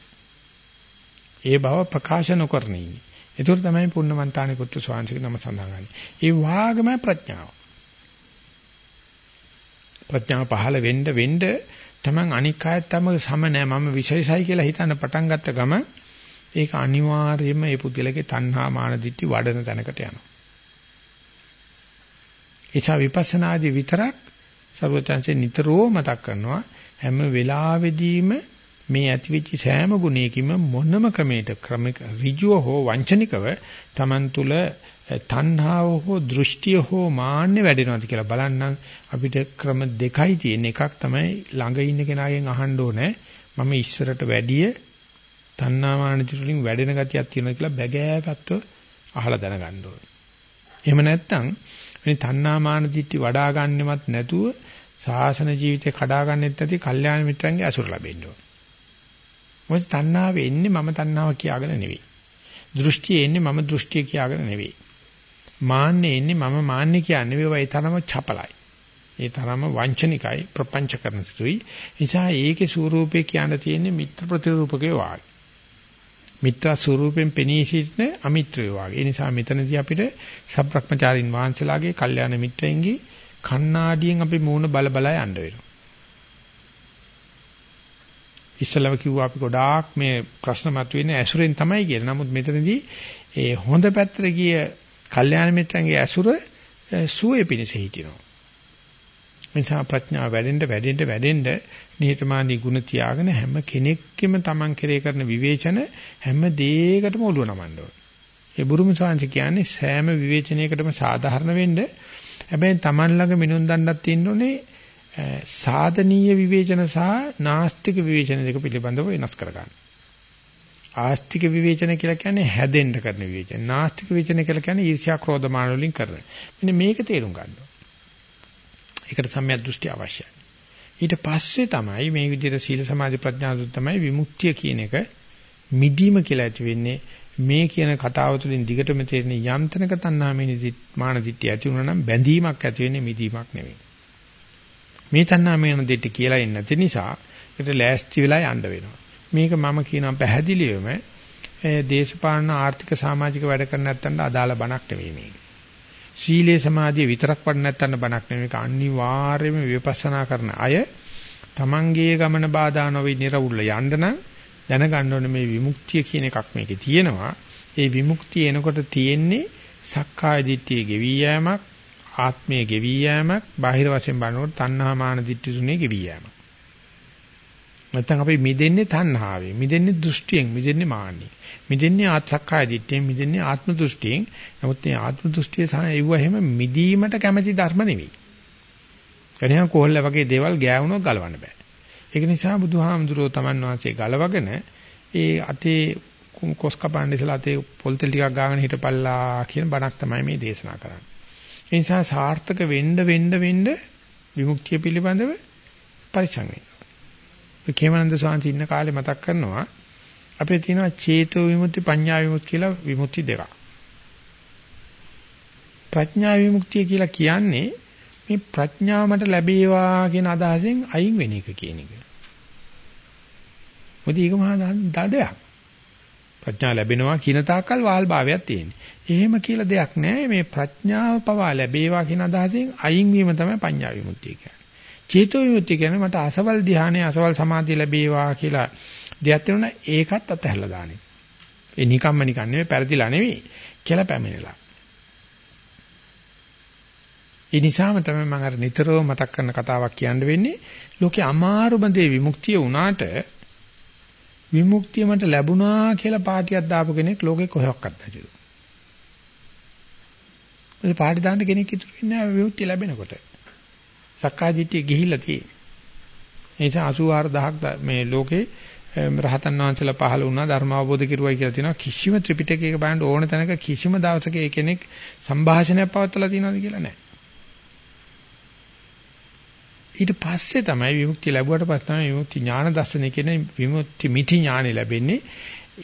ඒ බව ප්‍රකාශ නොකරන ඉන්නේ. ඒතර තමයි පුන්නමන්තානි පුත්තු ස්වාමීන් නම සඳහන් ඒ වාගම ප්‍රඥාව. ප්‍රඥාව පහළ වෙන්න වෙන්න තමන් අනික් අයත් තම සම නෑ මම විශේෂයි කියලා හිතන්න පටන් ගත්ත ගම ඒක අනිවාර්යයෙන්ම මේ පුද්ගලගේ තණ්හා මාන දිටි වඩන තැනකට යනවා. ඒචා විපස්සනාදී විතරක් ਸਰවඥාන්සේ නිතරම මතක් කරනවා හැම වෙලාවෙදීම මේ ඇතිවෙච්ච සෑම ගුණයකින්ම මොනම ක්‍රමයකට ක්‍රමික ඍජුව හෝ වංචනිකව Taman තුල eh, තණ්හාව හෝ දෘෂ්ටිය හෝ මාන්නේ වැඩෙනවද කියලා බලන්නම් අපිට ක්‍රම දෙකයි තියෙන එකක් තමයි ළඟ ඉන්න කෙනාගෙන් අහන්න ඕනේ මම ඉස්සරට වැඩිය තණ්හාමාන දිටුලින් වැඩෙන ගතියක් තියෙනවා කියලා බැගෑපත්ව අහලා දැනගන්න ඕනේ. එහෙම නැත්නම් මේ තණ්හාමාන දිට්ටි වඩා ගන්නෙමත් නැතුව සාසන ජීවිතේ කඩා ගන්නෙත් නැති කල්යාණ මිත්‍රන්ගේ අසුර ලැබෙන්න ඕන. මොකද තණ්හාව එන්නේ මම තණ්හාව කියාගෙන නෙවෙයි. දෘෂ්ටිය එන්නේ මම දෘෂ්ටිය කියාගෙන නෙවෙයි. මාන්නේ එන්නේ මම මාන්නේ කියන්නේ ඒවා ඒ තරම චපලයි. ඒ තරම වංචනිකයි ප්‍රපංච කරන සුළුයි. නිසා ඒකේ ස්වරූපේ කියන්න තියෙන්නේ මිත්‍ර ප්‍රතිරූපකේ වාගේ. මිත්‍යා ස්වරූපෙන් පෙනී සිටින අමිත්‍රයෝ වගේ. ඒ නිසා මෙතනදී අපිට සබ්‍රක්‍මචාරින් වහන්සලාගේ කල්යාණ මිත්‍රයන්ගේ කණ්ණාඩියෙන් අපි මූණ බල බල යන්න වෙනවා. ඉස්සලම කිව්වා අපි ගොඩාක් මේ ප්‍රශ්න මතුවෙන්නේ ඇසුරෙන් තමයි කියලා. නමුත් මෙතනදී ඒ හොඳ පැත්තට ගිය කල්යාණ මිත්‍රන්ගේ ඇසුර සුවේ පිණිස හිටිනවා. නිසා ප්‍රඥාව වැඩෙන්න වැඩෙන්න වැඩෙන්න නිහතමානී ගුණ තියාගෙන හැම කෙනෙක්ගෙම Taman කෙරේ කරන විවේචන හැම දෙයකටම ඔළුව නමන්න ඕනේ. ඒ බුරුම සාංශ කියන්නේ සෑම විවේචනයකටම සාධාරණ වෙන්න හැබැයි Taman ළඟ මිනුම් දණ්ඩක් තියෙන්න ඕනේ සාධනීය විවේචන සහ නාස්තික විවේචන දෙක පිළිබඳව වෙනස් කරගන්න. ආස්තික විවේචන කියලා කියන්නේ හැදෙන්න කරන විවේචන. නාස්තික විවේචන කියලා කියන්නේ ඊර්ෂ්‍යා ක්‍රෝධ මාන වලින් කරන. මෙන්න මේක තේරුම් ගන්න ඒකට සම්‍යක් දෘෂ්ටි අවශ්‍යයි. ඊට පස්සේ තමයි මේ විදිහට සීල සමාධි ප්‍රඥා තමයි විමුක්තිය කියන එක මිදීම කියලා ඇති වෙන්නේ මේ කියන කතාව තුළින් දිගටම තේරෙන යම් තැනක තණ්හාමේනි මාන දිට්ඨිය ඇති වුණා නම් බැඳීමක් ඇති වෙන්නේ මිදීමක් නෙවෙයි. මේ තණ්හාමේන දෙට කියලා ඉන්නේ නැති නිසා ඒකට ලෑස්ති වෙලා යන්න වෙනවා. මේක මම කියනවා පැහැදිලිවම දේශපාලන ආර්ථික සමාජික වැඩ කරන නැත්තන්ට අදාළ බණක් නෙවෙයි මේක. සීලේ සමාධිය විතරක් වඩ නැත්තන්න බණක් නෙවෙයි මේක අනිවාර්යයෙන්ම විපස්සනා කරන අය තමන්ගේ ගමන බාධා නොවි නිර්වුල්ල යන්න නම් දැනගන්න ඕනේ මේ විමුක්තිය කියන එකක් මේකේ තියෙනවා. ඒ විමුක්තිය එනකොට තියෙන්නේ සක්කාය දිට්ඨිය ගෙවි යෑමක්, ආත්මයේ ගෙවි යෑමක්, බාහිර වශයෙන් බලනකොට තණ්හා මාන දිට්ඨි තුනේ ගෙවි යෑමක්. නැත්නම් අපි මිදෙන්නේ තණ්හාවෙන්, මිදෙන්නේ දෘෂ්ටියෙන්, මිදෙන්නේ මාන්නෙන්. මිදෙන්නේ ආත්සක්කාය දිට්ඨියෙන්, මිදෙන්නේ ආත්ම දෘෂ්ටියෙන්. නමුත් මේ ආත්ම දෘෂ්ටිය සහ ඒව එහෙම මිදීමට කැමැති ධර්ම නෙවෙයි. එනිසා කොහොල්ල වගේ දේවල් ගෑවුනොත් ගලවන්න බෑ. ඒක නිසා බුදුහාමුදුරුව තමන් වහන්සේ ගලවගෙන ඒ අතේ කොස් කපන්න ඉස්සලා අතේ පොල් තෙල් ටිකක් ගාගෙන හිටපල්ලා කියන බණක් තමයි මේ දේශනා කරන්නේ. ඒ නිසා සාර්ථක වෙන්න වෙන්න වෙන්න විමුක්තිය පිළිබඳව පරිසං වෙන්න. කේමනන්ද සාන්ති ඉන්න කාලේ මතක් කරනවා අපේ තියෙනවා චේතෝ විමුක්ති පඤ්ඤා විමුක්ති කියලා විමුක්ති දෙකක්. ප්‍රඥා විමුක්තිය කියලා කියන්නේ මේ ප්‍රඥාව මට ලැබේවා කියන අදහසෙන් අයින් වෙන එක කියන එක. මොකද ඒක මහා දඩයක්. ප්‍රඥා ලැබෙනවා කියන තාක්කල් වාල් භාවයක් තියෙන්නේ. එහෙම කියලා දෙයක් නැහැ. මේ ප්‍රඥාව පවා ලැබේවා කියන අදහසෙන් අයින් වීම තමයි පඤ්ඤා විමුක්තිය කියන්නේ. චේතෝ විමුක්තිය කියන්නේ මට අසවල් ධානයේ අසවල් සමාධිය ලැබේවා කියලා දෙයක් තියෙනවා ඒකත් අතහැරලා දාන්නේ. ඒ නිකම්ම නිකන් නෙවෙයි පෙරදිලා නෙවෙයි කියලා පැමිණලා. ඒ නිසාම තමයි මම අර නිතරම මතක් කරන කතාවක් කියන්න වෙන්නේ ලෝකේ අමාරුම දේ විමුක්තිය වුණාට විමුක්තිය මට ලැබුණා කියලා පාටියක් දාපු කෙනෙක් ලෝකේ කොහෙවත් නැතිලු. ඒ පාටි දාන්න කෙනෙක් ඉතුරු වෙන්නේ නැහැ විමුක්තිය ලැබෙනකොට. සක්කාය දිට්ඨිය ගිහිල්ලා තියෙන්නේ. ඒ නිසා 84000ක් මේ ලෝකේ රහතන් වහන්සේලා පහළ වුණා ධර්ම අවබෝධ කෙරුවයි කියලා තියෙනවා කිසිම ත්‍රිපිටකයක බලන්න ඕන තැනක කිසිම දවසක ඒ කෙනෙක් සංഭാෂණයක් පවත්වලා තියෙනවද කියලා නැහැ. ඊට පස්සේ තමයි විමුක්තිය ලැබුවට පස්සේ තමයි විමුක්ති ඥාන දර්ශනය කියන විමුක්ති මිති ඥානෙ ලැබෙන්නේ.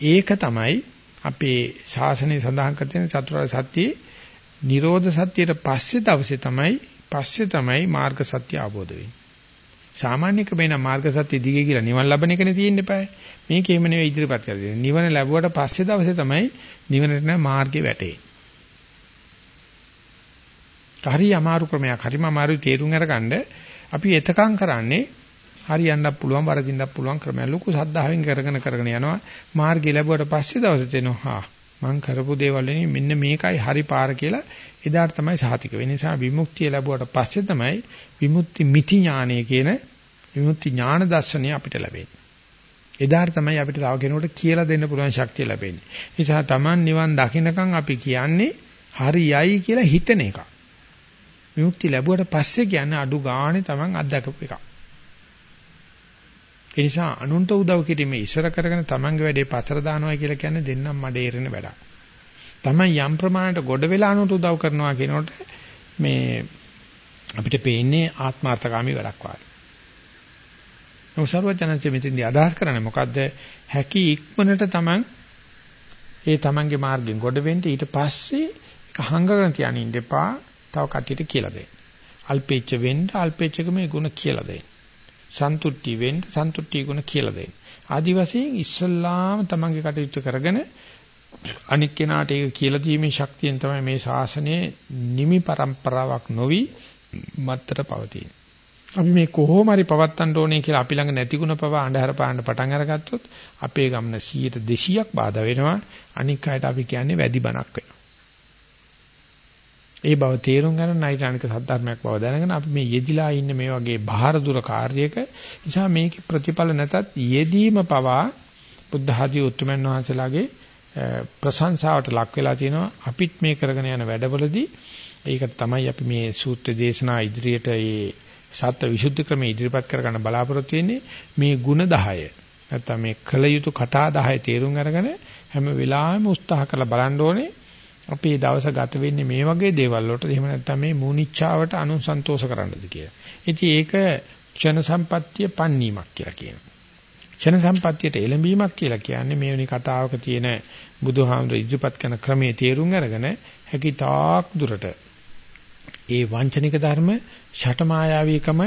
ඒක තමයි අපේ ශාසනය සඳහන් කරන චතුරාර්ය සත්‍යයේ Nirodha සත්‍යයට පස්සේ දවසේ තමයි පස්සේ තමයි මාර්ග සත්‍ය අවබෝධ වෙන්නේ. සාමාන්‍ය ක්‍රමේන මාර්ග සත්‍ය දිගේ කියලා නිවන් ලබන එකනේ තියෙන්න eBay. මේකේම නෙවෙයි ඉදිරිපත් කරලා නිවන ලැබුවට පස්සේ දවසේ තමයි නිවනට නෑ මාර්ගේ වැටෙන්නේ. හරි අමාරු ක්‍රමයක් හරිම අමාරුයි තේරුම් අරගන්න අපි එතකන් කරන්නේ හරියන්නත් පුළුවන් වරදින්නත් පුළුවන් ක්‍රමයක් ලොකු සද්ධාවෙන් කරගෙන කරගෙන යනවා මාර්ගය ලැබුවට පස්සේ දවසේ තේනවා මං කරපු දේවල් මෙන්න මේකයි හරි පාර කියලා එදාට තමයි සාතික වෙන්නේ. නිසා විමුක්තිය ලැබුවට පස්සේ තමයි විමුක්ති මිති ඥානය කියන විමුක්ති ඥාන දර්ශනය අපිට ලැබෙන්නේ. එදාට තමයි අපිට තව කෙනෙකුට කියලා දෙන්න පුළුවන් ශක්තිය ලැබෙන්නේ. නිසා Taman නිවන් දකින්නකම් අපි කියන්නේ හරියයි කියලා හිතන එක. විමුක්ති ලැබුවට පස්සේ කියන්නේ අඩු ගානේ Taman අත්දකපු එකක්. ඒ නිසා අනුන්ට උදව් කිරීමේ ඉස්සර කරගෙන තමන්ගේ වැඩේ පතර දානවා කියලා කියන්නේ දෙන්නම් මඩේ එරෙන වැඩක්. තමන් යම් ප්‍රමාණයට ගොඩ වෙලා අනුන්ට උදව් කරනවා කියනකොට මේ අපිට පේන්නේ ආත්මార్థකාමී වැඩක් වගේ. නොසර්වඥාන්සේ මෙතෙන්දී අදහස් කරන්නේ මොකද්ද? හැකි ඉක්මනට තමන් ඒ තමන්ගේ මාර්ගෙන් ගොඩ වෙන්න ඊට පස්සේ ඒක හංගගෙන තියන්න ඉන්න එපා. තව කට්ටියට කියලා දෙන්න. අල්පේච්ච වෙන්න අල්පේච්චකම ගුණ කියලා දෙන්න. සන්තුට්ටි වෙන්න සන්තුට්ටි ගුණ කියලා දෙන්න. ආදි වශයෙන් ඉස්සල්ලාම තමන්ගේ කටයුතු කරගෙන අනික් කෙනාට ඒක කියලා දීමේ ශක්තියෙන් තමයි මේ ශාසනයේ නිමි પરම්පරාවක් නොවි මත්තර පවතින්නේ. අපි මේ කොහොම හරි පවත්තන්න ඕනේ කියලා අපි ළඟ නැති ಗುಣ පවා අඳුර පාන්න පටන් අරගත්තොත් අපේ ගමන 100 200ක් බාධා වෙනවා. අනික් අයට අපි කියන්නේ වැඩි බණක් වෙනවා. ඒ බව තේරුම් ගන්න නෛර්යානික සද්ධර්මයක් බව දැනගෙන අපි මේ යෙදිලා ඉන්න මේ වගේ බාහිර දුර කාර්යයක නිසා මේකේ ප්‍රතිඵල නැතත් යෙදීම පවා බුද්ධ ආදී උතුමන් වහන්සේලාගේ ප්‍රශංසාවට ලක් වෙලා තියෙනවා අපිත් මේ කරගෙන යන වැඩවලදී ඒක තමයි අපි මේ සූත්‍ර දේශනා ඉදිරියට ඒ සත්‍ය විසුද්ධි ක්‍රමයේ ඉදිරිපත් කර ගන්න බලාපොරොත්තු වෙන්නේ මේ ಗುಣ 10. නැත්තම් මේ කල යුතු කතා 10 තේරුම් අරගෙන හැම වෙලාවෙම උත්සාහ කරලා බලන්න ඕනේ අපි දවස ගත වෙන්නේ මේ වගේ දේවල් වලට එහෙම නැත්නම් මේ මූනිච්චාවට අනුසන්තෝෂ කරන්නද කියලා. ඉතින් ඒක ක්ෂණ සම්පත්තිය පන්නීමක් කියලා කියනවා. ක්ෂණ සම්පත්තියට එළඹීමක් කියලා කියන්නේ මේ වෙනි කතාවක තියෙන බුදුහාමුදුර ඉදිරිපත් කරන ක්‍රමයේ තේරුම් අරගෙන හැකි තාක් දුරට ඒ වංචනික ධර්ම ෂටමායාවීකම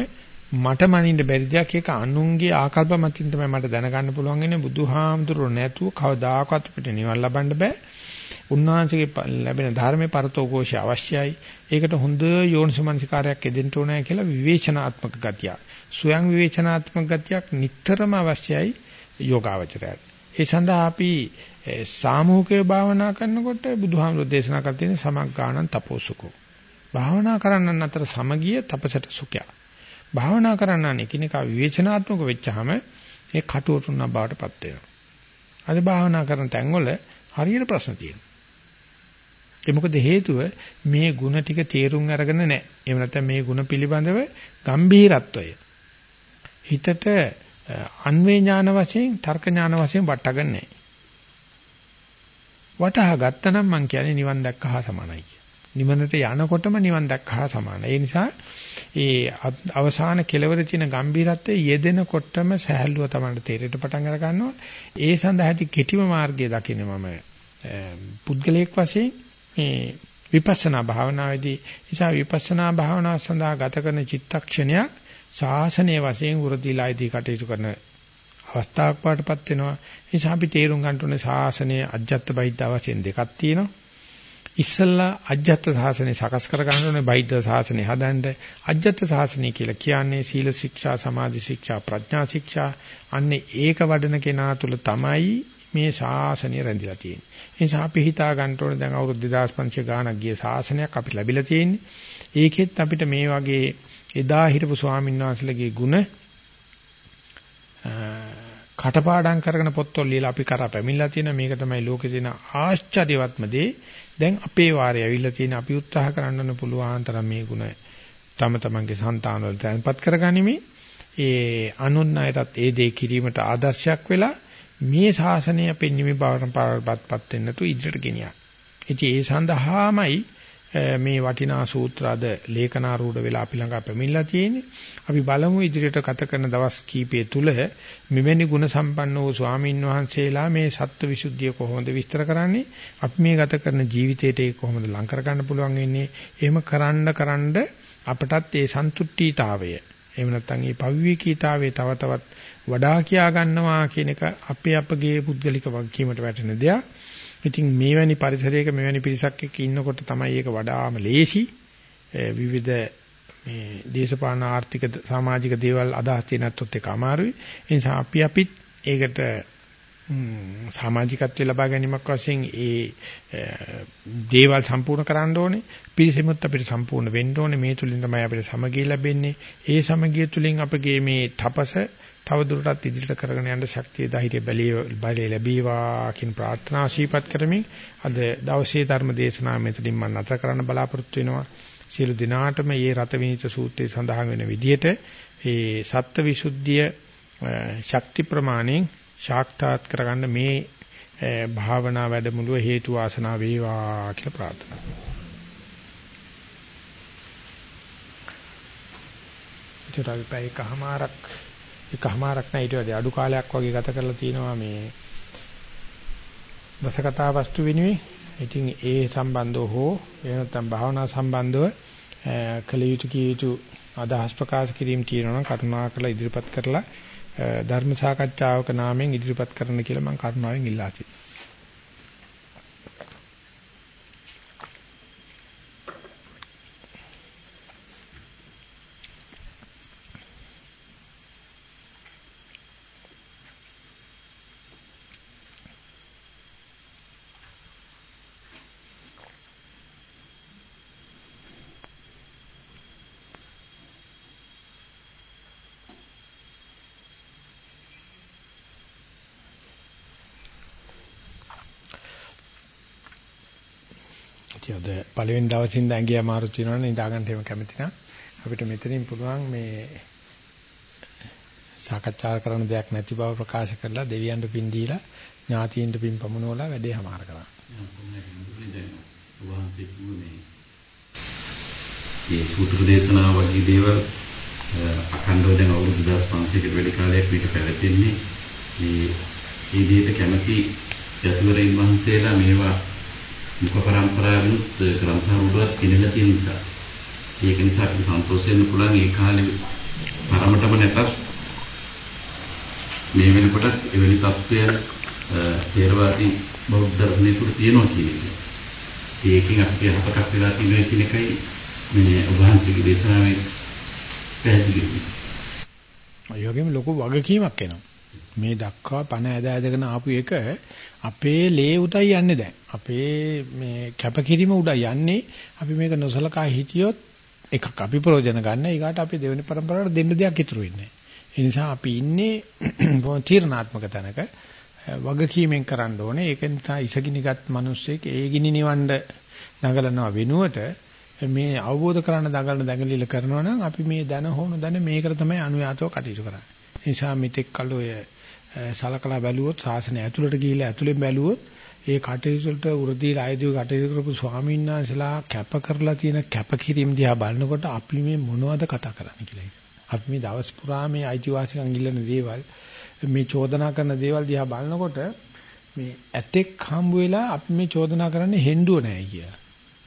මට මනින්න බැරි දෙයක් ඒක අනුන්ගේ ආකල්ප මතින් තමයි මට දැනගන්න පුළුවන් ඉන්නේ බුදුහාමුදුරුවෝ නැතුව කවදාකවත් අපිට නිවන් ලබන්න බෑ උන්වහන්සේගේ ලැබෙන ධර්මයේ පරතෝකෝෂය අවශ්‍යයි. ඒකට හොඳ යෝනිසමනසිකාරයක් එදෙන්න ඕනෑ කියලා විවේචනාත්මක ගතිය. ස්වයං විවේචනාත්මක ගතියක් නිතරම අවශ්‍යයි යෝගාවචරයට. ඒ සඳහා අපි සාමූහිකව භාවනා කරනකොට බුදුහාමුදුරෝ දේශනා කර තියෙන සමග්ගාණන් තපෝසුකෝ. භාවනා කරන්නන් අතර සමගිය තපසට සුඛය. භාවනා කරන්නන් එකිනෙකා විවේචනාත්මක වෙච්චාම ඒ කටුවටුන බවටපත් වෙනවා. අද භාවනා කරන තැන්වල හරියට ප්‍රශ්න තියෙනවා. ඒ මොකද හේතුව මේ ಗುಣ ටික තේරුම් අරගෙන නැහැ. එහෙම නැත්නම් මේ ಗುಣ පිළිබඳව ගම්භීරත්වය. හිතට අන්වේ ඥාන වශයෙන්, තර්ක ඥාන වශයෙන් වටහාගන්නේ නැහැ. වටහා ගත්තනම් මං කියන්නේ නිවන් දැක්කහා සමානයි කිය. නිවනට යනකොටම නිවන් දැක්කහා සමානයි. ඒ නිසා ඒ අවසාන කෙලවර තියෙන ගම්භීරත්වයේ යෙදෙනකොටම සහැල්ලුව තමයි තේරෙට පටන් අර ගන්නවා. ඒ සඳහා ඇති කෙටිම මාර්ගය දකින්න මම පුද්ගලයෙක් වශයෙන් මේ විපස්සනා භාවනාවේදී නිසා විපස්සනා භාවනාව සඳහා ගත කරන චිත්තක්ෂණයක් ශාසනීය වශයෙන් වෘද්ධිලායදී කටයුතු කරන අවස්ථාවක් පාටපත් වෙනවා. ඒ නිසා අපි තේරුම් ගන්න ඕනේ ශාසනයේ අජ්ජත් බයිද්ද වශයෙන් දෙකක් තියෙනවා. ඉස්සල්ලා අජ්ජත් ශාසනය සකස් කර ගන්න ඕනේ බයිද්ද ශාසනය හදන්න. අජ්ජත් ශාසනය කියලා කියන්නේ සීල ශික්ෂා, සමාධි ශික්ෂා, ප්‍රඥා ශික්ෂා. අන්නේ ඒක වඩන කෙනා තුල තමයි මේ ශාසනය රැඳිලා තියෙන්නේ. ඒ නිසා අපි හිතා ගන්න ඕනේ දැන් අවුරුදු 2500 ගාණක් ගිය ශාසනයක් අපිට ලැබිලා තියෙන්නේ. ඒකෙත් අපිට මේ වගේ එදා හිටපු ස්වාමීන් වහන්සේලගේ ගුණ කටපාඩම් කරගෙන පොත්වල ලියලා අපි කරා පැමිණලා තියෙන මේක තමයි ලෝකේ තියෙන ආශ්චර්යවත්ම දේ. දැන් අපේ වාරය ඇවිල්ලා තියෙන අපි උත්සාහ කරන්න පුළුවන් තරම් මේ ගුණ තම තමන්ගේ సంతාන වල තැන්පත් කරගනිමි. ඒ අනුන් අයටත් ඒ දේ කිරීමට ආදර්ශයක් වෙලා මේ ශාසනය පෙන්වීමේ බවටපත් වෙන්න තු ඉදිරියට ගෙනියන්න. ඉතින් ඒ සඳහාමයි මේ වටිනා සූත්‍ර අද ලේඛනාරූඪ වෙලා අපි ළඟ පැමිණලා තියෙන්නේ. අපි බලමු ඉදිරියට ගත කරන දවස් කීපය තුල මෙවැනි ගුණ සම්පන්න වූ ස්වාමින් වහන්සේලා මේ සත්ත්ව วิ සුද්ධිය කොහොමද විස්තර කරන්නේ? අපි මේ ගත කරන ජීවිතයට ඒක කොහොමද ලං කර ගන්න පුළුවන් වෙන්නේ? එහෙම කරන්න කරන්න අපටත් ඒ සන්තුට්ඨීතාවය එහෙම නැත්නම් මේ පවිවේකීතාවයේ තව තවත් වඩා කියා ගන්නවා කියන එක අපේ අපගේ පුද්ගලික වගකීමට වැටෙන දෙයක්. ඉතින් මේවැනි පරිසරයක මෙවැනි පිරිසක් එක්ක ඉන්නකොට තමයි ඒක වඩාම ලේසි. විවිධ මේ දේශපාලන ආර්ථික සමාජික දේවල් අදහස් තියෙ නැත්තොත් ඒක අමාරුයි. ඒ නිසා අපි අපිත් ඒකට සමාජිකත්වය ලබා ගැනීමක් වශයෙන් ඒ දේවල් සම්පූර්ණ කරන්න ඕනේ. පිරිසෙමුත් අපිට සම්පූර්ණ වෙන්න ඕනේ. මේ තුලින් තමයි අපිට සමගිය ලැබෙන්නේ. ඒ සමගිය තුලින් අපගේ මේ තපස තවදුරටත් ඉදිරියට කරගෙන යන්න ශක්තිය ධෛර්ය බලය ලැබීවා කියන ප්‍රාර්ථනා ශීපත් කරමින් අද දවසේ ධර්ම දේශනාව මෙතනින් මම නැතර කරන්න බලාපොරොත්තු වෙනවා. සියලු දිනාටම මේ රත විනිත සූත්‍රයේ සඳහන් වෙන විදිහට මේ සත්ත්ව วิ සුද්ධිය ශක්ති ප්‍රමාණයෙන් සාක්ෂාත් කරගන්න මේ භාවනා වැඩමුළුව හේතු වාසනා වේවා කියලා ප්‍රාර්ථනා කරනවා. ඒතර අපි පැය එකමාරක් එකමාරක් නෑ ඊට වඩා අඩු කාලයක් වගේ ගත කරලා තියෙනවා මේ දසකතා වස්තු වෙනුවෙන්. ඉතින් ඒ සම්බන්ධව හෝ එහෙම නැත්නම් භාවනා සම්බන්ධව කළ යුතු කිය යුතු අදහස් ප්‍රකාශ කිරීම තියෙනවා නම් කරුණාකරලා ඉදිරිපත් කරලා ධර්ම සාකච්ඡාවක නාමයෙන් ඉදිරිපත් කරන්න කියලා මම කරුණාවෙන් ඉල්ලා සිටිනවා. ඉතින් අද පළවෙනි දවසින් ඉඳන් ඇඟේ අමාරු තියෙනවනේ නිදා ගන්න එහෙම කැමති නම් අපිට මෙතනින් පුළුවන් මේ සාකච්ඡා කරන දෙයක් නැති බව ප්‍රකාශ කරලා දෙවියන්ට පින් දීලා ඥාතීන්ට පින් පමුණවලා වැඩේ හමාර කරා. මේ සූත්‍ර දේශනාව වගේ දේවල් අඛණ්ඩව දැන් අවුරුදු 2500කට වැඩි කාලයක් මේක පැවැත්ෙන්නේ මේ මේ දෙයට කැමැති යතුවරයින් වහන්සේලා මේවා මුඛ පරම්පරාවෙනුත් ග්‍රන්ථාරූපවත් කෙනෙලා තියෙන නිසා ඒක නිසා අපිට සන්තෝෂ වෙන්න පුළුවන් ඒ කාලේ පරමතම නැතත් මේ වෙනකොට එවැනි තත්ත්වයන් තේරවාදී බෞද්ධ දර්ශනය තුළ තියෙනවා කියන එක. ඒකෙන් අපිට යහපතක් වෙලා තියෙනවා කියන එකයි මේ ඔබ වහන්සේගේ දේශනාවේ පැහැදිලි වෙන්නේ. අයෝගෙම ලොකු වගකීමක් එනවා. මේ දක්වා පණ ඇද ඇදගෙන ආපු එක අපේ ලේ උටයි යන්නේ දැන්. අපේ මේ කැපකිරීම උඩ යන්නේ. අපි මේක නොසලකා හිටියොත් එකක් අපි ප්‍රයෝජන ගන්න. ඊගාට අපි දෙවෙනි પરම්පරාවට දෙන්න දෙයක් ඉතුරු වෙන්නේ ඒ නිසා අපි ඉන්නේ තීරණාත්මක තැනක. වගකීමෙන් කරන්න ඕනේ. ඒක නිසා ඉසගිනිගත් මිනිස්සෙක් ඒ ගිනි නිවන්න දඟලනවා වෙනුවට මේ අවබෝධ කරන්න දඟලන දඟලිල කරනවා නම් අපි මේ දන හොන දන මේකට තමයි අනුයාතව කටයුතු කරන්නේ. ඒ නිසා මෙතෙක් කල ඔය සලකලා බැලුවොත් සාසනය ඇතුළට ගිහිල්ලා ඇතුලෙන් බැලුවොත් ඒ කටයුතු වලට උරදී ආයුධ කටයුතු කරපු ස්වාමීන් වහන්සේලා කැප කරලා තියෙන කැපකිරීම දිහා බලනකොට අපි මේ මොනවද කතා කරන්නේ කියලා හිතනවා. අපි මේ දවස් පුරා මේ අයිතිවාසිකම් ඉල්ලන දේවල් මේ චෝදනා කරන දේවල් දිහා බලනකොට මේ ඇතෙක් හම්බ වෙලා අපි මේ චෝදනා කරන්නේ හෙන්ඩුව නැහැ කියලා.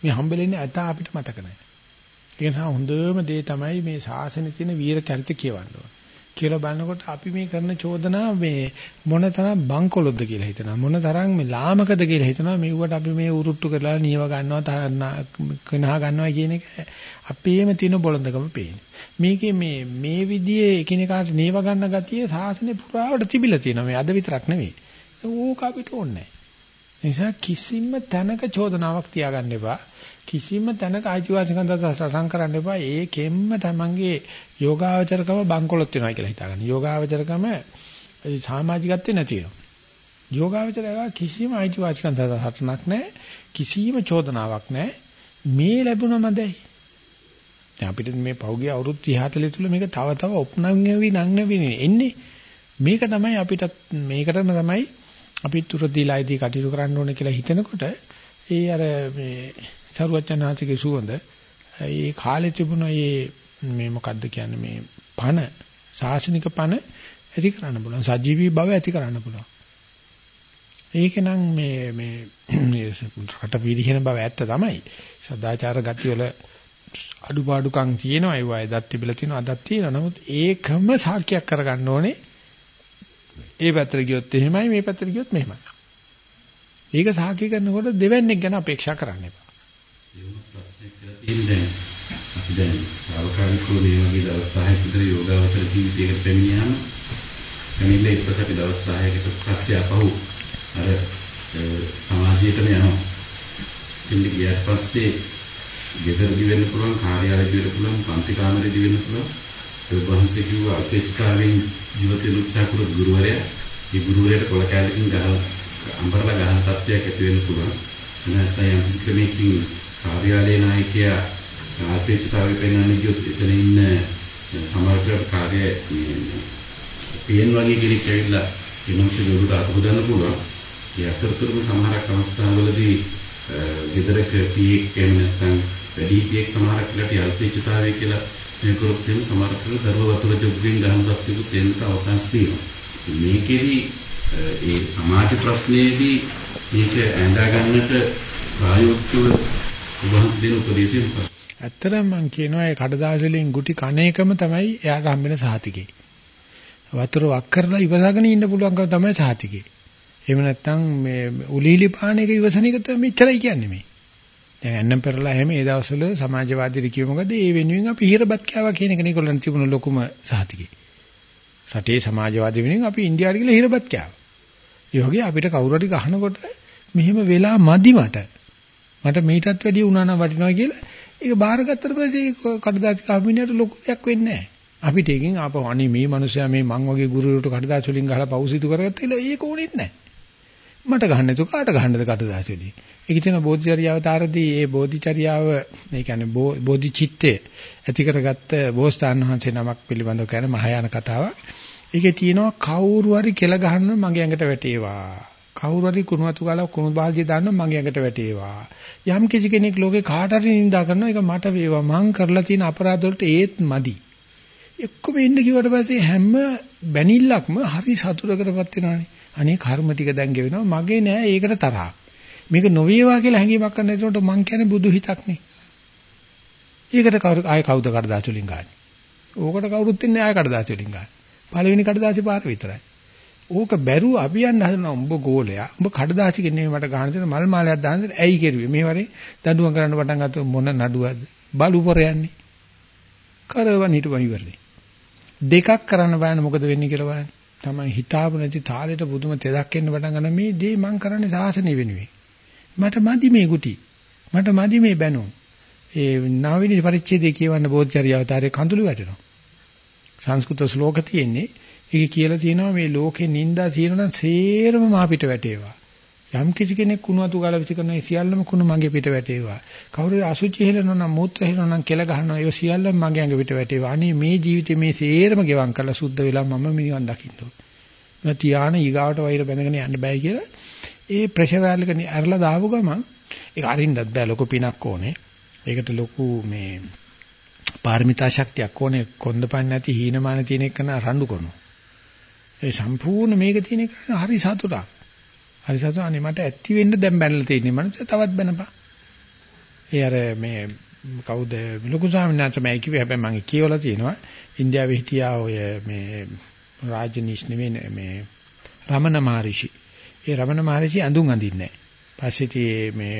මේ හම්බෙලන්නේ ඇත අපිට මතක නැහැ. ඒ නිසා හොඳම දේ තමයි මේ ශාසනයේ තියෙන වීර චරිත කියවන්න ඕනේ. කියලා බලනකොට අපි මේ කරන චෝදනා මේ මොන තරම් බංකොලොද්ද කියලා හිතනවා. මොන තරම් මේ ලාමකද කියලා හිතනවා. මෙව්වට අපි මේ උරුට්ටු කරලා නියව ගන්නවා කනහ ගන්නවා කියන එක අපේම තියෙන බොළඳකම පේන්නේ මේකේ මේ මේ විදිහේ එකිනෙකාට නියව ගන්න ගතිය සාසනේ පුරාවට තිබිලා තියෙනවා. මේ අද විතරක් නෙවෙයි. ඕක අපිට ඕනේ නැහැ. නිසා කිසිම තැනක චෝදනාවක් තියාගන්න එපා. කිසිම තැනක ආජීවාසිකම් සටහන් කරන්න එපා. ඒකෙන්ම තමන්ගේ යෝගාවචරකම බංකොලොත් වෙනවා කියලා හිතාගන්න. යෝගාවචරකම සමාජිකත්වේ නැති වෙනවා. යෝගාවචරය කිසිම ආජීවාසිකම් සටහනක් නැහැ. කිසිම චෝදනාවක් නැහැ. මේ ලැබුණමදයි. දැන් අපිට මේ පෞගිය අවුරුදු 30 40 තුල මේක තව තව ඔප්නංගෙවි නංගෙවි එන්නේ. මේක තමයි අපිට මේකටම තමයි අපි තුර දීලායිදී කටයුතු කරන්න ඕනේ කියලා හිතනකොට ඒ අර මේ සරුවචනාංශිකේ සුවඳ ඒ කාලේ තිබුණ මේ මේ මොකද්ද කියන්නේ මේ පණ සාසනික පණ ඇති කරන්න පුළුවන් සජීවී බව ඇති කරන්න පුළුවන්. ඒකනම් මේ මේ රට පිළිහෙන බව ඇත්ත තමයි. සදාචාර ගති වල අඩුපාඩුකම් තියෙනවා ඒ වගේ දත් තිබිලා තියෙනවා අදත් තියෙනවා. නමුත් ඒකම සාක්ෂියක් කරගන්න ඕනේ. ඒ පැත්තට ගියොත් එහෙමයි මේ පැත්තට ගියොත් මෙහෙමයි. ඒක සාක්ෂි කරනකොට දෙවන්නේක් ගැන අපේක්ෂා කරන්න එපා. ඉන්නේ අපි දැන් සාවකාලිකව මේ වගේ දවස් 10ක විතර යෝගාවචර ජීවිතයකට පැමිණියාම පැමිණිලා ඊට පස්සේ අපි දවස් 10කට පස්සේ අපහු අර සමාජයටම යනවා. ඉතින් ගියාට පස්සේ ගෙදරදි වෙන්න පුළුවන් කාර්යාලයේදී වෙන්න පුළුවන් පන්ති කාමරේදී වෙන්න පුළුවන් ඒ වහන්සේ කිව්ව අපේක්ෂාවෙන් ජීවිත උත්සාහ කරු ගුරුවරයා ඒ ගුරුවරයාට කොල කැලකින් ගහලා අඹරලා ගහන තත්ත්වයක් ඇති වෙන්න පුළුවන්. නැත්නම් යම් කිසි ක්‍රමයකින් කාර්යාලයේ නායකයා අපේක්ෂිතාවේ පෙන්වන්නේ කියොත් එතන ඉන්න සමහර කාර්ය පියන් වගේ කෙනෙක් ඇවිල්ලා ඒ මොහොතේ උඩට අත හොදන්න පුළුවන්. ඒ අතරතුරම සමහරක් අවස්ථාවලදී ගෙදරක පියෙක් එහෙම නැත්නම් වැඩි පියෙක් සමහරක් ළට අල්පේක්ෂිතාවය කියලා මේ කරොත් එන සමහරක් දරුව වතුර ජොග්ගෙන් ගහන තත්ත්වෙකුත් එන්න අවකාශ තියෙනවා. මේකෙදි ඒ සමාජ ප්‍රශ්නයේදී මේක ඇඳා ගන්නට ප්‍රායෝගිකව වහන්සේ දෙන උපදේශයෙන් ඇත්තටම මම කියනවා ඒ කඩදාසියෙන් ගුටි කණ එකම තමයි එයාට හම්බෙන සහතිකේ. වතුර වක් කරලා ඉවසගෙන ඉන්න පුළුවන්කම තමයි සහතිකේ. එහෙම නැත්නම් මේ උලීලි පාන එක ඉවසන එක තමයි මෙච්චරයි කියන්නේ මේ. දැන් අන්නම් පෙරලා එහෙම ඒ දවස්වල සමාජවාදී කිව්ව මොකද ඒ වෙනුවෙන් අපි හිරබත් කෑවා කියන එක නිකොලන් තිබුණ ලොකුම සහතිකේ. රටේ සමාජවාදී වෙනුවෙන් අපි ඉන්දියාවට ගිහලා හිරබත් කෑවා. ඒ වගේ අපිට කවුරු හරි ගහනකොට මෙහෙම වෙලා මදි මට. මට මීටත් වැඩිය උනා නම් වටිනවා කියලා ඒක බාරගත්තට පස්සේ කඩදාසි කම්පිනියට ලොකු දෙයක් වෙන්නේ නැහැ. අපිට එකකින් ආපහු අනේ මේ මිනිස්සයා මේ මං වගේ ගුරුවරට කඩදාසි වලින් ගහලා පෞසිතු කරගත්තා කියලා ඒක ඕනෙත් නැහැ. මට ගහන්න තු කාට ගහන්නද කටුදාසියලි. ඒක තියෙන බෝධිචර්යාව තාරදී ඒ බෝධිචර්යාව ඒ කියන්නේ බෝධිචිත්තේ ඇති කරගත්ත බෝසතාන් වහන්සේ නමක් පිළිබඳව කියන මහායාන කතාවක්. ඒකේ තියෙනවා කවුරු හරි කෙල ගහන්න මගේ ඇඟට වැටේවා. කවුරු හරි කුණු වතු ගාලා කුණු බාල්දිය දාන්න මගේ ඇඟට වැටේවා. යම් කිසි කෙනෙක් ලෝකේ කාට හරි නිඳා කරනවා ඒක මට වේවා. මං කරලා තියෙන අපරාධ වලට ඒත් මදි. එක්කම ඉන්න කිව්වට පස්සේ හැම බැනිල්ලක්ම හරි සතුටකටපත් වෙනවානේ. අනේ කර්ම ටික දැන් ගෙවෙනවා මගේ නෑ ඒකට තරහක්. මේක නොවේවා කියලා හැඟීමක් කරන්න එතකොට මං කියන්නේ බුදු හිතක් නේ. ඒකට කවුරු ආය කවුද කඩදාසි වලින් ගන්නේ? ඕකට කවුරුත් ඉන්නේ ආය කඩදාසි වලින් ගන්නේ. පළවෙනි කඩදාසි පාර විතරයි. ඕක බැරුව අපි යන්න හදනවා උඹ ගෝලයා. උඹ කඩදාසි කෙනේ මට ගහන දෙන මල් මාලයක් දාන්න දෙන ඇයි කෙරුවේ? මේ වරේ දඬුවම් කරන්න පටන් ගත්තොත් මොන නඩුවද? බලුපොර යන්නේ. කරවන් හිටපන් ඉවරනේ. දෙකක් කරන්න බෑන මොකද වෙන්නේ කියලා බලන්න. තමයි හිතාපු නැති තාලෙට පුදුම තෙදක් එන්න පටන් ගන්න මේ දේ මං කරන්නේ සාසනෙ වෙනුවෙන්. මට මදි මේ ගුටි. මට මදි මේ බැනෝ. ඒ නවවිනි පරිච්ඡේදයේ කියවන්න බෝධචර්ය අවතාරයේ කඳුළු වැටෙනවා. සංස්කෘත ශ්ලෝක තියෙන්නේ. ඒක කියලා තියෙනවා මේ ලෝකේ නිന്ദා තියෙනවා සේරම මා පිට වැටේවා. යම් කිසි කෙනෙක් කුණු අතු ගාලා විසි කරන ඒ සියල්ලම කුණු මගේ පිට වැටේවා. කවුරු අසුචි හෙලනවා නම් මූත්‍ර හෙලනවා නම් කෙල ගහනවා ඒ සියල්ලම මගේ ඇඟ පිට වැටේවා. අනේ මේ ජීවිතේ මේ සේරම ගෙවම් කරලා සුද්ධ වෙලා මම මිනිවන් දකින්න ඕන. මම තියාන ඊගාවට වෛර බැඳගෙන යන්න බෑ කියලා ඒ ප්‍රෙෂර් වෑල් එක ඇරලා දාපු ගමන් ඒක අරින්නත් බෑ ලොකු පිනක් ඕනේ. ඒකට ලොකු මේ පාරමිතා ශක්තියක් ඕනේ කොන්දපන් නැති හීනමාන තියෙන එක න රණ්ඩු කරනවා. ඒ සම්පූර්ණ මේක තියෙන එක හරි සතුටක්. හරි සතුට අනේ මට ඇත්ති වෙන්න දැන් බැනලා තියෙන්නේ මනස තවත් බැනපන්. ඒ අර මේ කවුද ලොකු ස්වාමීන් වහන්සේ මම කිව්වේ හැබැයි මම කියවලා තියෙනවා ඉන්දියාවේ හිටියා ඔය මේ රාජනීෂ් නෙමෙයි මේ රමණ මහරිෂි. ඒ රමණ මහරිෂි අඳුන් අඳින්නේ නැහැ. පස්සේ මේ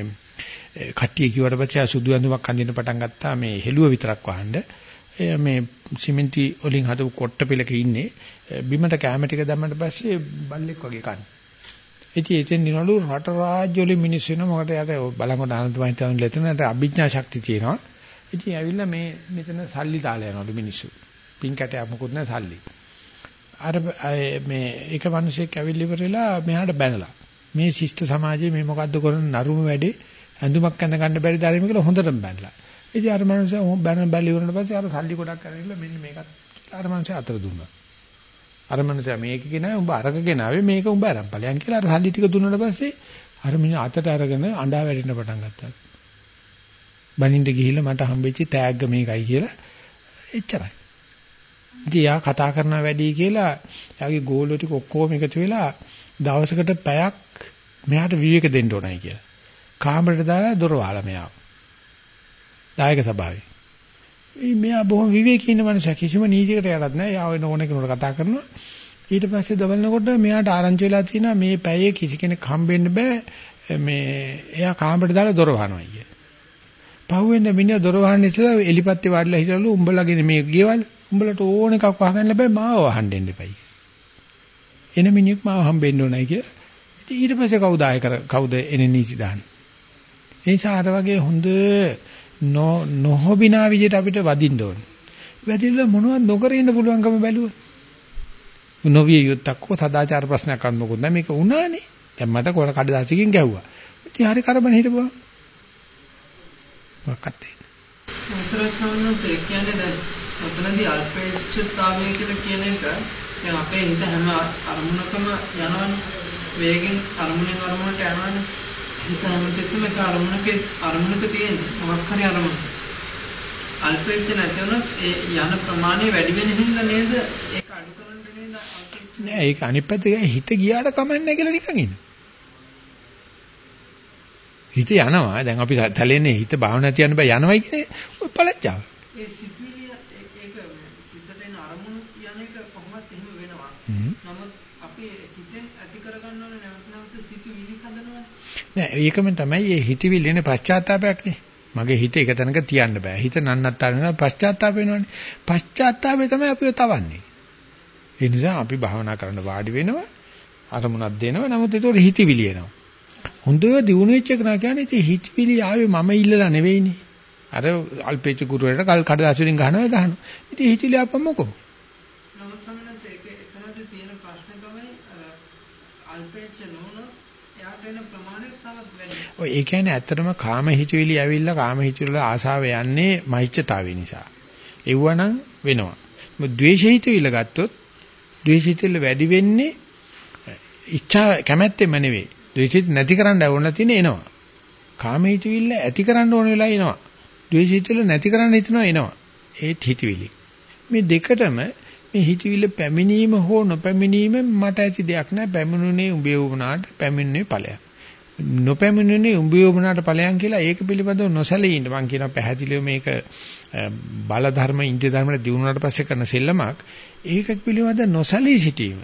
කට්ටිය කිව්වට පස්සේ සුදු ඇඳුමක් අඳින්න පටන් ගත්තා මේ හෙළුව විතරක් වහන්න. මේ සිමෙන්ති වලින් හදපු කොට්ට පිළක ඉන්නේ බිමට කැම ටික දැම්මට පස්සේ බල්ලෙක් වගේ කන්නේ. ඉතින් එතෙන් නිනලු රට රාජ්‍ය වලින් මිනිස්සු වෙන මොකට යට බලංගොඩ ආනන්ද මහිතවන් ලෙතනට අභිඥා ශක්තිය තියෙනවා. ඉතින් ඇවිල්ලා මේ මෙතන සල්ලි දාලා යනවලු මිනිස්සු. පින් කැටයක් මොකුත් නැහැ සල්ලි. අර මේ එක මිනිහෙක් ඇවිල්ලා ඉවරලා මෙහාට බැනලා. මේ ශිෂ්ට සමාජයේ මේ මොකද්ද කරන නරුම වැඩේ ඇඳුමක් ඇඳ ගන්න බැරි ධර්ම කියලා හොඳටම බැනලා. ඉතින් අර මිනිස්සු බැන බැලි වුණාට පස්සේ අර සල්ලි ගොඩක් අරගෙන මෙන්න මේකත් අර මිනිස්සු අතර දුන්නා. අර මනුස්සයා මේක ගෙනාවේ උඹ අරක ගෙනාවේ මේක උඹ අරන් ඵලයන් කියලා අර සල්ලි ටික දුන්නාට පස්සේ අර මිනිහ අතට අරගෙන අඬා වැටෙන්න පටන් ගත්තා. බනින්න ගිහිල්ලා මට හම්බෙච්ච තෑග්ග මේකයි කියලා එච්චරයි. ඉතින් යා කතා කරන වැඩි කියලා යාගේ ගෝලෝ ටික ඔක්කොම එකතු වෙලා දවසකට පැයක් මෙයාට විවේක දෙන්න ඕනයි කියලා. කාමරයට දාලා දොර වහලා මෙයාව. දායක සභාවේ. මේ මෙයා බොහොම විවේකී ඉන්න මනුස්සයා කිසිම නීතියකට යටත් නැහැ. යා වෙන ඕන කෙනෙකුට කතා කරනවා. ඊට පස්සේ දවල්නකොට මෙයාට ආරංචි වෙලා තියෙනවා මේ පැයේ කිසි කෙනෙක් හම්බෙන්න බෑ. මේ එයා කාමරට දාලා දොර වහනවා කිය. පහුවෙන්ද මිනිහා දොර වහන්න ඉස්සෙල්ලා එලිපත්ති වාඩිලා හිටලු උඹලගේ මේ ගෙවල් උඹලට ඕන එකක් වහගන්න බෑ මාව වහන්න දෙන්න එපයි. එන මිනිහෙක් මාව හම්බෙන්න ඕනයි කිය. ඉතින් ඊට පස්සේ කවුද ආය කර කවුද එන්නේ නීති දාන්නේ. ඒ නිසා අර වගේ හොඳ නොහොබිනා විදිහට අපිට වදින්න ඕනේ. වැදිලා මොනවද නොකර ඉන්න පුළුවන්කම බැලුවොත්. නොවිය යුත්තක් හෝ සදාචාර ප්‍රශ්නයක් අන්න මොකද මේක උනානේ. දැන් මට කොර කඩදාසියකින් ගැහුවා. ඉතින් හරි කරබන හිටපුවා. මොකක්ද? මුසරසෝනසේ කියන්නේ දැන් ඔතනදී අල්පේච්ඡතාවය කියලා කියන එක දැන් අපේ හිත හැම අරමුණකම යනවනේ. වේගෙන් අරමුණෙන් අරමුණට යනවනේ. එක අරමුණක අරමුණක තියෙන මොකක් හරි අරමුණ. අල්පේච්ඡ නැති වුණොත් ඒ යන ප්‍රමාණය වැඩි වෙන හින්දා නේද ඒක අඩු කරන්න නේද නෑ ඒක අනිත් පැත්තේ හිත ගියාට කමන්නේ කියලා නිකන් ඉන්න. හිත යනවා දැන් අපි තැලෙන්නේ හිත භාවනා තියන්න බෑ යනවයි කියන්නේ ඔය පළච්චාව. ඒ සිතුවිලි ඒක සිතට එන අරමුණු යන එක කොහොමද එහෙම වෙනවා. නමුත් අපි හිතෙන් ඇති කරගන්න ඕනේ නැවත නැවත සිතුවිලි හදනවනේ. නෑ ඒකම තමයි මේ හිතවිල්ල එන පශ්චාත්තාවයක්නේ. මගේ හිත එක තැනක තියන්න බෑ. හිත නන්නත්තර වෙනවා පශ්චාත්තාප වෙනවනේ. පශ්චාත්තාපේ තමයි අපිව තවන්නේ. ඒ නිසා අපි භාවනා කරන්න වාඩි වෙනවා. අරමුණක් දෙනවා. නමුත් ඒතකොට හිතවිලි එනවා. හොඳ දියුණු වෙච්ච එක නා කියන්නේ ඉතින් හිතවිලි ආවේ මම ඉල්ලලා නෙවෙයිනේ. අර අල්පේච්ච ගුරුවරට කල් කඩදාසි වලින් ගහනවා ගහනවා. ඉතින් හිතවිලි ආපම මොකෝ? නමුත් සමනස ඒක එතනදී තියෙන ප්‍රශ්නේ තමයි අල්පේච්ච නෝන වෙන ප්‍රමාණය තවත් වැඩි. ඔය ඒ කියන්නේ ඇත්තටම කාම හිතවිලි ඇවිල්ලා කාම හිතවිලි වල ආසාව යන්නේ මහිච්ඡතාවය නිසා. එව්වනම් වෙනවා. මොකද ද්වේෂ හිතවිල්ල ගත්තොත් ද්වේෂ හිතවිල්ල වැඩි වෙන්නේ ඉච්ඡා කැමැත්තෙම නෙවෙයි. ද්වේෂිත නැති කරන්න ඕන තියෙන එනවා. කාම හිතවිල්ල ඇති කරන්න ඕන වෙලා එනවා. ද්වේෂ හිතවිල්ල නැති කරන්න හිතනවා එනවා. ඒත් හිතවිලි. මේ දෙකටම මේ හිතවිල්ල පැමිණීම හෝ නොපැමිණීම මට ඇති දෙයක් නෑ. පැමිණුනේ උඹේ වුණාට පැමිණුනේ ඵලයක්. නොපැමිණුනේ උඹේ වුණාට ඵලයන් කියලා ඒක පිළිබඳව නොසැලී ඉන්න මම කියනවා පැහැදිලිව මේක බල ධර්ම ඉන්ද්‍රිය ධර්මවල දිනුනාට පස්සේ කරන සෙල්ලමක් ඒක පිළිබඳ නොසැලී සිටීම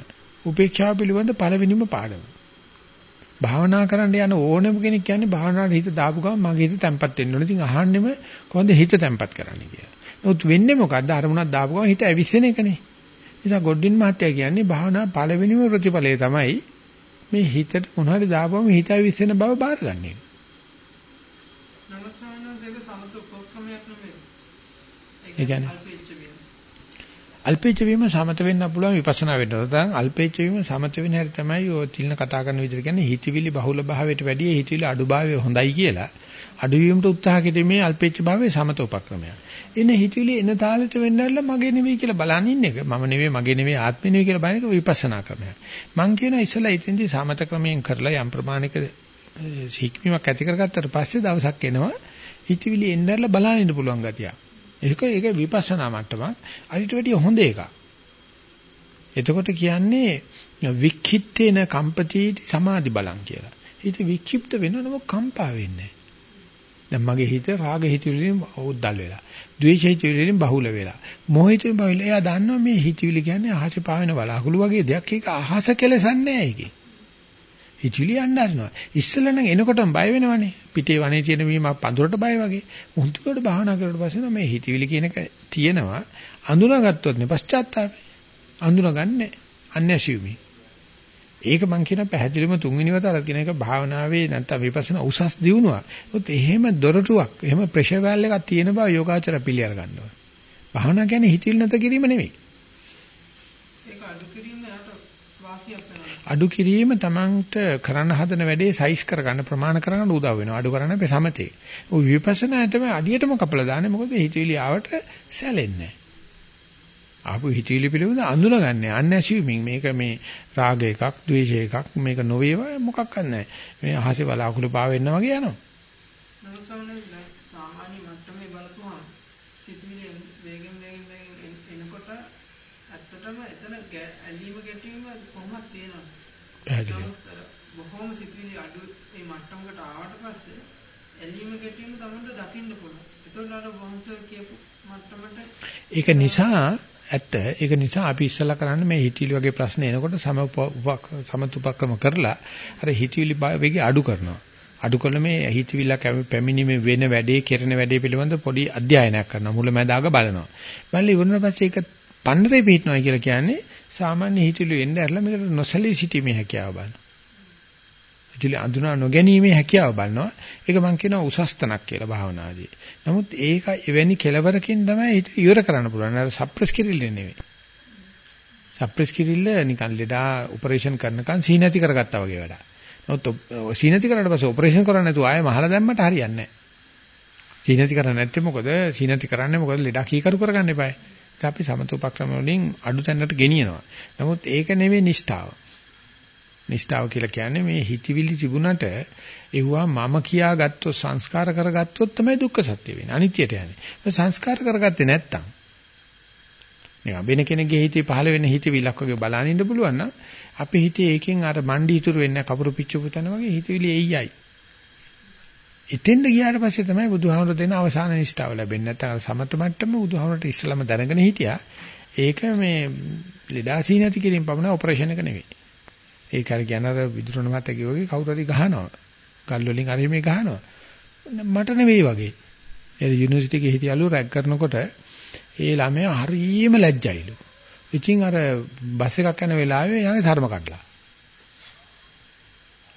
උපේක්ෂාව පිළිබඳ පළවෙනිම පාඩම. භාවනා කරන්න යන ඕනම කෙනෙක් කියන්නේ භාවනාවට හිත දාපු ගමන් මගේ හිත තැම්පත් වෙන්න ඕනේ. ඉතින් අහන්නෙම කොහොමද හිත තැම්පත් කරන්නේ කියලා. නමුත් වෙන්නේ මොකද්ද? අරමුණක් දාපු ගමන් හිත ඇවිස්සෙන එකනේ. නිසා ගොඩින් මහත්තයා කියන්නේ භාවනා පළවෙනිම ප්‍රතිඵලය තමයි මේ හිතට මොනවාරි දාපුවම හිත ඇවිස්සෙන බව බාරගන්නේ. නමුත් සමනෝස් ඒක සමත උපක්‍රමයක් නෙමෙයි. ඒ කියන්නේ? අල්පේච්ඡ වීම. අල්පේච්ඡ වීම සමත වෙන්න පුළුවන් විපස්සනා වෙන්න. නැත්නම් අල්පේච්ඡ වීම සමත වෙන හැටි තමයි ඔය තිල්න කතා කරන විදිහට කියන්නේ හිතවිලි බහුල භාවයට වැඩිය හිතවිලි අඩු භාවය හොඳයි කියලා. අඩු වීමට උත්සාහ කිරීමේ අල්පේච්ඡ භාවයේ සමත උපක්‍රමයක්. එන හිතවිලි එන තාලෙට වෙන්නැල්ල මගේ නෙවෙයි කියලා බලන් ඉන්න එක. මම නෙවෙයි මගේ නෙවෙයි ආත්මෙ නෙවෙයි කියලා බලන එක විපස්සනා ක්‍රමයක්. මං කියනවා ඉස්සලා ඉතින්දි සමත ක්‍රමයෙන් කරලා යම් ප්‍රමාණික හික්මීමක් ඇති කරගත්තට පස්සේ දවසක් එනවා හිතවිලි එන්නැල්ල බලන් ඉන්න පුළුවන් ගතියක්. ඒක ඒක විපස්සනා මට්ටමක්. අරිට වැඩිය හොඳ එකක්. එතකොට කියන්නේ වික්ඛිත්තේන කම්පතිටි සමාධි බලං කියලා. හිත වික්ෂිප්ත වෙනවනම කම්පා වෙන්නේ දැන් මගේ හිත රාග හිතවිලින් උද්දල් වෙලා. ද්වේෂ හිතවිලින් බහුල වෙලා. මොහ හිතවිලින් බහුල. එයා දන්නවා මේ හිතවිලි කියන්නේ අහසේ පාවෙන වලාකුළු වගේ දෙයක්. ඒක අහස කෙලසන්නේ නැහැ ඒකේ. හිතවිලි යන්න හරිනවා. ඉස්සෙල්ලා නම් එනකොටම බය වෙනවනේ. පිටේ වනේ තියෙන මීම පඳුරට බය වගේ. මුහුදුකට භාවනා කරලා පස්සේ මේ හිතවිලි කියන එක තියෙනවා. අඳුනාගත්තොත් නේ පශ්චාත්තාපේ. අඳුනගන්නේ අන්‍යසියුමි. ඒක මම කියන පැහැදිලිම තුන්වෙනි වතාවට කියන එක භාවනාවේ නැත්නම් විපස්සනා උසස් දියුණුවක්. ඒත් එහෙම දොරටුවක්, එහෙම ප්‍රෙෂර් වැල් එකක් තියෙන බව යෝගාචර පිළියර ගන්නවා. භාවනා කියන්නේ හිතිල් නැත කිරීම නෙවෙයි. ඒක අඩු කිරීම යට වාසියක් වෙනවා. අඩු කිරීම තමන්ට කරන්න හදන වැඩේ සයිස් කරගන්න ප්‍රමාණ කරගන්න උදව් වෙනවා. අඩු කරන්න බෑ සමතේ. ඔය විපස්සනා තමයි අඩියටම කපලා දාන්නේ. මොකද හිතවිලි ආවට සැලෙන්නේ ආපු හිතවිලි පිළිබඳ අඳුනගන්නේ අන්ඇසියුමින් මේක මේ රාග එකක්, ද්වේෂ එකක්, මේක නොවේවා මොකක්වත් නැහැ. මේ අහසේ බලාකුළු පාවෙන්න වගේ යනවා. නමුත් සමනෝස් දැන් සාමාන්‍ය මට්ටමේ බලපුවහම සිතුවිලි වේගෙන් වේගෙන් වේගෙන් එනකොට ඇත්තටම එතන ගැ- ඇලීම ගැටීම කොහොමද තියෙනවා. පැහැදිලි. නමුත් අර බොහොම සිතුවිලි අඩු මේ මට්ටමකට ආවට පස්සේ ඇලීම ගැටීම තමයි දකින්න පුළුවන්. ඒතකොට අර වංශ කියපු මට්ටමට ඒක නිසා ඇත්ත ඒක නිසා අපි ඉස්සලා කරන්නේ මේ හිතවිලි වගේ ප්‍රශ්න එනකොට සම සමතුපක්‍රම කරලා අර හිතවිලි වේගය අඩු කරනවා. අඩු කරන මේ හිතවිල්ල පැමිණීමේ වෙන වැඩේ කෙරෙන වැඩේ පිළිබඳ පොඩි අධ්‍යයනයක් කරනවා. මුලැමැදාග බලනවා. බලලා ඉවරන පස්සේ ඒක පන්නරේ පිටනවා කියලා කියන්නේ සාමාන්‍ය හිතවිලි එන්නේ අරලා මේකට නොසලී සිටීමේ හැකියාව බලනවා. හිතවිලි අඳුනා නොගැනීමේ හැකියාව බලනවා. ඒක මම කියනවා උසස් තනක් කියලා භාවනාදී. නමුත් ඒක එවැනි කෙලවරකින් තමයි හිත ඉවර කරන්න පුළුවන්. අර සප්‍රෙස් කිරිල්ල නෙවෙයි. සප්‍රෙස් කිරිල්ල නිකන් ලෙඩා ඔපරේෂන් කරනකන් සීනති කරගත්තා වගේ වැඩක්. නමුත් සීනති කරාට පස්සේ ඔපරේෂන් කරන්නේ නැතුව ආයෙ මහලා දැම්මට හරියන්නේ නැහැ. සීනති කරන්නේ නැත්තේ මොකද? සීනති කරන්නේ මොකද? ලෙඩා කීකරු කරගන්න එපායි. ඒක අපි සමතුපක්‍රම වලින් අඩු තැනකට ගෙනියනවා. නමුත් ඒක නෙවෙයි නිෂ්ඨාව. නිෂ්ඨාව කියලා කියන්නේ මේ හිතවිලි තිබුණට ඒවා මම කියාගත්තොත් සංස්කාර කරගත්තොත් තමයි දුක්ඛ සත්‍ය වෙන්නේ. අනිත්‍යයට යන්නේ. ඒ සංස්කාර කරගත්තේ නැත්තම් නිකන් වෙන කෙනෙක්ගේ හිතේ පහළ වෙන හිතවිලක් වගේ බලන ඉන්න පුළුවන් නම් අපේ හිතේ ඒකෙන් අර මණ්ඩි ඉතුරු වෙන්නේ කපුරු පිච්චපු තැන වගේ හිතවිලි එයියයි. එතෙන්ද ගියාට පස්සේ තමයි බුදුහාමර දෙන අවසාන නිෂ්ඨාව ලැබෙන්නේ. නැත්නම් සමත මට්ටම බුදුහාමරට ඉස්සලම දැනගෙන හිටියා. ඒක මේ ලෙඩාසී නැති කිරීම පමණ ඔපරේෂන් එක නෙවෙයි. ඒක අර කියන අර විදුරණ මත කිව්වගේ කවුරු හරි ගහනවා. ගල් වලින් හරි මේ ගහනවා. මට නෙවෙයි වගේ. ඒ යුනිවර්සිටි එකේ හිටියලු රැග් කරනකොට ඒ ළමයා හරියම ලැජ්ජයිලු. ඉතින් අර බස් එකක් යන වෙලාවේ යාගේ සර්ම කඩලා.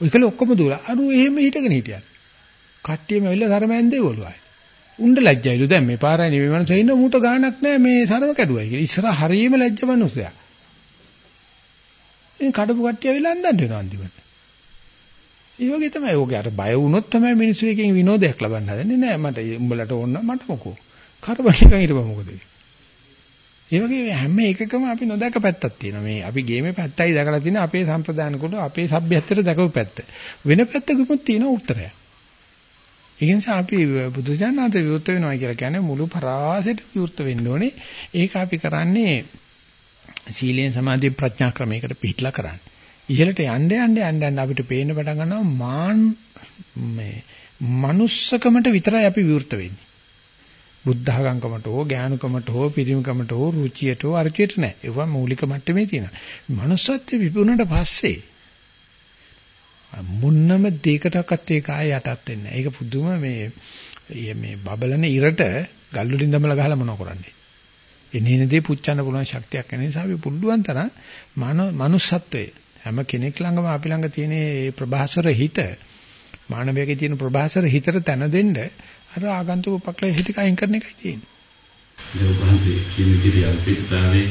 ඔයකල ඔක්කොම දුවලා අරු එහෙම හිටගෙන හිටියා. කට්ටියම ඇවිල්ලා සර්ම ඇන්දේවලු ආයි. උණ්ඩ ලැජ්ජයිලු දැන් මේ පාරයි නෙවෙයි මනස ඉන්න මූට ගාණක් නැහැ මේ සර්ම කැඩුවයි කියලා. ඉස්සර හරියම ලැජ්ජ මිනිස්සයා. ඉතින් කඩපු කට්ටිය ඇවිල්ලා අන්දන්න වෙනවා අන්තිමට. ඒ වගේ තමයි ඕකේ. අර බය වුණොත් තමයි මිනිස්සු එකෙන් විනෝදයක් ලබන්න හදන්නේ. නෑ මට උඹලට ඕන මට මොකෝ? කරබන් එකන් හිටපම මොකද? ඒ වගේ හැම එකකම අපි නොදක පැත්තක් තියෙනවා. මේ අපි ගේමේ පැත්තයි දැකලා තියෙන අපේ සම්ප්‍රදාන කොට අපේ සભ્યත්වයට දැකපු පැත්ත. වෙන පැත්තකුත් තියෙන උත්තරය ඒ නිසා අපි බුදුජානනාත විවෘත වෙනවා කියලා කියන්නේ මුළු පරාසෙට විවෘත වෙන්න ඕනේ. ඒක අපි කරන්නේ සීලෙන් සමාධියෙන් ප්‍රඥා ක්‍රමයකට පිළිట్లా කරන්නේ ඉහළට යන්න යන්න යන්න යන්න අපිට පේන්න පටන් ගන්නවා මාන් මේ manussකමට විතරයි අපි විවෘත වෙන්නේ. බුද්ධඝංකමට හෝ ඥානකමට හෝ පිරිමකමට හෝ රුචියට හෝ අර්ථයට නෑ. ඒවා මූලික මට්ටමේ තියෙනවා. manussත්වයේ විපුණට පස්සේ මුන්නම දෙයකටවත් ඒක ආය යටත් වෙන්නේ නෑ. ඒක පුදුම මේ මේ බබලන ඉරට ගල්වලින් දමලා ගහලා මොනව කරන්නේ. එනේන දේ පුච්චන්න පුළුවන් ශක්තියක් වෙන නිසා අපි පුළුවන් තරම් මනුස්සත්වයේ හැම කෙනෙක් ළඟම අපි ළඟ තියෙන මේ ප්‍රභාසර හිත මානවයාගේ තියෙන ප්‍රභාසර හිතට තැන දෙන්න අර ආගන්තුක උපක්ලේශ ටික අයින් කරන එකයි තියෙන්නේ. ඒ වහන්සේ කියන විදිහට අල්පිතාවේ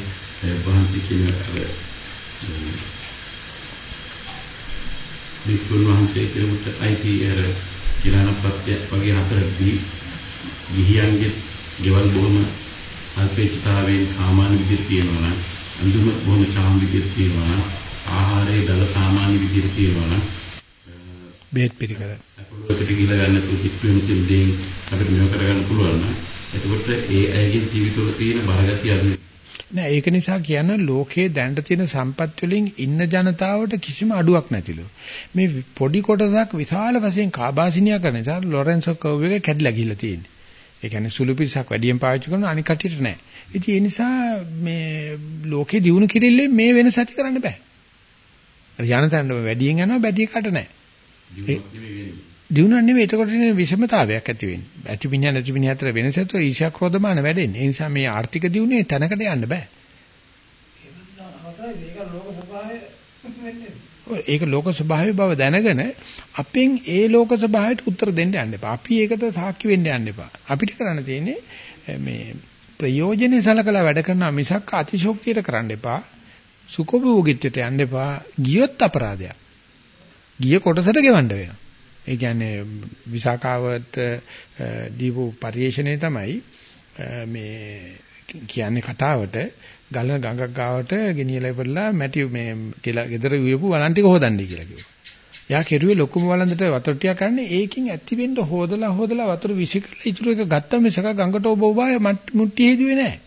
වහන්සේ කියන අර වික්ෂුන් වහන්සේ කෙනෙකුට අයිති අර කිලානපත්‍ය වගේ හතරදී ගිහියන්ගේ ගෙවල් බොහොම අල්පේච්ඡතාවයෙන් සාමාන්‍ය විදිහට තියෙනවා නම් අඳුම බොහොම සාමාන්‍ය විදිහට තියෙනවා නම් ආහාරයේ දල සාමාන්‍ය විදිහට තියෙනවා නම් බේත් පිළිකර අපලොකට ගිහලා ගන්න තු කිට්ටු වෙන දෙයින් අපිට මේව කරගන්න පුළුවන් නම් එතකොට ඒ අයගේ ජීවිතවල තියෙන බරගතිය අඩු නෑ ඒක නිසා කියන ලෝකයේ දැනට තියෙන සම්පත් වලින් ඉන්න ජනතාවට කිසිම අඩුවක් නැතිලු. මේ පොඩි කොටසක් විශාල වශයෙන් කාබාසිනියා කරන නිසා ලොරෙන්සෝ කර්ව් එක කැඩලා ගිහිල්ලා තියෙන්නේ. ඒ කියන්නේ සුළු පිරිසක් වැඩියෙන් පාවිච්චි කරන අනික් කටියට නෑ. ඉතින් ඒ නිසා මේ ලෝකේ දිනු කිරිල්ලේ මේ වෙනස ඇති කරන්න බෑ. යන තැනම වැඩියෙන් යනවා බැටි එකට නැහැ. දිනුවක් නෙවෙයි එතකොට ඉන්නේ විෂමතාවයක් ඇති වෙන්නේ. ඇති විඤ්ඤාණ නැති විඤ්ඤාණ අතර වෙනසත් ඊශා ක්‍රෝධමාන වැඩෙන්නේ. ඒ නිසා මේ ආර්ථික දියුනේ තැනකට යන්න බෑ. ඒක ලෝක ස්වභාවය බව දැනගෙන අපෙන් ඒ ලෝක ස්වභාවයට උත්තර දෙන්න යන්න එපා. අපි ඒකට සාක්ෂි වෙන්න යන්න එපා. අපිට කරන්න තියෙන්නේ eh, මේ ප්‍රයෝජනෙ සලකලා වැඩ කරනවා මිසක් අතිශෝක්තියට කරන්න එපා. සුඛභෝගීත්වයට යන්න එපා. ගියොත් අපරාධයක්. ගිය කොටසට ගෙවන්න වෙනවා. ඒ කියන්නේ විසාකාවත eh, දීපු පරිේශණය තමයි eh, මේ කියන්නේ කතාවට ගලන ගඟක් ගාවට ගෙනියලා ඉවරලා මැටි මේ කියලා ගෙදර උයපු වලන් ටික හොදන්නයි කියලා කිව්වා. එයා කෙරුවේ ලොකුම වළඳට වතුර ටික ගන්න ඒකින් ඇති වෙන්න හොදලා හොදලා වතුර විසිකලා ඉතුරු එක ගත්ත මිසක ගඟට ඔබ ඔබ මුට්ටි හේදුවේ නැහැ.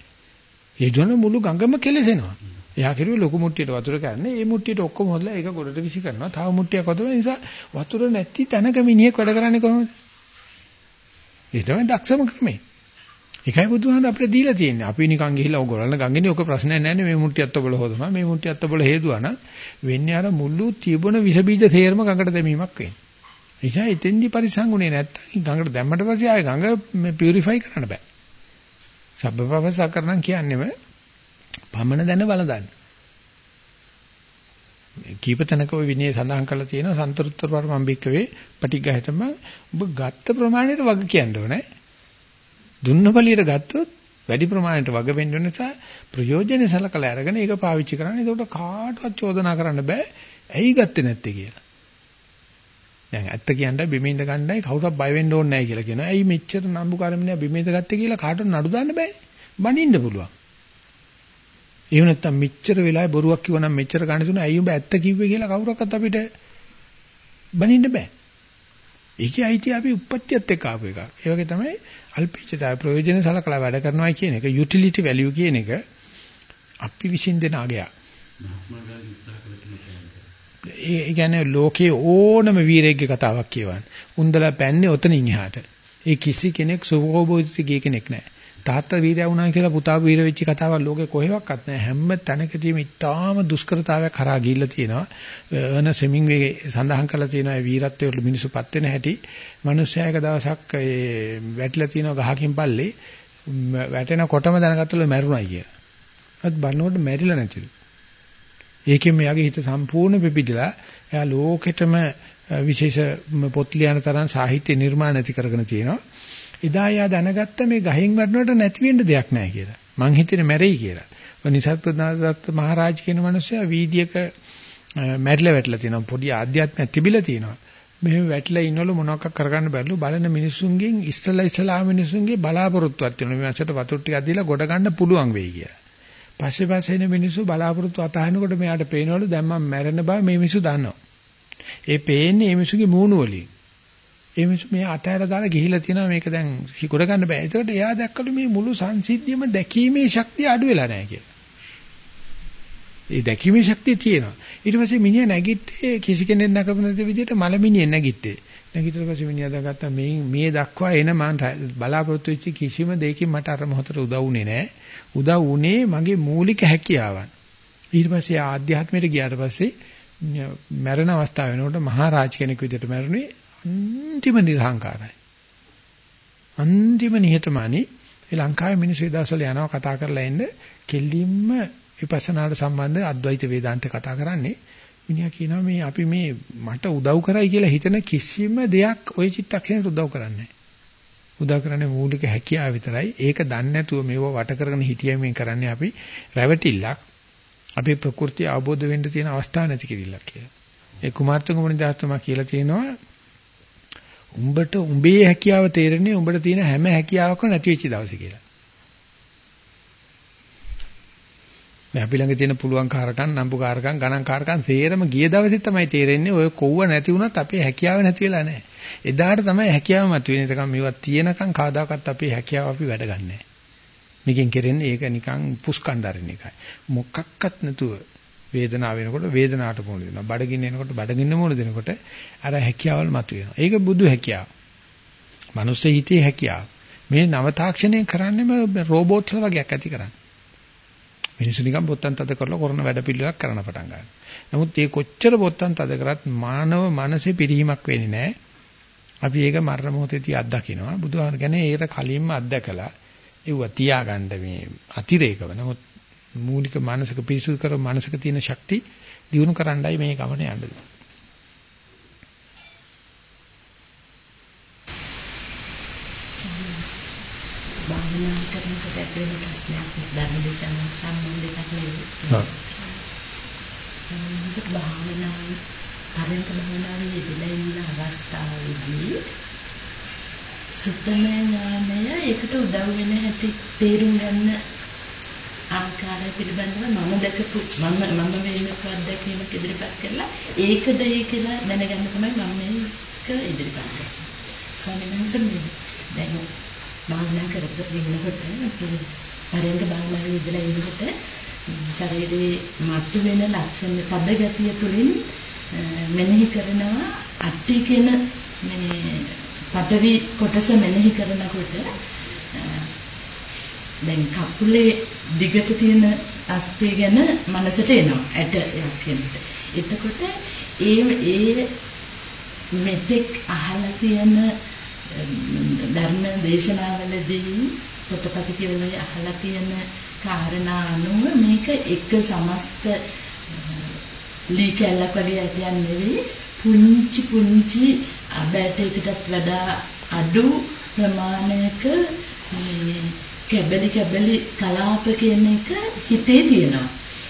ඒ ජොන මුළු ගඟම කෙලසෙනවා. එයා කිරුවේ ලොකු මුට්ටියට වතුර කන්නේ. ඒ මුට්ටියට ඔක්කොම හොදලා ඒක ගොඩට විසි කරනවා. තව මුට්ටියක් වතුර නිසා වතුර නැති තැනක මිනිහෙක් වැඩ කරන්නේ කොහොමද? ඒ තමයි දක්ෂම ක්‍රමය. ඒකයි බුදුහාම අපිට දීලා තියෙන්නේ. අපි නිකන් ගිහිල්ලා ඔයගොල්ලන් ගංගිනේ ඔක ප්‍රශ්නයක් නැහැ නේ. මේ මුට්ටියත් ඔබල හොදනවා. මේ මුට්ටියත් ඔබල හේදුවා නම් වෙන්නේ අර මුළු තිබුණ විස බීජ තේරම ගඟට දැමීමක් වෙන්නේ. නිසා එතෙන්දි පරිසංගුනේ නැත්තම් ගඟට දැම්මට පස්සේ ආයේ ගඟ පියුරිෆයි කරන්න බෑ. සබ්බපවසකරණම් කියන්නේම පමණ දැන බලදන්න. කීප තැනක ඔය විනය සඳහන් කරලා තියෙනවා සන්තරුත්තර පරමම්බික්කවේ පටිඝහිතම ඔබ ගත්ත ප්‍රමාණයට වග කියන්න ඕනේ. දුන්න බලියට ගත්තොත් වැඩි ප්‍රමාණයට වග වෙන්න නිසා ප්‍රයෝජනෙ සලකලා අරගෙන ඒක පාවිච්චි කරන්න. ඒකට කාටවත් චෝදනා කරන්න බෑ. ඇයි ගත්තේ නැත්තේ කියලා. දැන් ඇත්ත කියන්න බිමින්ද ගන්නයි කවුරුත් බය වෙන්න ඕනේ නැහැ කියලා කියනවා. ඇයි මෙච්චර නම්බුකාරමිනියා බිමින්ද ගත්තේ කියලා කාටවත් නඩු දාන්න බෑනේ. බනින්න පුළුවන්. එහෙම නැත්නම් මෙච්චර වෙලාවේ බොරුවක් කිව්වනම් මෙච්චර ගන්න තුන ඇයි උඹ ඇත්ත කිව්වේ කියලා කවුරක්වත් අපිට බනින්න බෑ. ඒකේ අයිතිය අපි උප්පත්තියත් එක්ක ආපු එකක්. ඒ වගේ තමයි අල්පීචතාව ප්‍රයෝජන සලකලා වැඩ කරනවා කියන එක යුටිලිටි වැලියු කියන එක අපි විසින් දෙන අගයක්. ඒ කියන්නේ ලෝකේ ඕනම වීරයෙක්ගේ කතාවක් කියවන්න. උන්දලා පැන්නේ ඔතනින් එහාට. ඒ කිසි කෙනෙක් සුභෝභෝධිත ගිය කෙනෙක් නැහැ. තාත්තා වීරයා වුණා කියලා පුතා වීර වෙච්ච කතාවක් ලෝකේ කොහෙවත් නැහැ. හැම තැනකදීම ඉතාම දුෂ්කරතාවයක් කරා ගිහිල්ලා තියෙනවා. එන සෙමින් වේ සඳහන් කරලා තියෙනවා ඒ වීරත්වයේ වල මිනිස්සුපත් වෙන හැටි. මිනිස්සයා එක දවසක් ඒ වැටිලා තියෙනවා ගහකින් පල්ලේ වැටෙනකොටම දැනගත්තලු මැරුණයි කියලා. ඒත් බannකොට මැරිලා නැතිලු. ඒකෙන් මෙයාගේ හිත සම්පූර්ණ පිපිදලා එයා ලෝකෙටම විශේෂ පොත් ලියන තරම් සාහිත්‍ය නිර්මාණ ඇති කරගෙන තියෙනවා. එදා යා දැනගත්ත මේ ගහෙන් වැටුණට නැති වෙන්න දෙයක් නැහැ කියලා. මං හිතන්නේ මැරෙයි කියලා. ඔය නිසත්පදාත් මහරජ කියන මිනිස්සයා වීදියේක මැරිලා වැටලා තියෙනවා. පොඩි ආධ්‍යාත්මයක් තිබිලා තියෙනවා. මෙහෙම වැටිලා ඉන්නවලු මොනවක් කරගන්න බැරිලු බලන මිනිස්සුන්ගෙන් ඉස්සලා ඉස්සලා මිනිස්සුන්ගේ බලාපොරොත්තුවක් තියෙනවා මේ මාසයට වතුර ටිකක් දීලා ගොඩ ගන්න පුළුවන් වෙයි කියලා. පස්සේ පස්සේ එන මිනිස්සු බලාපොරොත්තු අතහරිනකොට මෙයාට පේනවලු දැන් මම මැරෙන බව මේ මිනිස්සු දන්නවා. ඒ පේන්නේ මේ මිනිස්සුගේ මූණු වලින්. ඒ මිනිස්සු මේ අතහැර දාලා ගිහිලා තියෙනවා මේක දැන් ගොඩ ගන්න බෑ. ඒකට එයා දැක්කලු මේ මුළු සංසිද්ධියම දැකීමේ ශක්තිය අඩු වෙලා නැහැ කියලා. ඒ දැකීමේ ශක්තිය තියෙනවා. ඊට පස්සේ මිනිහා නැගිට්ටේ කිසි කෙනෙක් නැකපු නැති විදිහට මලමිනියෙන් නැගිට්ටේ. නැගිටිලා පස්සේ මිනිහා දාගත්තා මේ මේ දක්වා එන මම බලාපොරොත්තු වෙච්ච කිසිම දෙයකින් මට අර මොහොතට උදව් වුණේ නැහැ. උදව් වුණේ මගේ මූලික හැකියාවන්. ඊට පස්සේ ආධ්‍යාත්මයට ගියාට පස්සේ මරණ අවස්ථාව වෙනකොට මහා රාජ කෙනෙක් විදිහට මැරුණේ අන්තිම නිර්හංකාරයි. අන්තිම නිහතමානී ඒ ලංකාවේ මිනිස්සු දවස්වල යනවා කතා කරලා එන්න කෙලින්ම විපස්සනාට සම්බන්ධ අද්වෛත වේදාන්ත කතා කරන්නේ මිනිහා කියනවා මේ අපි මේ මට උදව් කරයි කියලා හිතන කිසිම දෙයක් ওই චිත්තක්ෂණයට උදව් කරන්නේ උදව් කරන්නේ මූලික හැකියාව විතරයි. ඒක දන්නේ නැතුව මේව වට කරගෙන හිටියමෙන් කරන්නේ අපි රැවටිල්ලක්. අපේ ප්‍රകൃති අවබෝධ වෙන්න තියෙන අවස්ථාව නැති කිරිල්ලක් කියලා. ඒ කුමාර්තුංගමුනි දාස්තුමා කියලා තියෙනවා උඹට උඹේ හැකියාව තේරෙන්නේ උඹට තියෙන හැම හැකියාවක්ම නැති වෙච්ච දවසේ කියලා. මේ අපි ළඟ තියෙන පුළුවන් කාරකම්, නම්බුකාරකම්, ගණන්කාරකම් සේරම ගිය දවසේ තමයි තේරෙන්නේ ඔය කොව්ව නැති වුණත් අපේ හැකියාව නැති වෙලා නැහැ. එදාට තමයි හැකියාව මතුවෙන්නේ. ඒකම මේවා තියෙනකන් කවදාකවත් අපේ හැකියාව අපි වැඩ ගන්නෑ. මේකෙන් කරන්නේ ඒක නිකන් පුස්කණ්ඩාරින් එකයි. මොකක්වත් නැතුව වේදනාව වෙනකොට වේදනාවට මුහුණ දෙනවා. බඩගින්න එනකොට බඩගින්න මුහුණ දෙනකොට අර හැකියාවල් මතුවෙනවා. ඒක බුදු හැකියාව. මනුස්ස හිතේ හැකියාව. මේ නව තාක්ෂණයෙන් කරන්නේම රෝබෝට්ස්ලා වගේක් ඇති කරන්නේ. මිනිස්සු නිකන් බොත්තම් තද කරලා කරන වැඩ පිළිවෙලක් කරන්න පටන් ගන්නවා. නමුත් මේ කොච්චර බොත්තම් තද කරත් මානව මනසේ පිරීමක් වෙන්නේ නැහැ. අපි ඒක මරණ මොහොතේදී අත්දකිනවා. බුදුහාම කියන්නේ ඒකට කලින්ම අත්දකලා ඒව තියාගන්න මේ අතිරේකව. නමුත් මූලික මානසික පිරිසුදු කර මානසික තියෙන ශක්ති දිනු කරන්නයි මේ ගමන යන්නේ. භාවනා කරනකොට ඇති වෙන ප්‍රශ්නයක් ධර්ම දේශනාවක් සම්බන්ධ එකක් නෙවෙයි. ඔව්. සම්මුතික භාවනාවේ පරෙන්ත භාවනාවේ යෙදලා ඉන්න අවස්ථාවේදී සුත්තමය ඥානය ඒකට උදව් වෙන හැටි තේරුම් ගන්න ආකාරය පිළිබඳව මම දැකපු මම මම වෙනක අත්දැකීමක් ඉදිරිපත් කරලා ඒකද ඒ කියලා දැනගන්න තමයි මම මේක ඉදිරිපත් කරන්නේ. ස්වාමීන් වහන්සේ දැන් භාවනා කරද්දී ඉන්නකොට පරෙන්ක භාවනාවේ ඉඳලා ඉන්නකොට ශරීරයේ මතු වෙන ලක්ෂණ තද ගතිය තුළින් මෙනෙහි කරනවා අට්ටි කියන මේ පටවි කොටස මෙනෙහි කරනකොට දැන් කකුලේ දිගට තියෙන අස්තේ ගැන මනසට එනවා ඇට යකින්ට. එතකොට ඒ ඒ මෙතෙක් අහලා තියෙන ධර්ම දේශනාවලදී පොතපත කියලා අහලා තියෙන කාරණා අනුව මේක එක සමස්ත ලී කැල්ලක් වගේ ඇටයක් නෙවෙයි පුංචි පුංචි අබෑටයකටත් වඩා අඩු ප්‍රමාණයක කැබලි කැබලි කලාප කියන එක හිතේ තියෙනවා.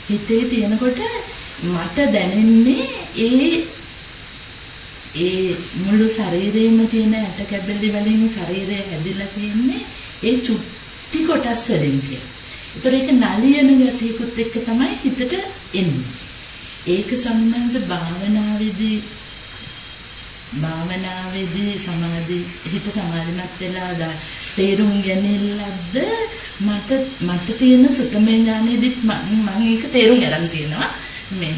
හිතේ තියෙනකොට මට දැනෙන්නේ ඒ ඒ මුළු ශරීරෙම තියෙන ඇට කැබලි වලින් ශරීරය හැදිලා තියෙන්නේ ඒ චුට්ටි කොටස් වලින් කියලා. ඒතර ඒක නලියන ගතියකුත් එක්ක තමයි හිතට එන්නේ. ඒක සම්මන්ස භාවනාවේදී භාවනාවේදී සමාධි හිත සමාධිමත් වෙලා තේරුම් ගැනීමලද්ද මට මට තියෙන සුතමේ ඥානෙදිත් මම ඒක තේරුම් ගන්න තියෙනවා. මේ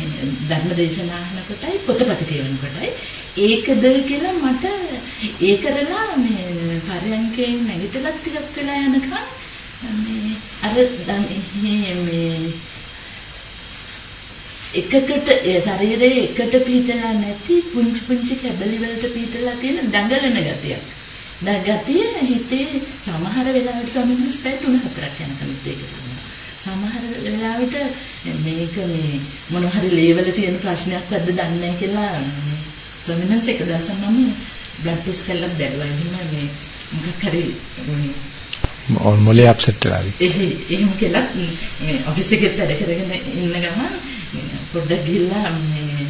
ධර්ම දේශනා අහනකොටයි පොතපත කියවනකොටයි ඒකද කියලා මට ඒ කරලා මේ පරයන්කෙන් නැගිටලා ටිකක් වෙලා යනකම් මේ අර මේ එකකට ශරීරයේ එකට පිටලා නැති පුංචි පුංචි කැබලි වලට පිටලා තියෙන දඟලන ගතියක්. ගතිය හිතේ සමහර වෙලාවට ස්වාමීන් වහන්සේ පැය 3-4ක් යනකම් ඒක සමහර වෙලාවට මේක මේ මොන හරි ලේවල තියෙන ප්‍රශ්නයක් වද්ද දන්නේ නැහැ කියලා ස්වාමීන් වහන්සේ එක දවසක් මම බ්ලඩ් ටෙස්ට් කරලා බැලුවා. එහෙම මේ මොකක් හරි ඔල් මොලේ අප්සෙට් වෙලා. එහෙම කියලා මේ ඔෆිස් එකේ වැඩ කරගෙන ඉන්න ගමන් පොඩ්ඩක් ගිහිල්ලා මේ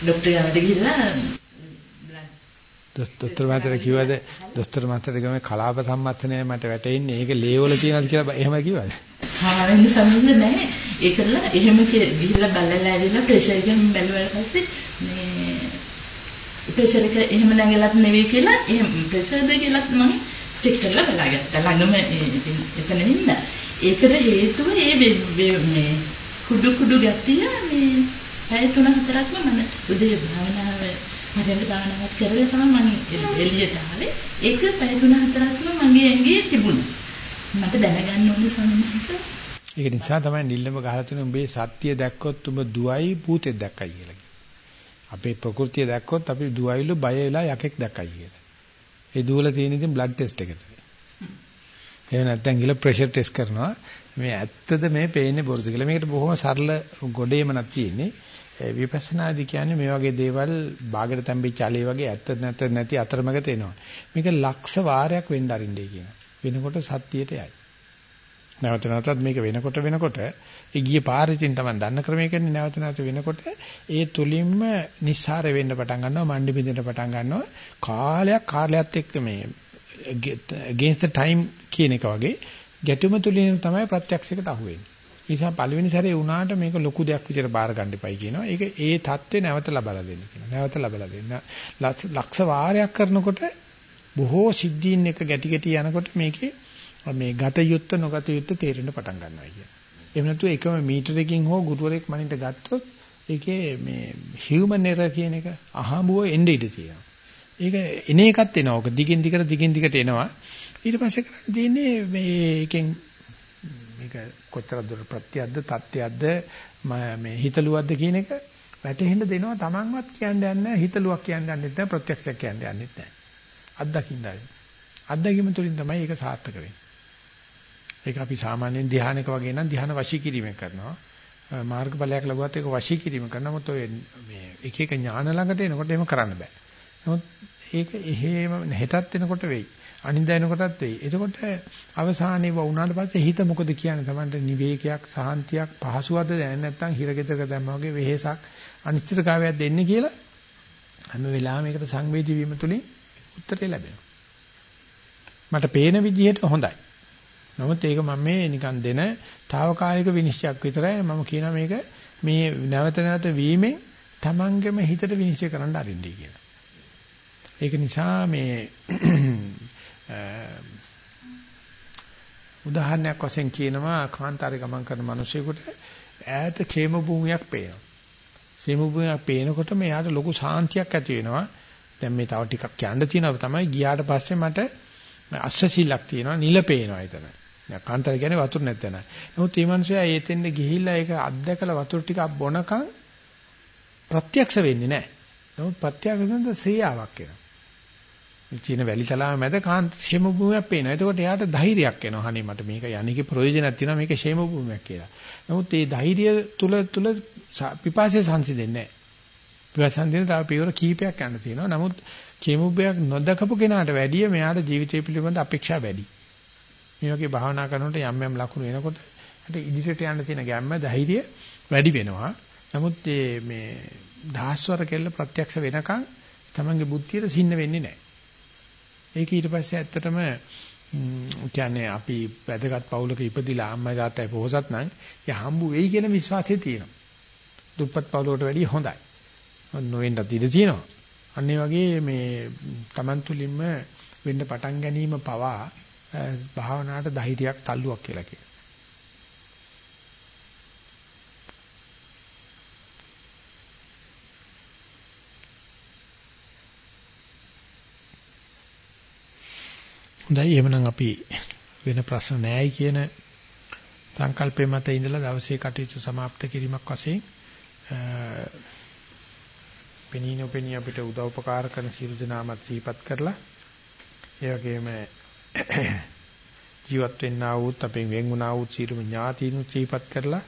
ડોක්ටර් යාට ගිහිල්ලා දොස්තර මහත්තයා කිව්වද දොස්තර මහත්තයාට ගම කලාප සම්මස්තනය මට වැටෙන්නේ ඒක ලේවල තියනවාද කියලා එහෙම කිව්වද? සාමාන්‍ය සමහර නැහැ. ඒකලා එහෙම ගිහිල්ලා බලලා ඇවිල්ලා ප්‍රෙෂර් එකෙන් බැලුවාට පස්සේ මේ ප්‍රෙෂර් එක එහෙම නැගලත් නෙවෙයි කියලා එහෙම ප්‍රෙෂර්ද කියලා මම චෙක් කරලා බලාගත්තා. ළඟම එතන ඉන්න. ඒකට හේතුව ඒ මේ කුඩු කුඩු ගැතිය මේ පැය 3-4ක්ම මම උදේ භාවනාව හරියට භාවනාවක් කරලා තමයි මම එළියට ආවේ. ඒක පැය 3-4ක්ම මගේ ඇඟේ තිබුණා. මට දැනගන්න ඕනේ ස්වාමීන් වහන්සේ. ඒක නිසා තමයි නිල්ලම ගහලා තියෙන උඹේ සත්‍ය දැක්කොත් උඹ දුවයි භූතෙක් දැක්කයි කියලා. අපේ ප්‍රകൃතිය දැක්කොත් අපි දුවයිලු බය වෙලා යකෙක් දැක්කයි කියලා. ඒ දුවලා තියෙන ඉතින් බ්ලඩ් ටෙස්ට් එකට. එහෙම නැත්නම් ගිහලා ප්‍රෙෂර් ටෙස්ට් කරනවා. මේ ඇත්තද මේ පේන්නේ බොරුද කියලා. මේකට බොහොම සරල ගොඩේමක් තියෙන්නේ. විපස්සනාදි කියන්නේ මේ වගේ දේවල් ਬਾගෙට තැම්බිච්ච allele වගේ ඇත්ත නැත්ත නැති අතරමඟ තේනවා. මේක ලක්ෂ වාරයක් වෙන්න අරින්නේ කියනවා. වෙනකොට සත්‍යයට යයි. නැවත නැවතත් මේක වෙනකොට වෙනකොට ඒ ගිය පාරෙන් තමයි දන්න ක්‍රමයකනේ නැවත නැවත වෙනකොට ඒ තුලින්ම නිස්සාර වෙන්න පටන් ගන්නවා මණ්ඩි බින්දෙන්න පටන් ගන්නවා කාලයක් කාලයත් එක්ක මේ against the time කියන එක වගේ ගැටුම තුලින් තමයි ප්‍රත්‍යක්ෂයකට අහු වෙන්නේ. ඒ නිසා පළවෙනි සැරේ වුණාට මේක ලොකු දෙයක් විදිහට බාර ගන්න එපයි කියනවා. ඒක ඒ தත්ත්වේ නැවත ලබලා දෙන්න කියනවා. නැවත ලබලා දෙන්න. ලක්ෂ වාරයක් කරනකොට බොහෝ සිද්ධීන් එක ගැටි ගැටි යනකොට මේකේ මේ ගත යුත්ත නොගත යුත්ත තේරෙන්න පටන් ගන්නවා කියන. එහෙම නැතුව එකම මීටරකින් හෝ ගුරුවරයෙක් මනින්න ගත්තොත් ඒකේ මේ හියුමන් එරර් කියන එක අහඹුව එන්න ඉඩ තියෙනවා. ඒක එන එකත් එනවා. ඔක දිගින් දිගට දිගින් දිගට එනවා. ඊට පස්සේ කරන්න තියෙන්නේ මේකෙන් මේක කොච්චර දුර ප්‍රත්‍යයක්ද තත්ත්වයක්ද මේ හිතලුවක්ද කියන එක වැටහෙන්න දෙනවා Tamanවත් කියන්නේ නැහැ හිතලුවක් කියන්නේ නැහැ ප්‍රත්‍යක්ෂයක් කියන්නේ නැහැ. අත්දකින්නයි. අත්දැකීම තුළින් තමයි ඒක සාර්ථක වෙන්නේ. ඒක අපි සාමාන්‍යයෙන් ධ්‍යානයක වගේ නම් ධ්‍යාන වශී කිරීමක් කරනවා. මාර්ගඵලයක් ලැබුවත් ඒක වශී කිරීම කරනවා. මොකද ඔය මේ එක එක ඥාන ළඟට එනකොට එහෙම කරන්න බෑ. නමුත් ඒක එහෙම හෙටත් එනකොට වෙයි. අනිද්දා එනකොටත් වෙයි. එතකොට අවසානයේ වුණාට පස්සේ හිත මොකද කියන්නේ? Tamanට නිවේකයක්, සාන්තියක්, පහසුවක්ද දැනෙන්නේ නැත්නම් හිරගෙදරක දැම්මා වගේ වෙහෙසක්, අනිශ්චිතතාවයක් දෙන්නේ කියලා හැම වෙලාවෙම මේකට සංවේදී වීම තුලින් උත්තරේ ලැබෙනවා. මට පේන විදිහට හොඳයි. නමුත් ඒක මම මේ නිකන් දෙන తాවකාලික විනිශ්චයක් විතරයි මම කියනවා මේක මේ නැවත නැවත වීමෙන් Tamangeම හිතට විනිශ්චය කරන්න අරින්නයි කියලා. ඒක නිසා මේ උදාහරණයක් වශයෙන් කියනවා කාන්තාරේ ගමන් කරන මිනිසෙකුට ඈත ඛේම භූමියක් පේනවා. ඛේම භූමියක් පේනකොට මෙයාට ලොකු සාන්තියක් ඇති වෙනවා. දැන් මේ තව ටිකක් යන්න තියෙනවා තමයි ගියාට පස්සේ මට අස්සසිලක් තියෙනවා නිල පේනවා එතන. දැන් කාන්තර කියන්නේ වතුර නැත්නම්. නමුත් මේ මිනිසයා ඒතෙන්ද ගිහිල්ලා ඒක අත්දකලා වතුර ටිකක් බොනකන් ප්‍රත්‍යක්ෂ වෙන්නේ නැහැ. නමුත් ප්‍රත්‍යක්ෂ වෙනද සේයාවක් එනවා. මේ චීන වැලි තලාව මැද කාන්ත ෂේම භූමියක් පේනවා. එතකොට එයාට ධෛර්යයක් එනවා. අනේ මට මේක යන්නේකේ ප්‍රයෝජනයක් තියෙනවා මේක ෂේම භූමියක් කියලා. නමුත් මේ ධෛර්යය තුල තුල පිපාසය සංසිඳෙන්නේ නැහැ. විවසන්දින තව පියවර කීපයක් යන්න තියෙනවා. නමුත් චේමුබ්බයක් නොදකපු කෙනාට වැඩිය මෙයාට ජීවිතය පිළිබඳ අපේක්ෂා වැඩි. මේ වගේ භාවනා කරනකොට යම් යම් ලකුණු එනකොට හිත ඉදිරියට යන්න තියෙන ගැම්ම ධෛර්යය වැඩි වෙනවා. නමුත් මේ දහස්වර කෙල්ල ප්‍රත්‍යක්ෂ වෙනකන් තමන්ගේ බුද්ධියට සින්න වෙන්නේ නැහැ. ඒක ඊට පස්සේ ඇත්තටම කියන්නේ අපි වැදගත් පවුලක ඉපදිලා අම්මයි තාත්තයි පොහොසත් නම් ඒ හම්බු වෙයි කියන විශ්වාසය තියෙනවා. දුප්පත් පවුලකට වැඩිය හොඳයි. නොවෙන්නත් ඉඩ තියෙනවා. අන්න වගේ මේ Taman තුලින්ම වෙන්න පටන් ගැනීම පවා භාවනාවට ධෛර්යයක් තල්ලුවක් කියලා කියනවා. හොඳයි එහෙනම් අපි වෙන ප්‍රශ්න නැහැයි කියන සංකල්පය මත ඉඳලා දවසේ කටයුතු સમાપ્ત කිරීමක් වශයෙන් පෙනී නොපෙනී අපිට උදව්පකාර කරන සියලු දෙනාමත් සිහිපත් කරලා ඒ වගේම ජීවත් වෙන්නා වූත් අපෙන් වෙන් වුණා වූ සියලුම ඥාතීන් සිහිපත් කරලා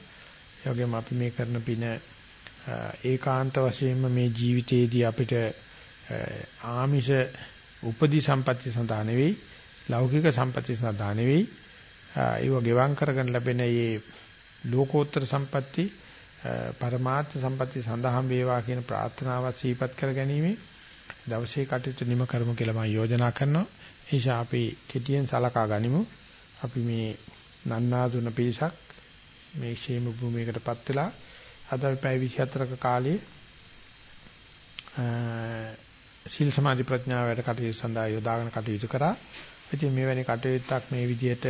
ඒ වගේම අපි මේ කරන පින ඒකාන්ත වශයෙන්ම මේ ජීවිතයේදී අපිට ආමිෂ උපදි සම්පatti සඳහා නෙවෙයි ලෞකික සම්පatti සඳහා නෙවෙයි ඒව ගෙවම් කරගෙන ලැබෙන මේ ලෝකෝත්තර සම්පatti පරමාර්ථ සම්පatti සඳහන් වේවා කියන ප්‍රාර්ථනාව සීපත් කර ගැනීම දවසේ කටයුතු නිම කරමු කියලා මම යෝජනා කරනවා. ඒ නිසා අපි කෙටියෙන් සලකා ගනිමු. අපි මේ නන්නාදුන පිරිසක් මේ ക്ഷേම භූමියකටපත් වෙලා අද පැය 24ක කාලයේ සීල සමාධි ප්‍රඥා වැඩ කටයුතු සඳහා යොදාගෙන කටයුතු කරා. ඉතින් මෙවැනි කටයුත්තක් මේ විදිහට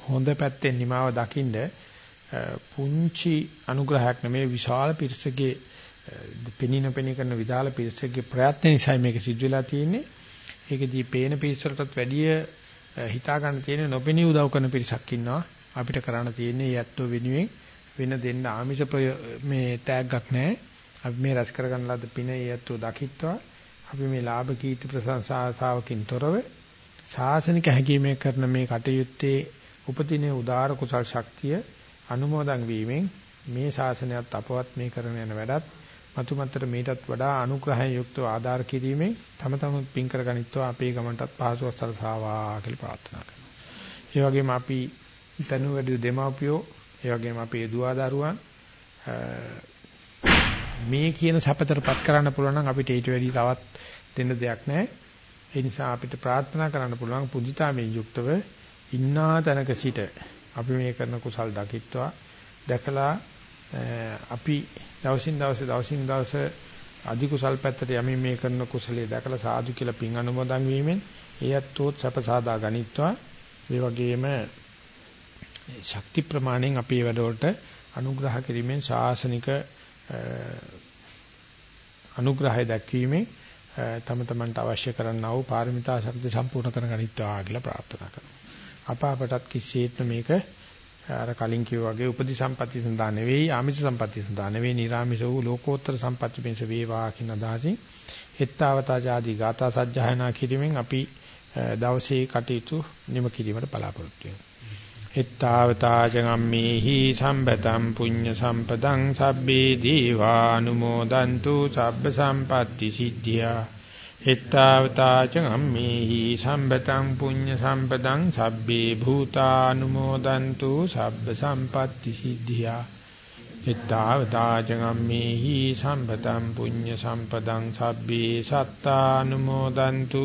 හොඳ පැත්තෙන් නිමාව දකින්න පුංචි අනුග්‍රහයක් නෙමේ විශාල පිරිසගේ පෙනින පෙනී කරන විදාල පිරිසගේ ප්‍රයත්න නිසා මේක සිද්ධ වෙලා තියෙන්නේ. ඒකදී පේන පිරිසකටත් වැඩිය හිතා ගන්න තියෙන නොපෙනී උදව් කරන පිරිසක් ඉන්නවා. අපිට කරන්න තියෙන්නේ යැත්තෝ වෙනුවෙන් වෙන දෙන්න ආමිෂ මේ තෑග්ගක් නැහැ. අපි මේ රැස් කරගන්න ලද පින යැත්තෝ දකිත්වා අපි මේ ලාභ කීර්ති ප්‍රශංසා ආසාවකින් තොරව ශාසනික හැඟීමේ කරන මේ කටයුත්තේ උපදින උදාාර කුසල් ශක්තිය අනුමෝදන් වීමෙන් මේ ශාසනයත් අපවත් මේ කරන යන වැඩත් මතුමතර මීටත් වඩා අනුග්‍රහයෙන් යුක්තව ආධාර කිරීමෙන් තම තම පින් කරගනිත්වා අපේ ගමනටත් පහසුවක් සලසාවා කියලා ප්‍රාර්ථනා කරනවා. ඒ වගේම අපි තනු වැඩි දෙමාපියෝ ඒ වගේම අපේ දුවා දරුවන් මේ කියන සැපතරපත් කරන්න පුළුවන් නම් අපිට ඊට වැඩි තවත් දෙන්න දෙයක් නැහැ. ඒ නිසා අපිට ප්‍රාර්ථනා කරන්න පුළුවන් පුජිතාමේ යුක්තව ඉන්නා තැනක සිට අපි මේ කරන කුසල් දකිත්වා දැකලා අපි දවසින් දවස දවසින් දවස අධි කුසල් පැත්තට යමින් මේ කරන කුසලයේ දැකලා සාදු කියලා පින් අනුමෝදන් වීමෙන් එයත්ෝත් සැප සාදා ගනිත්වා ඒ වගේම ශක්ති ප්‍රමාණයෙන් අපේ වැඩවලට අනුග්‍රහ කිරීමෙන් ශාසනික අනුග්‍රහය දැක්වීමෙන් තම තමන්ට අවශ්‍ය කරන්නා වූ පාරමිතා ශක්ති සම්පූර්ණ කරගනිත්වා කියලා ප්‍රාර්ථනා කරනවා. අප අපටත් කිසිසේත්ම මේක අර කලින් කිව්වා වගේ උපදි සම්පatti සඳහා නෙවෙයි ආමිෂ සම්පatti සඳහා නෙවෙයි නිර්ආමිෂ වූ ලෝකෝත්තර සම්පatti පිණිස වේවා කියන අදහසින් එත්තාවතා ආදී ගාථා සජ්ජායනා කිරීමෙන් අපි දවසේ කටයුතු නිම කිරීමට බලාපොරොත්තු වෙනවා. එත්තාවතා චගම්මේහි සම්පතම් පුඤ්ඤ සම්පතං සබ්බේ දීවානුමෝදන්තු සබ්බ සම්පatti සිද්ධියා එත්තාවතා චගම්මේහි සම්පතං පුඤ්ඤ සම්පතං සබ්බේ භූතානුමෝදන්තු සබ්බ සම්පatti සිද්ධියා එත්තාවතා චගම්මේහි සම්පතං පුඤ්ඤ සම්පතං සබ්බේ සත්තානුමෝදන්තු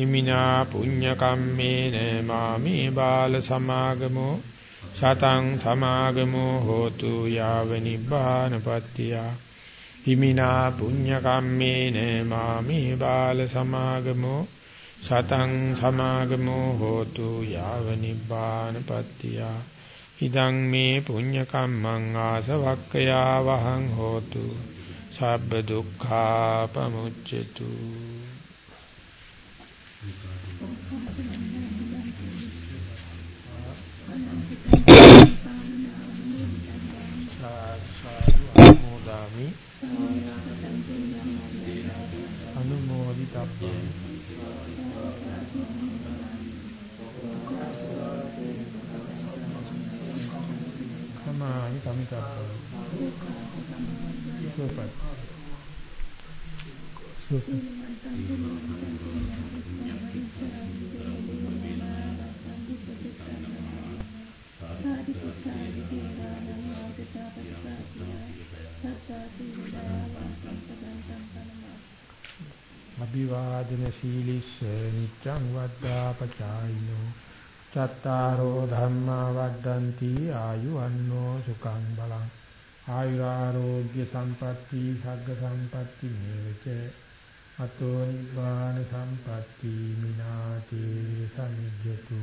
හිමිනා පුඤ්ඤ කම්මේන මාමේ බාල සමාගමෝ සතං සමාගමෝ හෝතු යාව නිබ්බානපත්තිය හිමිනා පුඤ්ඤ කම්මේන මාමේ බාල සමාගමෝ සතං සමාගමෝ හෝතු යාව නිබ්බානපත්තිය ඉදං මේ පුඤ්ඤ කම්මං ආසවක්ඛයා වහං හෝතු සබ්බ දුක්ඛා පමුච්චතු සාදු අනුමෝදිතබ්බං කමානි කමිතබ්බං සුපත් සුපත් අභිවාදන සීලිස්ස නිච්ඡං වද්දා පචායිනෝ චත්තාරෝ ධම්මා වද්දන්ති ආයුවන්නෝ සුඛං බලං ආයුරාෝග්‍ය සම්පatti සග්ග සම්පatti මේවච අතෝ නිබ්බාන සම්පatti මිනාතේ සමිජ්ජතු